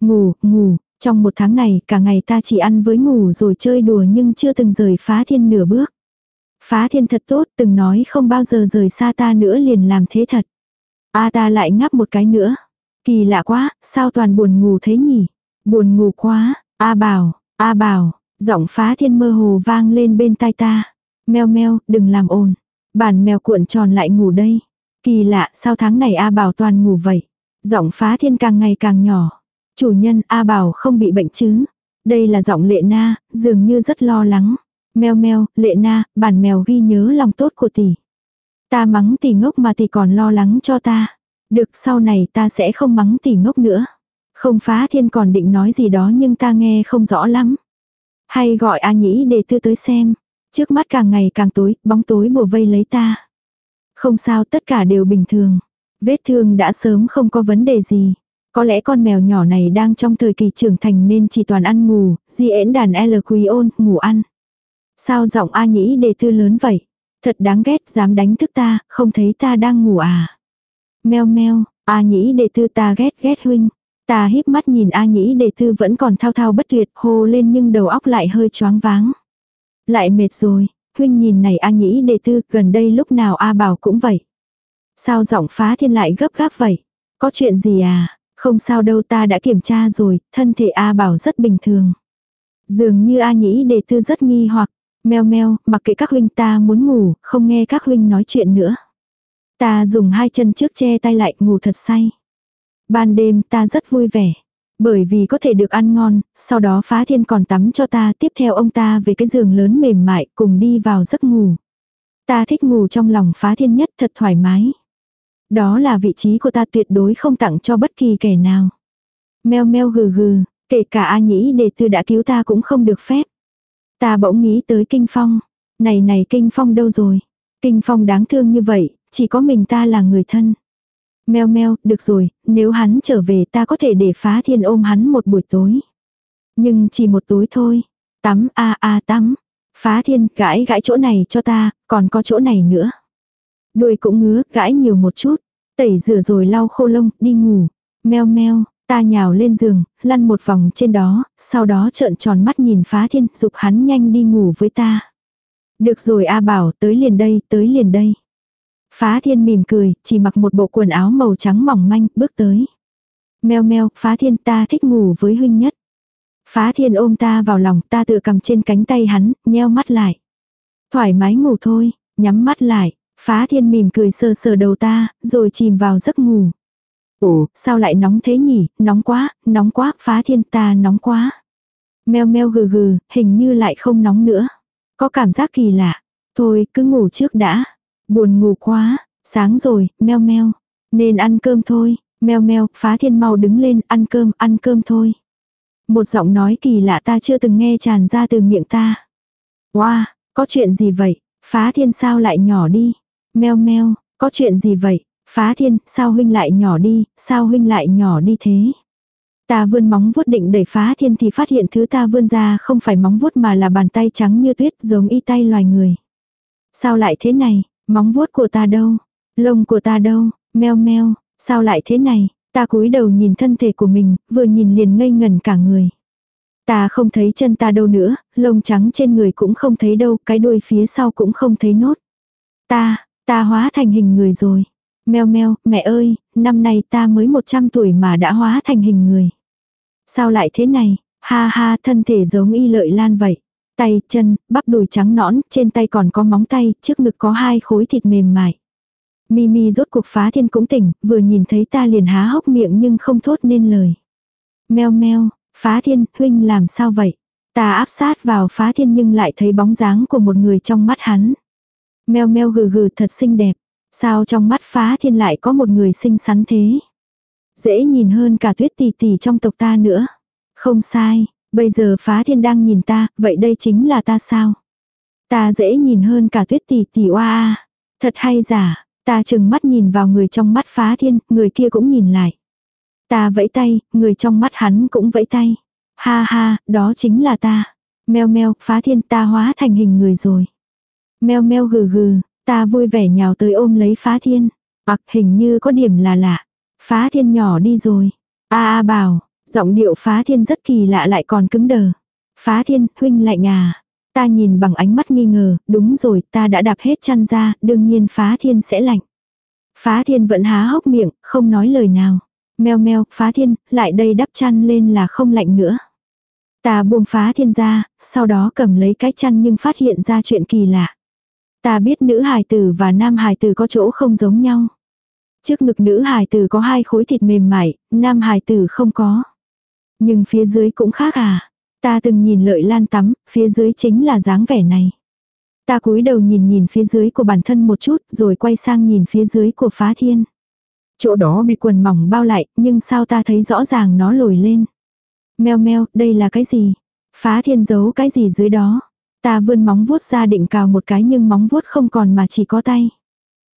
Ngủ, ngủ, trong một tháng này cả ngày ta chỉ ăn với ngủ rồi chơi đùa nhưng chưa từng rời phá thiên nửa bước. Phá thiên thật tốt, từng nói không bao giờ rời xa ta nữa liền làm thế thật. A ta lại ngáp một cái nữa. Kỳ lạ quá, sao toàn buồn ngủ thế nhỉ? Buồn ngủ quá, A bảo, A bảo, giọng phá thiên mơ hồ vang lên bên tai ta. Meo meo, đừng làm ồn. Bản mèo cuộn tròn lại ngủ đây. Kỳ lạ, sao tháng này A bảo toàn ngủ vậy? Giọng phá thiên càng ngày càng nhỏ. Chủ nhân A bảo không bị bệnh chứ? Đây là giọng lệ na, dường như rất lo lắng. Meo meo, lệ na, bản mèo ghi nhớ lòng tốt của tỷ. Ta mắng tỷ ngốc mà tỷ còn lo lắng cho ta. Được sau này ta sẽ không mắng tỷ ngốc nữa. Không phá thiên còn định nói gì đó nhưng ta nghe không rõ lắm. Hay gọi A Nhĩ để tư tới xem. Trước mắt càng ngày càng tối, bóng tối bùa vây lấy ta. Không sao tất cả đều bình thường. Vết thương đã sớm không có vấn đề gì. Có lẽ con mèo nhỏ này đang trong thời kỳ trưởng thành nên chỉ toàn ăn ngủ, di ễn đàn L ôn, ngủ ăn. Sao giọng A Nhĩ đề tư lớn vậy? Thật đáng ghét, dám đánh thức ta, không thấy ta đang ngủ à? Meo meo, A Nhĩ đệ tư ta ghét ghét huynh. Ta híp mắt nhìn A Nhĩ đệ tư vẫn còn thao thao bất tuyệt hô lên nhưng đầu óc lại hơi choáng váng. Lại mệt rồi, huynh nhìn này A Nhĩ đệ tư gần đây lúc nào A bảo cũng vậy. Sao giọng phá thiên lại gấp gáp vậy? Có chuyện gì à? Không sao đâu ta đã kiểm tra rồi, thân thể A bảo rất bình thường. Dường như A Nhĩ đệ tư rất nghi hoặc, meo meo, mặc kệ các huynh ta muốn ngủ, không nghe các huynh nói chuyện nữa. Ta dùng hai chân trước che tay lại ngủ thật say. Ban đêm ta rất vui vẻ. Bởi vì có thể được ăn ngon, sau đó phá thiên còn tắm cho ta tiếp theo ông ta về cái giường lớn mềm mại cùng đi vào giấc ngủ. Ta thích ngủ trong lòng phá thiên nhất thật thoải mái. Đó là vị trí của ta tuyệt đối không tặng cho bất kỳ kẻ nào. Meo meo gừ gừ, kể cả A Nhĩ đề tư đã cứu ta cũng không được phép. Ta bỗng nghĩ tới Kinh Phong. Này này Kinh Phong đâu rồi? Kinh Phong đáng thương như vậy, chỉ có mình ta là người thân. Meo meo, được rồi, nếu hắn trở về ta có thể để phá thiên ôm hắn một buổi tối. Nhưng chỉ một tối thôi. Tắm a a tắm. Phá thiên gãi gãi chỗ này cho ta, còn có chỗ này nữa. Đuôi cũng ngứa, gãi nhiều một chút. Tẩy rửa rồi lau khô lông, đi ngủ. Meo meo, ta nhào lên giường, lăn một vòng trên đó, sau đó trợn tròn mắt nhìn phá thiên, dục hắn nhanh đi ngủ với ta. Được rồi A bảo, tới liền đây, tới liền đây. Phá thiên mỉm cười, chỉ mặc một bộ quần áo màu trắng mỏng manh, bước tới. Meo meo, phá thiên ta thích ngủ với huynh nhất. Phá thiên ôm ta vào lòng, ta tự cầm trên cánh tay hắn, nheo mắt lại. Thoải mái ngủ thôi, nhắm mắt lại, phá thiên mỉm cười sờ sờ đầu ta, rồi chìm vào giấc ngủ. Ồ, sao lại nóng thế nhỉ, nóng quá, nóng quá, phá thiên ta nóng quá. Meo meo gừ gừ, hình như lại không nóng nữa. Có cảm giác kỳ lạ. Thôi, cứ ngủ trước đã. Buồn ngủ quá, sáng rồi, meo meo. Nên ăn cơm thôi, meo meo, phá thiên mau đứng lên, ăn cơm, ăn cơm thôi. Một giọng nói kỳ lạ ta chưa từng nghe tràn ra từ miệng ta. Wow, có chuyện gì vậy? Phá thiên sao lại nhỏ đi? Meo meo, có chuyện gì vậy? Phá thiên, sao huynh lại nhỏ đi, sao huynh lại nhỏ đi thế? Ta vươn móng vuốt định đẩy phá thiên thì phát hiện thứ ta vươn ra không phải móng vuốt mà là bàn tay trắng như tuyết giống y tay loài người. Sao lại thế này? Móng vuốt của ta đâu? Lông của ta đâu? Meo meo, sao lại thế này? Ta cúi đầu nhìn thân thể của mình, vừa nhìn liền ngây ngẩn cả người. Ta không thấy chân ta đâu nữa, lông trắng trên người cũng không thấy đâu, cái đuôi phía sau cũng không thấy nốt. Ta, ta hóa thành hình người rồi. Meo meo, mẹ ơi, năm nay ta mới 100 tuổi mà đã hóa thành hình người. Sao lại thế này? Ha ha, thân thể giống y lợi lan vậy. Tay, chân, bắp đùi trắng nõn, trên tay còn có móng tay, trước ngực có hai khối thịt mềm mại. Mimi rốt cuộc phá thiên cũng tỉnh, vừa nhìn thấy ta liền há hốc miệng nhưng không thốt nên lời. Meo meo, phá thiên, huynh làm sao vậy? Ta áp sát vào phá thiên nhưng lại thấy bóng dáng của một người trong mắt hắn. Meo meo gừ gừ thật xinh đẹp. Sao trong mắt phá thiên lại có một người xinh xắn thế? Dễ nhìn hơn cả tuyết tỷ tỷ trong tộc ta nữa. Không sai, bây giờ phá thiên đang nhìn ta, vậy đây chính là ta sao? Ta dễ nhìn hơn cả tuyết tỷ tỷ oa Thật hay giả, ta chừng mắt nhìn vào người trong mắt phá thiên, người kia cũng nhìn lại. Ta vẫy tay, người trong mắt hắn cũng vẫy tay. Ha ha, đó chính là ta. Meo meo, phá thiên ta hóa thành hình người rồi. Meo meo gừ gừ, ta vui vẻ nhào tới ôm lấy phá thiên. Hoặc hình như có điểm là lạ. Phá thiên nhỏ đi rồi. A a bảo, giọng điệu phá thiên rất kỳ lạ lại còn cứng đờ. Phá thiên, huynh lạnh à. Ta nhìn bằng ánh mắt nghi ngờ, đúng rồi, ta đã đạp hết chăn ra, đương nhiên phá thiên sẽ lạnh. Phá thiên vẫn há hốc miệng, không nói lời nào. Meo meo, phá thiên, lại đây đắp chăn lên là không lạnh nữa. Ta buông phá thiên ra, sau đó cầm lấy cái chăn nhưng phát hiện ra chuyện kỳ lạ. Ta biết nữ hài tử và nam hài tử có chỗ không giống nhau. Trước ngực nữ hài tử có hai khối thịt mềm mại, nam hài tử không có. Nhưng phía dưới cũng khác à. Ta từng nhìn lợi lan tắm, phía dưới chính là dáng vẻ này. Ta cúi đầu nhìn nhìn phía dưới của bản thân một chút rồi quay sang nhìn phía dưới của phá thiên. Chỗ đó bị quần mỏng bao lại nhưng sao ta thấy rõ ràng nó lồi lên. Meo meo, đây là cái gì? Phá thiên giấu cái gì dưới đó? Ta vươn móng vuốt ra định cào một cái nhưng móng vuốt không còn mà chỉ có tay.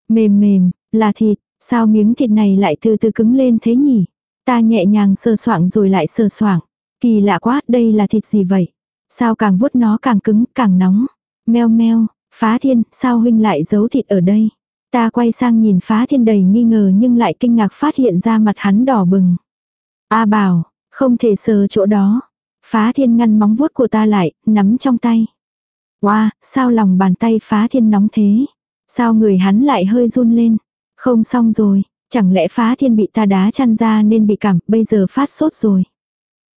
Mềm mềm, là thịt, sao miếng thịt này lại từ từ cứng lên thế nhỉ? Ta nhẹ nhàng sờ soạng rồi lại sờ soạng. Kỳ lạ quá, đây là thịt gì vậy? Sao càng vuốt nó càng cứng, càng nóng. Meo meo, phá thiên, sao huynh lại giấu thịt ở đây? Ta quay sang nhìn phá thiên đầy nghi ngờ nhưng lại kinh ngạc phát hiện ra mặt hắn đỏ bừng. A bảo, không thể sờ chỗ đó. Phá thiên ngăn móng vuốt của ta lại, nắm trong tay. Wow, sao lòng bàn tay phá thiên nóng thế? Sao người hắn lại hơi run lên? Không xong rồi, chẳng lẽ phá thiên bị ta đá chăn ra nên bị cảm, bây giờ phát sốt rồi.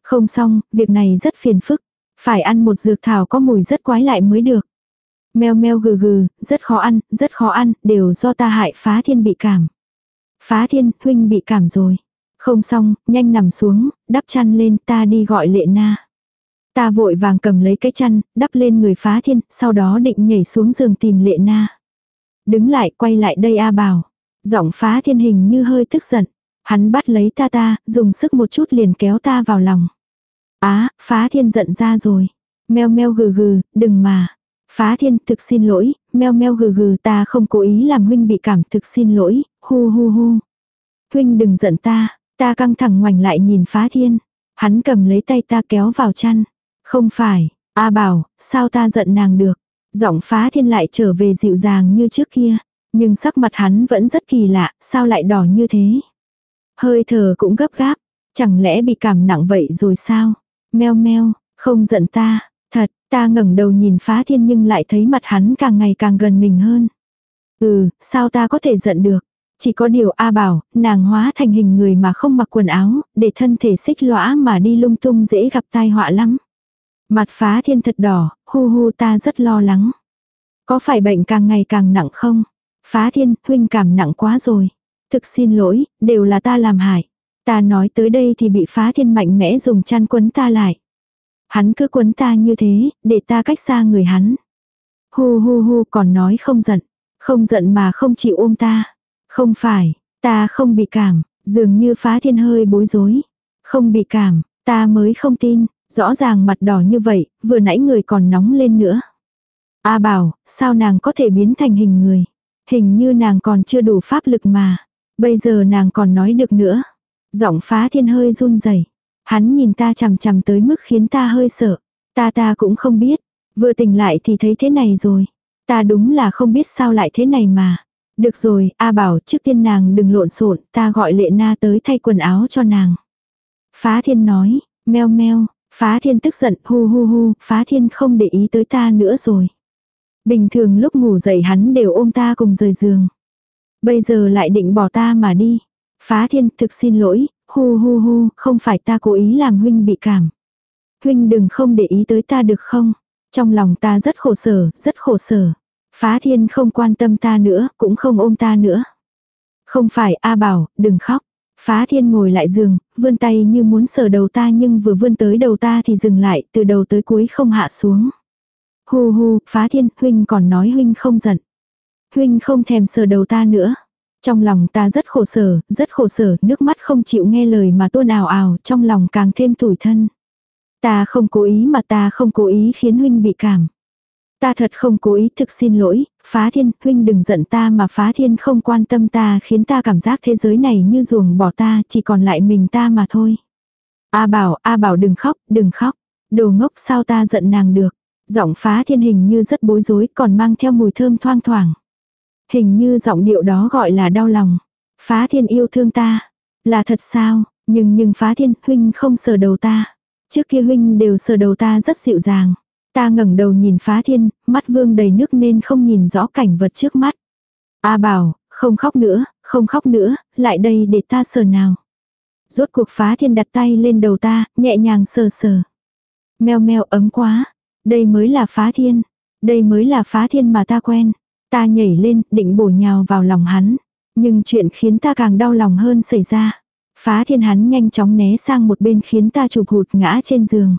Không xong, việc này rất phiền phức. Phải ăn một dược thảo có mùi rất quái lại mới được. Meo meo gừ gừ, rất khó ăn, rất khó ăn, đều do ta hại phá thiên bị cảm. Phá thiên, huynh bị cảm rồi. Không xong, nhanh nằm xuống, đắp chăn lên ta đi gọi lệ na. Ta vội vàng cầm lấy cái chăn, đắp lên người phá thiên, sau đó định nhảy xuống giường tìm lệ na. Đứng lại, quay lại đây A bảo. Giọng phá thiên hình như hơi tức giận. Hắn bắt lấy ta ta, dùng sức một chút liền kéo ta vào lòng. Á, phá thiên giận ra rồi. Meo meo gừ gừ, đừng mà. Phá thiên thực xin lỗi, meo meo gừ gừ ta không cố ý làm huynh bị cảm thực xin lỗi, hu hu hu. Huynh đừng giận ta, ta căng thẳng ngoảnh lại nhìn phá thiên. Hắn cầm lấy tay ta kéo vào chăn. Không phải, A bảo, sao ta giận nàng được. Giọng phá thiên lại trở về dịu dàng như trước kia. Nhưng sắc mặt hắn vẫn rất kỳ lạ, sao lại đỏ như thế. Hơi thở cũng gấp gáp. Chẳng lẽ bị cảm nặng vậy rồi sao? Meo meo, không giận ta. Thật, ta ngẩng đầu nhìn phá thiên nhưng lại thấy mặt hắn càng ngày càng gần mình hơn. Ừ, sao ta có thể giận được? Chỉ có điều A bảo, nàng hóa thành hình người mà không mặc quần áo, để thân thể xích lõa mà đi lung tung dễ gặp tai họa lắm. Mặt phá thiên thật đỏ, hu hu ta rất lo lắng. Có phải bệnh càng ngày càng nặng không? Phá thiên, huynh cảm nặng quá rồi. Thực xin lỗi, đều là ta làm hại. Ta nói tới đây thì bị phá thiên mạnh mẽ dùng chăn quấn ta lại. Hắn cứ quấn ta như thế, để ta cách xa người hắn. Hu hu hu còn nói không giận. Không giận mà không chịu ôm ta. Không phải, ta không bị cảm, dường như phá thiên hơi bối rối. Không bị cảm, ta mới không tin, rõ ràng mặt đỏ như vậy, vừa nãy người còn nóng lên nữa. A bảo, sao nàng có thể biến thành hình người? Hình như nàng còn chưa đủ pháp lực mà. Bây giờ nàng còn nói được nữa. Giọng phá thiên hơi run rẩy Hắn nhìn ta chằm chằm tới mức khiến ta hơi sợ. Ta ta cũng không biết. Vừa tỉnh lại thì thấy thế này rồi. Ta đúng là không biết sao lại thế này mà. Được rồi, A bảo trước tiên nàng đừng lộn xộn, ta gọi lệ na tới thay quần áo cho nàng. Phá thiên nói, meo meo, phá thiên tức giận, hu hu hu, phá thiên không để ý tới ta nữa rồi. Bình thường lúc ngủ dậy hắn đều ôm ta cùng rời giường. Bây giờ lại định bỏ ta mà đi. Phá thiên thực xin lỗi, hu hu hu, không phải ta cố ý làm huynh bị cảm. Huynh đừng không để ý tới ta được không? Trong lòng ta rất khổ sở, rất khổ sở. Phá thiên không quan tâm ta nữa, cũng không ôm ta nữa. Không phải A bảo, đừng khóc. Phá thiên ngồi lại giường, vươn tay như muốn sờ đầu ta nhưng vừa vươn tới đầu ta thì dừng lại, từ đầu tới cuối không hạ xuống. Hu hu, phá thiên, huynh còn nói huynh không giận. Huynh không thèm sờ đầu ta nữa. Trong lòng ta rất khổ sở, rất khổ sở, nước mắt không chịu nghe lời mà tuôn ào ào, trong lòng càng thêm tủi thân. Ta không cố ý mà ta không cố ý khiến huynh bị cảm. Ta thật không cố ý thực xin lỗi, phá thiên, huynh đừng giận ta mà phá thiên không quan tâm ta khiến ta cảm giác thế giới này như ruồng bỏ ta, chỉ còn lại mình ta mà thôi. A bảo, A bảo đừng khóc, đừng khóc. Đồ ngốc sao ta giận nàng được. Giọng phá thiên hình như rất bối rối còn mang theo mùi thơm thoang thoảng. Hình như giọng điệu đó gọi là đau lòng. Phá thiên yêu thương ta. Là thật sao, nhưng nhưng phá thiên huynh không sờ đầu ta. Trước kia huynh đều sờ đầu ta rất dịu dàng. Ta ngẩng đầu nhìn phá thiên, mắt vương đầy nước nên không nhìn rõ cảnh vật trước mắt. A bảo, không khóc nữa, không khóc nữa, lại đây để ta sờ nào. Rốt cuộc phá thiên đặt tay lên đầu ta, nhẹ nhàng sờ sờ. Meo meo ấm quá. Đây mới là phá thiên. Đây mới là phá thiên mà ta quen. Ta nhảy lên, định bổ nhào vào lòng hắn. Nhưng chuyện khiến ta càng đau lòng hơn xảy ra. Phá thiên hắn nhanh chóng né sang một bên khiến ta chụp hụt ngã trên giường.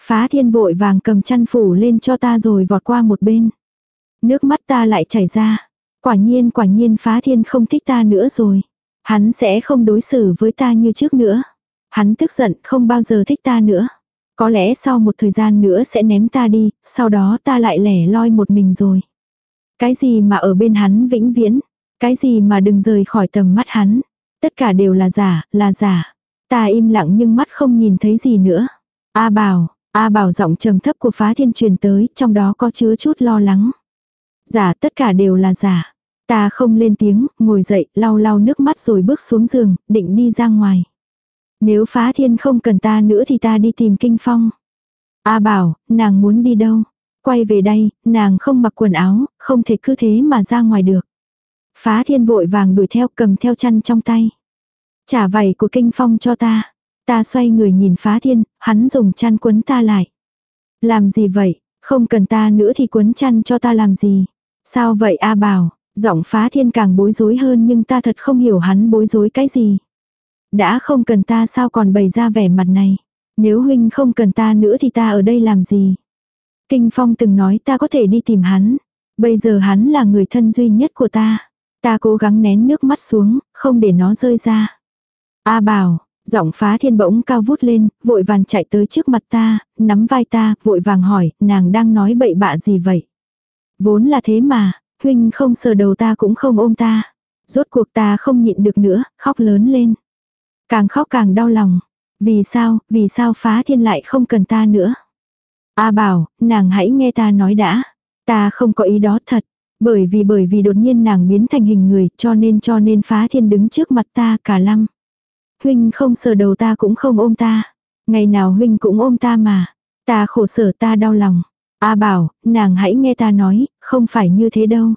Phá thiên vội vàng cầm chăn phủ lên cho ta rồi vọt qua một bên. Nước mắt ta lại chảy ra. Quả nhiên quả nhiên phá thiên không thích ta nữa rồi. Hắn sẽ không đối xử với ta như trước nữa. Hắn tức giận không bao giờ thích ta nữa. Có lẽ sau một thời gian nữa sẽ ném ta đi, sau đó ta lại lẻ loi một mình rồi. Cái gì mà ở bên hắn vĩnh viễn, cái gì mà đừng rời khỏi tầm mắt hắn. Tất cả đều là giả, là giả. Ta im lặng nhưng mắt không nhìn thấy gì nữa. A bảo, A bảo giọng trầm thấp của phá thiên truyền tới, trong đó có chứa chút lo lắng. Giả tất cả đều là giả. Ta không lên tiếng, ngồi dậy, lau lau nước mắt rồi bước xuống giường, định đi ra ngoài. Nếu phá thiên không cần ta nữa thì ta đi tìm kinh phong. A bảo, nàng muốn đi đâu? Quay về đây, nàng không mặc quần áo, không thể cứ thế mà ra ngoài được. Phá thiên vội vàng đuổi theo cầm theo chăn trong tay. Trả vảy của kinh phong cho ta. Ta xoay người nhìn phá thiên, hắn dùng chăn quấn ta lại. Làm gì vậy, không cần ta nữa thì quấn chăn cho ta làm gì. Sao vậy A bảo, giọng phá thiên càng bối rối hơn nhưng ta thật không hiểu hắn bối rối cái gì. Đã không cần ta sao còn bày ra vẻ mặt này. Nếu huynh không cần ta nữa thì ta ở đây làm gì. Kinh Phong từng nói ta có thể đi tìm hắn. Bây giờ hắn là người thân duy nhất của ta. Ta cố gắng nén nước mắt xuống, không để nó rơi ra. A bảo, giọng phá thiên bỗng cao vút lên, vội vàng chạy tới trước mặt ta, nắm vai ta, vội vàng hỏi, nàng đang nói bậy bạ gì vậy? Vốn là thế mà, huynh không sờ đầu ta cũng không ôm ta. Rốt cuộc ta không nhịn được nữa, khóc lớn lên. Càng khóc càng đau lòng. Vì sao, vì sao phá thiên lại không cần ta nữa? A bảo, nàng hãy nghe ta nói đã. Ta không có ý đó thật. Bởi vì bởi vì đột nhiên nàng biến thành hình người cho nên cho nên phá thiên đứng trước mặt ta cả lăng. Huynh không sờ đầu ta cũng không ôm ta. Ngày nào huynh cũng ôm ta mà. Ta khổ sở ta đau lòng. A bảo, nàng hãy nghe ta nói, không phải như thế đâu.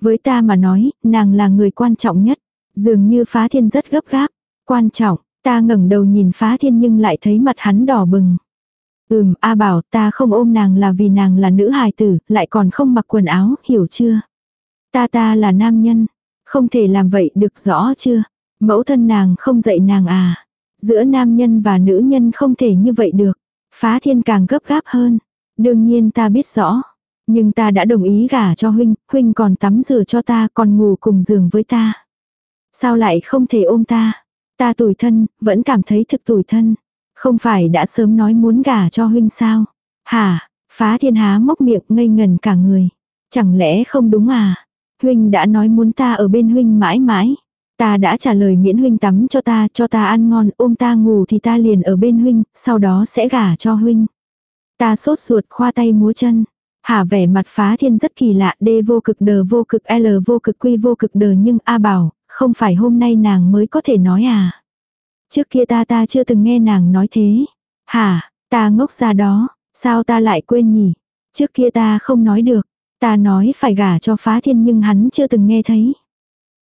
Với ta mà nói, nàng là người quan trọng nhất. Dường như phá thiên rất gấp gáp. Quan trọng, ta ngẩng đầu nhìn phá thiên nhưng lại thấy mặt hắn đỏ bừng. Ừm, A bảo ta không ôm nàng là vì nàng là nữ hài tử, lại còn không mặc quần áo, hiểu chưa? Ta ta là nam nhân, không thể làm vậy được rõ chưa? Mẫu thân nàng không dạy nàng à? Giữa nam nhân và nữ nhân không thể như vậy được. Phá thiên càng gấp gáp hơn. Đương nhiên ta biết rõ. Nhưng ta đã đồng ý gả cho huynh, huynh còn tắm rửa cho ta, còn ngủ cùng giường với ta. Sao lại không thể ôm ta? Ta tủi thân, vẫn cảm thấy thực tủi thân. Không phải đã sớm nói muốn gả cho huynh sao? Hả? Phá thiên há mốc miệng ngây ngần cả người. Chẳng lẽ không đúng à? Huynh đã nói muốn ta ở bên huynh mãi mãi. Ta đã trả lời miễn huynh tắm cho ta, cho ta ăn ngon, ôm ta ngủ thì ta liền ở bên huynh, sau đó sẽ gả cho huynh. Ta sốt ruột khoa tay múa chân. Hả vẻ mặt phá thiên rất kỳ lạ, D vô cực đờ vô cực L vô cực quy vô cực đờ nhưng A bảo, không phải hôm nay nàng mới có thể nói à. Trước kia ta ta chưa từng nghe nàng nói thế. Hả, ta ngốc ra đó, sao ta lại quên nhỉ? Trước kia ta không nói được, ta nói phải gả cho phá thiên nhưng hắn chưa từng nghe thấy.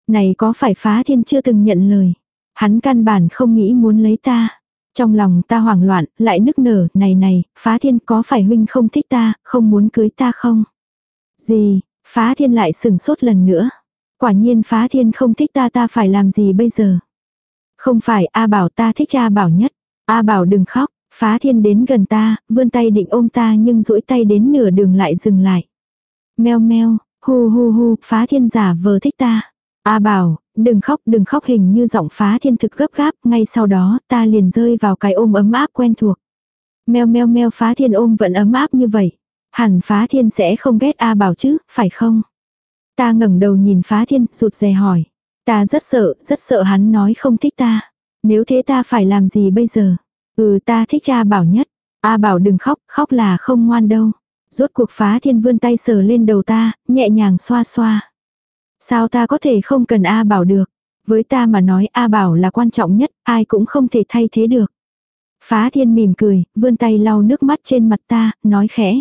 Này có phải phá thiên chưa từng nhận lời. Hắn căn bản không nghĩ muốn lấy ta. Trong lòng ta hoảng loạn, lại nức nở, này này, phá thiên có phải huynh không thích ta, không muốn cưới ta không? Gì, phá thiên lại sừng sốt lần nữa. Quả nhiên phá thiên không thích ta ta phải làm gì bây giờ? Không phải A bảo ta thích A bảo nhất. A bảo đừng khóc, phá thiên đến gần ta, vươn tay định ôm ta nhưng duỗi tay đến nửa đường lại dừng lại. Meo meo, hu hu hu, phá thiên giả vờ thích ta. A bảo, đừng khóc đừng khóc hình như giọng phá thiên thực gấp gáp, ngay sau đó ta liền rơi vào cái ôm ấm áp quen thuộc. Meo meo meo phá thiên ôm vẫn ấm áp như vậy. Hẳn phá thiên sẽ không ghét A bảo chứ, phải không? Ta ngẩng đầu nhìn phá thiên, rụt rè hỏi. Ta rất sợ, rất sợ hắn nói không thích ta. Nếu thế ta phải làm gì bây giờ? Ừ ta thích cha bảo nhất. A bảo đừng khóc, khóc là không ngoan đâu. Rốt cuộc phá thiên vươn tay sờ lên đầu ta, nhẹ nhàng xoa xoa. Sao ta có thể không cần A bảo được? Với ta mà nói A bảo là quan trọng nhất, ai cũng không thể thay thế được. Phá thiên mỉm cười, vươn tay lau nước mắt trên mặt ta, nói khẽ.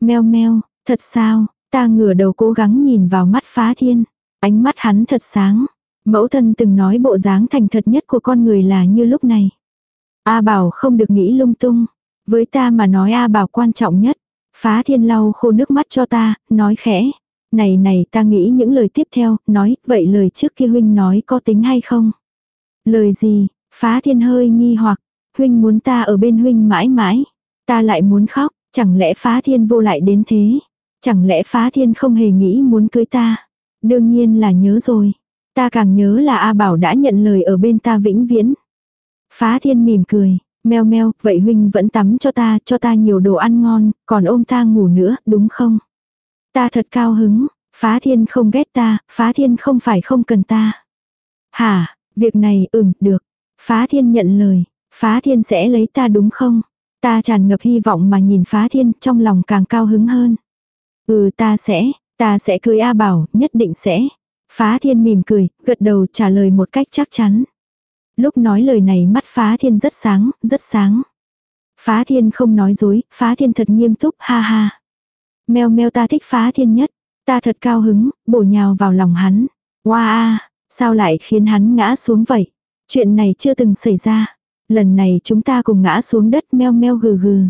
Meo meo, thật sao, ta ngửa đầu cố gắng nhìn vào mắt phá thiên. Ánh mắt hắn thật sáng. Mẫu thân từng nói bộ dáng thành thật nhất của con người là như lúc này. A bảo không được nghĩ lung tung. Với ta mà nói A bảo quan trọng nhất. Phá thiên lau khô nước mắt cho ta, nói khẽ. Này này ta nghĩ những lời tiếp theo, nói, vậy lời trước kia huynh nói có tính hay không? Lời gì? Phá thiên hơi nghi hoặc, huynh muốn ta ở bên huynh mãi mãi. Ta lại muốn khóc, chẳng lẽ phá thiên vô lại đến thế? Chẳng lẽ phá thiên không hề nghĩ muốn cưới ta? Đương nhiên là nhớ rồi. Ta càng nhớ là A Bảo đã nhận lời ở bên ta vĩnh viễn. Phá thiên mỉm cười, meo meo, vậy huynh vẫn tắm cho ta, cho ta nhiều đồ ăn ngon, còn ôm ta ngủ nữa, đúng không? Ta thật cao hứng, phá thiên không ghét ta, phá thiên không phải không cần ta. Hả, việc này ừm, được. Phá thiên nhận lời, phá thiên sẽ lấy ta đúng không? Ta tràn ngập hy vọng mà nhìn phá thiên trong lòng càng cao hứng hơn. Ừ ta sẽ, ta sẽ cưới A Bảo, nhất định sẽ. Phá thiên mỉm cười, gật đầu trả lời một cách chắc chắn. Lúc nói lời này mắt phá thiên rất sáng, rất sáng. Phá thiên không nói dối, phá thiên thật nghiêm túc, ha ha. Mèo mèo ta thích phá thiên nhất. Ta thật cao hứng, bổ nhào vào lòng hắn. Wow, sao lại khiến hắn ngã xuống vậy? Chuyện này chưa từng xảy ra. Lần này chúng ta cùng ngã xuống đất meo meo gừ gừ.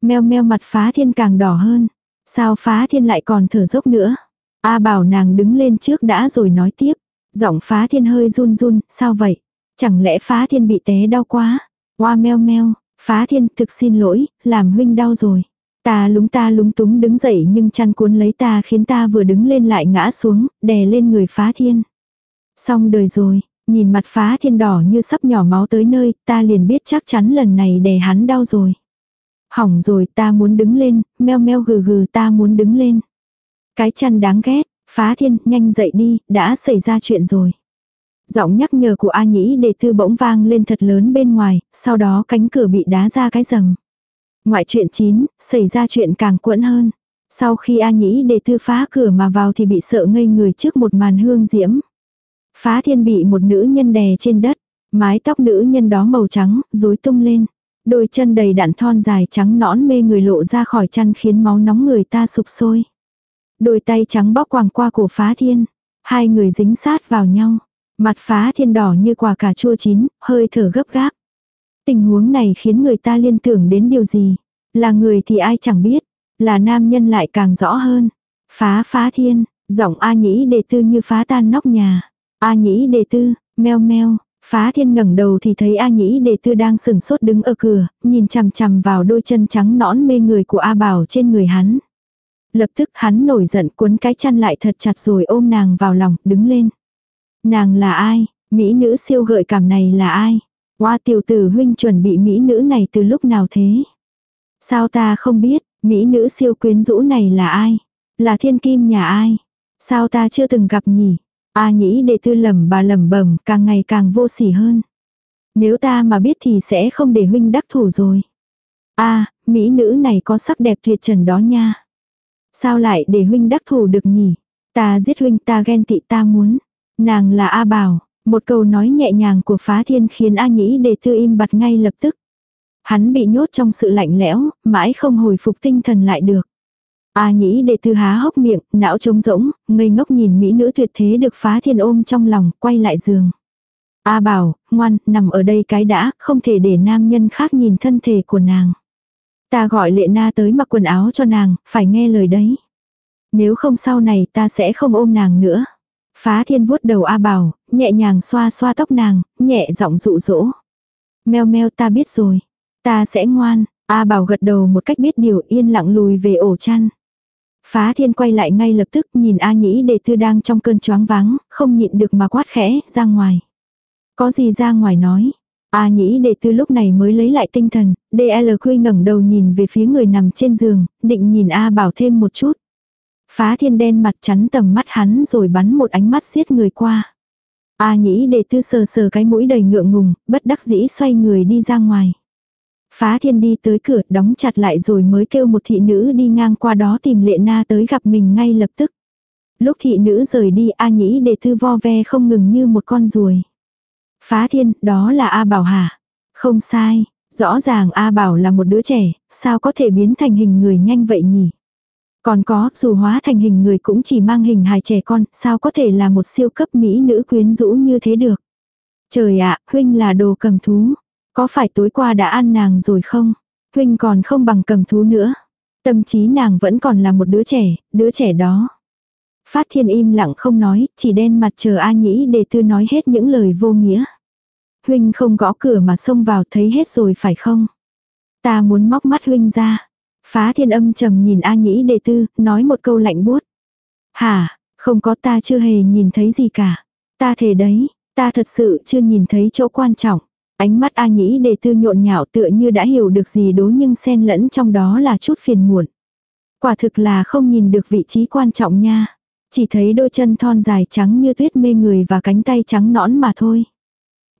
Meo meo mặt phá thiên càng đỏ hơn. Sao phá thiên lại còn thở dốc nữa? A bảo nàng đứng lên trước đã rồi nói tiếp. Giọng phá thiên hơi run run, sao vậy? Chẳng lẽ phá thiên bị té đau quá? Hoa meo meo, phá thiên thực xin lỗi, làm huynh đau rồi. Ta lúng ta lúng túng đứng dậy nhưng chăn cuốn lấy ta khiến ta vừa đứng lên lại ngã xuống, đè lên người phá thiên. Xong đời rồi, nhìn mặt phá thiên đỏ như sắp nhỏ máu tới nơi, ta liền biết chắc chắn lần này đè hắn đau rồi. Hỏng rồi ta muốn đứng lên, meo meo gừ gừ ta muốn đứng lên. Cái chăn đáng ghét, phá thiên, nhanh dậy đi, đã xảy ra chuyện rồi. Giọng nhắc nhở của A Nhĩ đề tư bỗng vang lên thật lớn bên ngoài, sau đó cánh cửa bị đá ra cái rầm. Ngoại chuyện 9, xảy ra chuyện càng quẫn hơn. Sau khi A Nhĩ đề tư phá cửa mà vào thì bị sợ ngây người trước một màn hương diễm. Phá thiên bị một nữ nhân đè trên đất, mái tóc nữ nhân đó màu trắng, rối tung lên. Đôi chân đầy đạn thon dài trắng nõn mê người lộ ra khỏi chăn khiến máu nóng người ta sục sôi. Đôi tay trắng bóc quàng qua cổ phá thiên. Hai người dính sát vào nhau. Mặt phá thiên đỏ như quả cà chua chín, hơi thở gấp gáp. Tình huống này khiến người ta liên tưởng đến điều gì. Là người thì ai chẳng biết. Là nam nhân lại càng rõ hơn. Phá phá thiên, giọng A nhĩ đề tư như phá tan nóc nhà. A nhĩ đề tư, meo meo, phá thiên ngẩng đầu thì thấy A nhĩ đề tư đang sừng sốt đứng ở cửa, nhìn chằm chằm vào đôi chân trắng nõn mê người của A bảo trên người hắn. Lập tức hắn nổi giận cuốn cái chăn lại thật chặt rồi ôm nàng vào lòng, đứng lên. Nàng là ai? Mỹ nữ siêu gợi cảm này là ai? Hoa tiểu tử huynh chuẩn bị mỹ nữ này từ lúc nào thế? Sao ta không biết, mỹ nữ siêu quyến rũ này là ai? Là thiên kim nhà ai? Sao ta chưa từng gặp nhỉ? A nhĩ đệ tư lầm bà lầm bẩm càng ngày càng vô sỉ hơn. Nếu ta mà biết thì sẽ không để huynh đắc thủ rồi. a mỹ nữ này có sắc đẹp tuyệt trần đó nha. Sao lại để huynh đắc thủ được nhỉ? Ta giết huynh ta ghen tị ta muốn. Nàng là A Bảo, một câu nói nhẹ nhàng của phá thiên khiến A Nhĩ đề tư im bặt ngay lập tức. Hắn bị nhốt trong sự lạnh lẽo, mãi không hồi phục tinh thần lại được. A Nhĩ đề tư há hốc miệng, não trống rỗng, ngây ngốc nhìn mỹ nữ tuyệt thế được phá thiên ôm trong lòng, quay lại giường. A bảo, ngoan, nằm ở đây cái đã, không thể để nam nhân khác nhìn thân thể của nàng. Ta gọi lệ na tới mặc quần áo cho nàng, phải nghe lời đấy. Nếu không sau này ta sẽ không ôm nàng nữa. Phá thiên vuốt đầu A Bảo, nhẹ nhàng xoa xoa tóc nàng, nhẹ giọng dụ dỗ. Meo meo ta biết rồi. Ta sẽ ngoan. A Bảo gật đầu một cách biết điều yên lặng lùi về ổ chăn. Phá thiên quay lại ngay lập tức nhìn A Nhĩ đề tư đang trong cơn choáng váng, không nhịn được mà quát khẽ, ra ngoài. Có gì ra ngoài nói. A Nhĩ đề tư lúc này mới lấy lại tinh thần, DLQ ngẩng đầu nhìn về phía người nằm trên giường, định nhìn A Bảo thêm một chút. Phá thiên đen mặt chắn tầm mắt hắn rồi bắn một ánh mắt xiết người qua. A nhĩ để tư sờ sờ cái mũi đầy ngượng ngùng, bất đắc dĩ xoay người đi ra ngoài. Phá thiên đi tới cửa đóng chặt lại rồi mới kêu một thị nữ đi ngang qua đó tìm lệ na tới gặp mình ngay lập tức. Lúc thị nữ rời đi A nhĩ để tư vo ve không ngừng như một con ruồi. Phá thiên, đó là A bảo hả? Không sai, rõ ràng A bảo là một đứa trẻ, sao có thể biến thành hình người nhanh vậy nhỉ? Còn có, dù hóa thành hình người cũng chỉ mang hình hài trẻ con, sao có thể là một siêu cấp mỹ nữ quyến rũ như thế được. Trời ạ, huynh là đồ cầm thú. Có phải tối qua đã ăn nàng rồi không? Huynh còn không bằng cầm thú nữa. Tâm trí nàng vẫn còn là một đứa trẻ, đứa trẻ đó. Phát thiên im lặng không nói, chỉ đen mặt chờ A Nhĩ để tư nói hết những lời vô nghĩa. Huynh không gõ cửa mà xông vào thấy hết rồi phải không? Ta muốn móc mắt huynh ra. Phá thiên âm trầm nhìn A nhĩ đề tư, nói một câu lạnh buốt. Hả, không có ta chưa hề nhìn thấy gì cả. Ta thề đấy, ta thật sự chưa nhìn thấy chỗ quan trọng. Ánh mắt A nhĩ đề tư nhộn nhạo tựa như đã hiểu được gì đố nhưng xen lẫn trong đó là chút phiền muộn. Quả thực là không nhìn được vị trí quan trọng nha. Chỉ thấy đôi chân thon dài trắng như tuyết mê người và cánh tay trắng nõn mà thôi.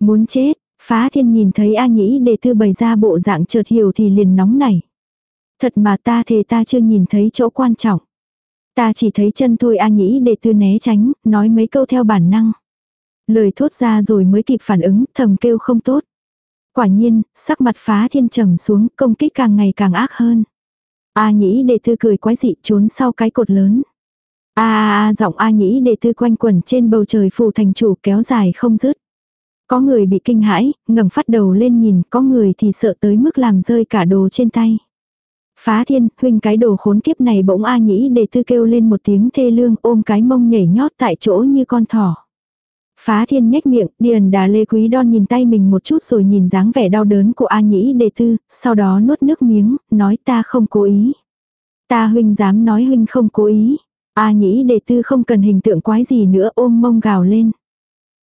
Muốn chết, phá thiên nhìn thấy A nhĩ đề tư bày ra bộ dạng chợt hiểu thì liền nóng nảy. Thật mà ta thề ta chưa nhìn thấy chỗ quan trọng. Ta chỉ thấy chân thôi A nhĩ để tư né tránh, nói mấy câu theo bản năng. Lời thốt ra rồi mới kịp phản ứng, thầm kêu không tốt. Quả nhiên, sắc mặt phá thiên trầm xuống, công kích càng ngày càng ác hơn. A nhĩ đệ tư cười quái dị trốn sau cái cột lớn. A a a giọng A nhĩ đệ tư quanh quẩn trên bầu trời phù thành chủ kéo dài không dứt. Có người bị kinh hãi, ngẩng phát đầu lên nhìn, có người thì sợ tới mức làm rơi cả đồ trên tay. Phá thiên, huynh cái đồ khốn kiếp này bỗng A nhĩ đề tư kêu lên một tiếng thê lương ôm cái mông nhảy nhót tại chỗ như con thỏ. Phá thiên nhếch miệng, điền đà lê quý đon nhìn tay mình một chút rồi nhìn dáng vẻ đau đớn của A nhĩ đề tư, sau đó nuốt nước miếng, nói ta không cố ý. Ta huynh dám nói huynh không cố ý. A nhĩ đề tư không cần hình tượng quái gì nữa ôm mông gào lên.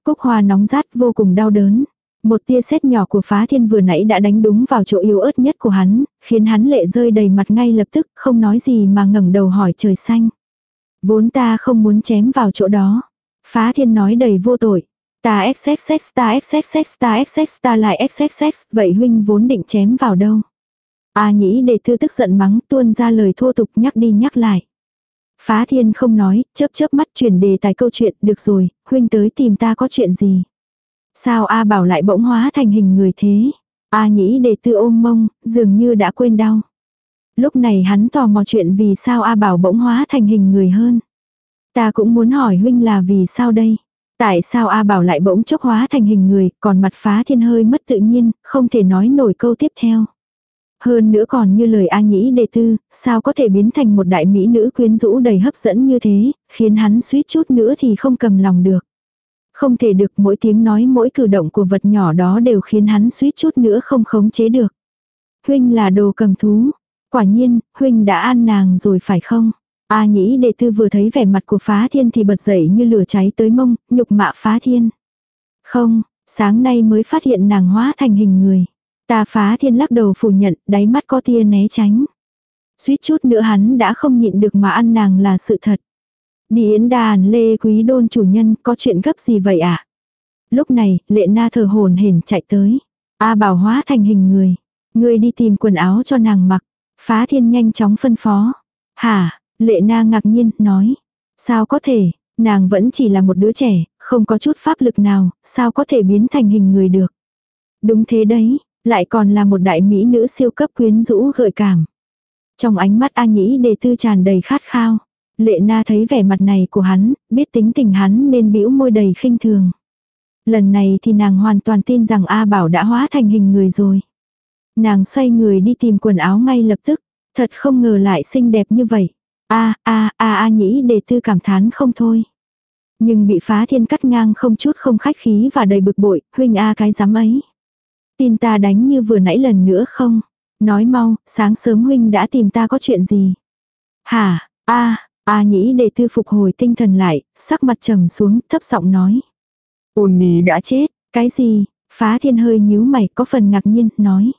Cúc hoa nóng rát vô cùng đau đớn. Một tia sét nhỏ của phá thiên vừa nãy đã đánh đúng vào chỗ yếu ớt nhất của hắn, khiến hắn lệ rơi đầy mặt ngay lập tức, không nói gì mà ngẩng đầu hỏi trời xanh. Vốn ta không muốn chém vào chỗ đó. Phá thiên nói đầy vô tội. Ta xxx ta xxx ta xxx ta lại xxx, vậy huynh vốn định chém vào đâu? A nhĩ để thư tức giận mắng tuôn ra lời thô tục nhắc đi nhắc lại. Phá thiên không nói, chớp chớp mắt chuyển đề tài câu chuyện, được rồi, huynh tới tìm ta có chuyện gì? Sao A bảo lại bỗng hóa thành hình người thế? A nhĩ để tư ôm mông, dường như đã quên đau. Lúc này hắn tò mò chuyện vì sao A bảo bỗng hóa thành hình người hơn. Ta cũng muốn hỏi huynh là vì sao đây? Tại sao A Bảo lại bỗng chốc hóa thành hình người, còn mặt phá thiên hơi mất tự nhiên, không thể nói nổi câu tiếp theo. Hơn nữa còn như lời A Nhĩ đề tư, sao có thể biến thành một đại mỹ nữ quyến rũ đầy hấp dẫn như thế, khiến hắn suýt chút nữa thì không cầm lòng được. Không thể được mỗi tiếng nói mỗi cử động của vật nhỏ đó đều khiến hắn suýt chút nữa không khống chế được. Huynh là đồ cầm thú. Quả nhiên, Huynh đã ăn nàng rồi phải không? A nhĩ đệ tư vừa thấy vẻ mặt của phá thiên thì bật dậy như lửa cháy tới mông, nhục mạ phá thiên. Không, sáng nay mới phát hiện nàng hóa thành hình người. Ta phá thiên lắc đầu phủ nhận, đáy mắt có tia né tránh. Suýt chút nữa hắn đã không nhịn được mà ăn nàng là sự thật đi yến đàn lê quý đôn chủ nhân có chuyện gấp gì vậy ạ? À? Lúc này, lệ na thờ hồn hển chạy tới. A bảo hóa thành hình người. Người đi tìm quần áo cho nàng mặc. Phá thiên nhanh chóng phân phó. Hả, Lệ na ngạc nhiên, nói. Sao có thể, nàng vẫn chỉ là một đứa trẻ, không có chút pháp lực nào, sao có thể biến thành hình người được. Đúng thế đấy, lại còn là một đại mỹ nữ siêu cấp quyến rũ gợi cảm. Trong ánh mắt A Nhĩ đề tư tràn đầy khát khao. Lệ na thấy vẻ mặt này của hắn, biết tính tình hắn nên bĩu môi đầy khinh thường. Lần này thì nàng hoàn toàn tin rằng A Bảo đã hóa thành hình người rồi. Nàng xoay người đi tìm quần áo ngay lập tức, thật không ngờ lại xinh đẹp như vậy a a a a nhĩ đề tư cảm thán không thôi. Nhưng bị phá thiên cắt ngang không chút không khách khí và đầy bực bội, huynh a cái dám ấy. Tin ta đánh như vừa nãy lần nữa không? Nói mau, sáng sớm huynh đã tìm ta có chuyện gì? Hả, a a nhĩ đề tư phục hồi tinh thần lại, sắc mặt trầm xuống, thấp giọng nói. Ôn ní đã chết, cái gì? Phá thiên hơi nhíu mày có phần ngạc nhiên, nói.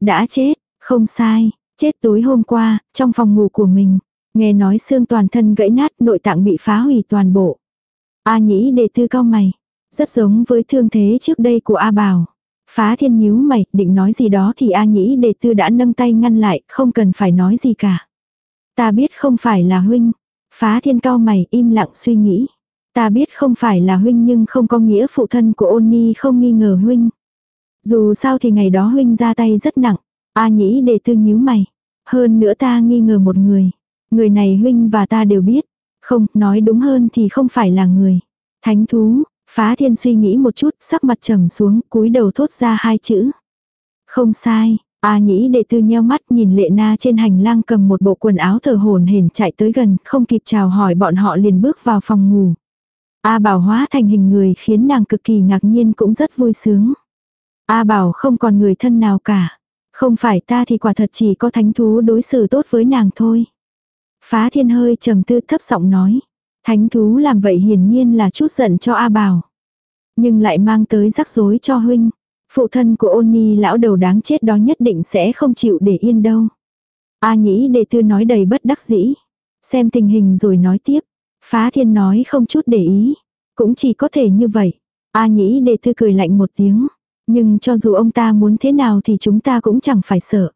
Đã chết, không sai, chết tối hôm qua, trong phòng ngủ của mình. Nghe nói xương toàn thân gãy nát nội tạng bị phá hủy toàn bộ. A nhĩ đề tư cao mày. Rất giống với thương thế trước đây của A Bảo. Phá thiên nhíu mày, định nói gì đó thì A nhĩ đề tư đã nâng tay ngăn lại, không cần phải nói gì cả. Ta biết không phải là huynh. Phá thiên cao mày, im lặng suy nghĩ. Ta biết không phải là huynh nhưng không có nghĩa phụ thân của ôn ni không nghi ngờ huynh. Dù sao thì ngày đó huynh ra tay rất nặng. A nhĩ đề tư nhíu mày. Hơn nữa ta nghi ngờ một người. Người này huynh và ta đều biết. Không, nói đúng hơn thì không phải là người. Thánh thú, phá thiên suy nghĩ một chút, sắc mặt trầm xuống, cúi đầu thốt ra hai chữ. Không sai, A nhĩ đệ tư nheo mắt nhìn lệ na trên hành lang cầm một bộ quần áo thờ hồn hển chạy tới gần, không kịp chào hỏi bọn họ liền bước vào phòng ngủ. A bảo hóa thành hình người khiến nàng cực kỳ ngạc nhiên cũng rất vui sướng. A bảo không còn người thân nào cả. Không phải ta thì quả thật chỉ có thánh thú đối xử tốt với nàng thôi. Phá thiên hơi trầm tư thấp giọng nói. Thánh thú làm vậy hiển nhiên là chút giận cho A Bảo. Nhưng lại mang tới rắc rối cho huynh. Phụ thân của ôn ni lão đầu đáng chết đó nhất định sẽ không chịu để yên đâu. A nhĩ đệ tư nói đầy bất đắc dĩ. Xem tình hình rồi nói tiếp. Phá thiên nói không chút để ý. Cũng chỉ có thể như vậy. A nhĩ đệ tư cười lạnh một tiếng. Nhưng cho dù ông ta muốn thế nào thì chúng ta cũng chẳng phải sợ.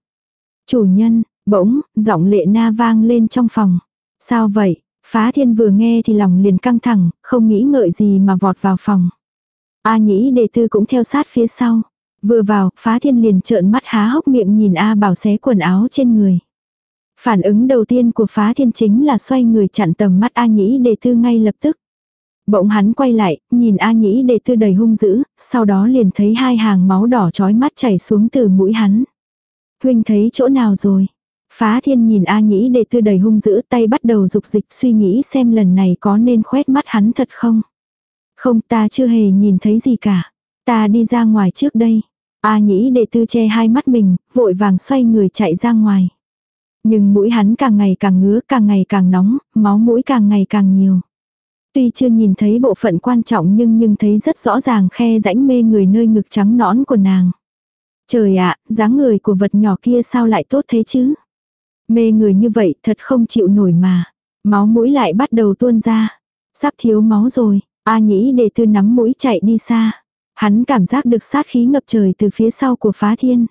Chủ nhân, bỗng, giọng lệ na vang lên trong phòng. Sao vậy? Phá thiên vừa nghe thì lòng liền căng thẳng, không nghĩ ngợi gì mà vọt vào phòng. A nhĩ đề tư cũng theo sát phía sau. Vừa vào, phá thiên liền trợn mắt há hốc miệng nhìn A bảo xé quần áo trên người. Phản ứng đầu tiên của phá thiên chính là xoay người chặn tầm mắt A nhĩ đề tư ngay lập tức. Bỗng hắn quay lại, nhìn A nhĩ đề tư đầy hung dữ, sau đó liền thấy hai hàng máu đỏ trói mắt chảy xuống từ mũi hắn. Huynh thấy chỗ nào rồi? Phá thiên nhìn A nhĩ đề tư đầy hung dữ tay bắt đầu dục dịch suy nghĩ xem lần này có nên khoét mắt hắn thật không? Không ta chưa hề nhìn thấy gì cả. Ta đi ra ngoài trước đây. A nhĩ đệ tư che hai mắt mình, vội vàng xoay người chạy ra ngoài. Nhưng mũi hắn càng ngày càng ngứa, càng ngày càng nóng, máu mũi càng ngày càng nhiều. Tuy chưa nhìn thấy bộ phận quan trọng nhưng nhưng thấy rất rõ ràng khe rãnh mê người nơi ngực trắng nõn của nàng. Trời ạ, dáng người của vật nhỏ kia sao lại tốt thế chứ? Mê người như vậy thật không chịu nổi mà. Máu mũi lại bắt đầu tuôn ra. Sắp thiếu máu rồi, A nhĩ để tư nắm mũi chạy đi xa. Hắn cảm giác được sát khí ngập trời từ phía sau của phá thiên.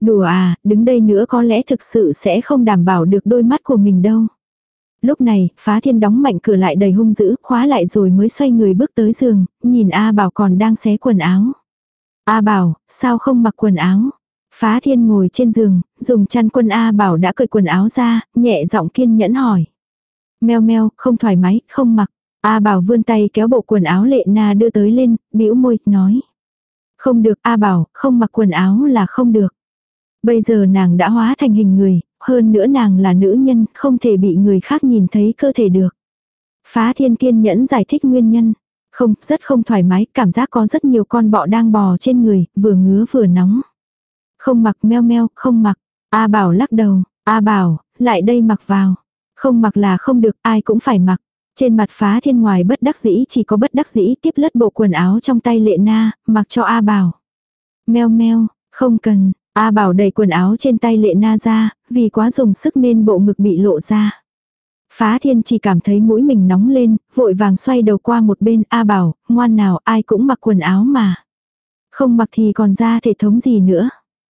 Đùa à, đứng đây nữa có lẽ thực sự sẽ không đảm bảo được đôi mắt của mình đâu. Lúc này, phá thiên đóng mạnh cửa lại đầy hung dữ, khóa lại rồi mới xoay người bước tới giường, nhìn A Bảo còn đang xé quần áo. A Bảo, sao không mặc quần áo? Phá thiên ngồi trên giường, dùng chăn quân A Bảo đã cởi quần áo ra, nhẹ giọng kiên nhẫn hỏi. Meo meo, không thoải mái, không mặc. A Bảo vươn tay kéo bộ quần áo lệ na đưa tới lên, bĩu môi, nói. Không được A Bảo, không mặc quần áo là không được. Bây giờ nàng đã hóa thành hình người, hơn nữa nàng là nữ nhân, không thể bị người khác nhìn thấy cơ thể được. Phá thiên kiên nhẫn giải thích nguyên nhân. Không, rất không thoải mái, cảm giác có rất nhiều con bọ đang bò trên người, vừa ngứa vừa nóng. Không mặc meo meo, không mặc. A bảo lắc đầu, A bảo, lại đây mặc vào. Không mặc là không được, ai cũng phải mặc. Trên mặt phá thiên ngoài bất đắc dĩ chỉ có bất đắc dĩ tiếp lất bộ quần áo trong tay lệ na, mặc cho A bảo. Meo meo, không cần, A bảo đẩy quần áo trên tay lệ na ra, vì quá dùng sức nên bộ ngực bị lộ ra. Phá thiên chỉ cảm thấy mũi mình nóng lên, vội vàng xoay đầu qua một bên A bảo, ngoan nào ai cũng mặc quần áo mà. Không mặc thì còn ra thể thống gì nữa.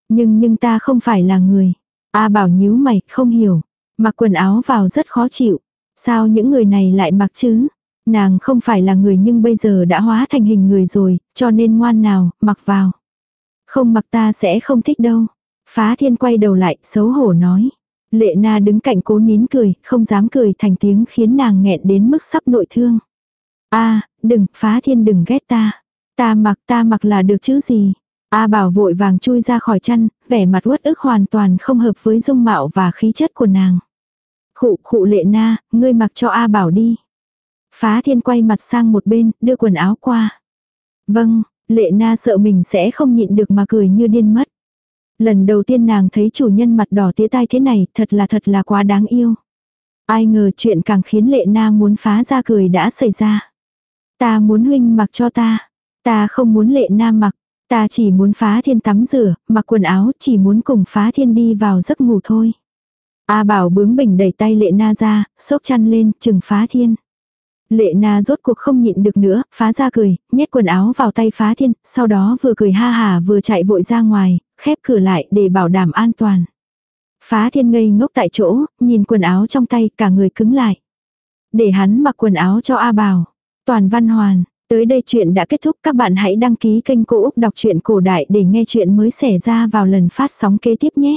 Nhưng nhưng ta không phải là người. A bảo nhíu mày, không hiểu. Mặc quần áo vào rất khó chịu. Sao những người này lại mặc chứ? Nàng không phải là người nhưng bây giờ đã hóa thành hình người rồi, cho nên ngoan nào, mặc vào. Không mặc ta sẽ không thích đâu. Phá thiên quay đầu lại, xấu hổ nói. Lệ na đứng cạnh cố nín cười, không dám cười thành tiếng khiến nàng nghẹn đến mức sắp nội thương. a đừng, phá thiên đừng ghét ta. Ta mặc ta mặc là được chứ gì. A bảo vội vàng chui ra khỏi chăn, vẻ mặt uất ức hoàn toàn không hợp với dung mạo và khí chất của nàng. Khụ khụ lệ na, ngươi mặc cho A bảo đi. Phá thiên quay mặt sang một bên, đưa quần áo qua. Vâng, lệ na sợ mình sẽ không nhịn được mà cười như điên mất. Lần đầu tiên nàng thấy chủ nhân mặt đỏ tía tai thế này, thật là thật là quá đáng yêu. Ai ngờ chuyện càng khiến lệ na muốn phá ra cười đã xảy ra. Ta muốn huynh mặc cho ta. Ta không muốn lệ na mặc. Ta chỉ muốn phá thiên tắm rửa, mặc quần áo, chỉ muốn cùng phá thiên đi vào giấc ngủ thôi. A bảo bướng bỉnh đẩy tay lệ na ra, sốc chăn lên, chừng phá thiên. Lệ na rốt cuộc không nhịn được nữa, phá ra cười, nhét quần áo vào tay phá thiên, sau đó vừa cười ha hà vừa chạy vội ra ngoài, khép cửa lại để bảo đảm an toàn. Phá thiên ngây ngốc tại chỗ, nhìn quần áo trong tay cả người cứng lại. Để hắn mặc quần áo cho A bảo. Toàn văn hoàn, tới đây chuyện đã kết thúc các bạn hãy đăng ký kênh Cô Úc Đọc truyện Cổ Đại để nghe chuyện mới xảy ra vào lần phát sóng kế tiếp nhé.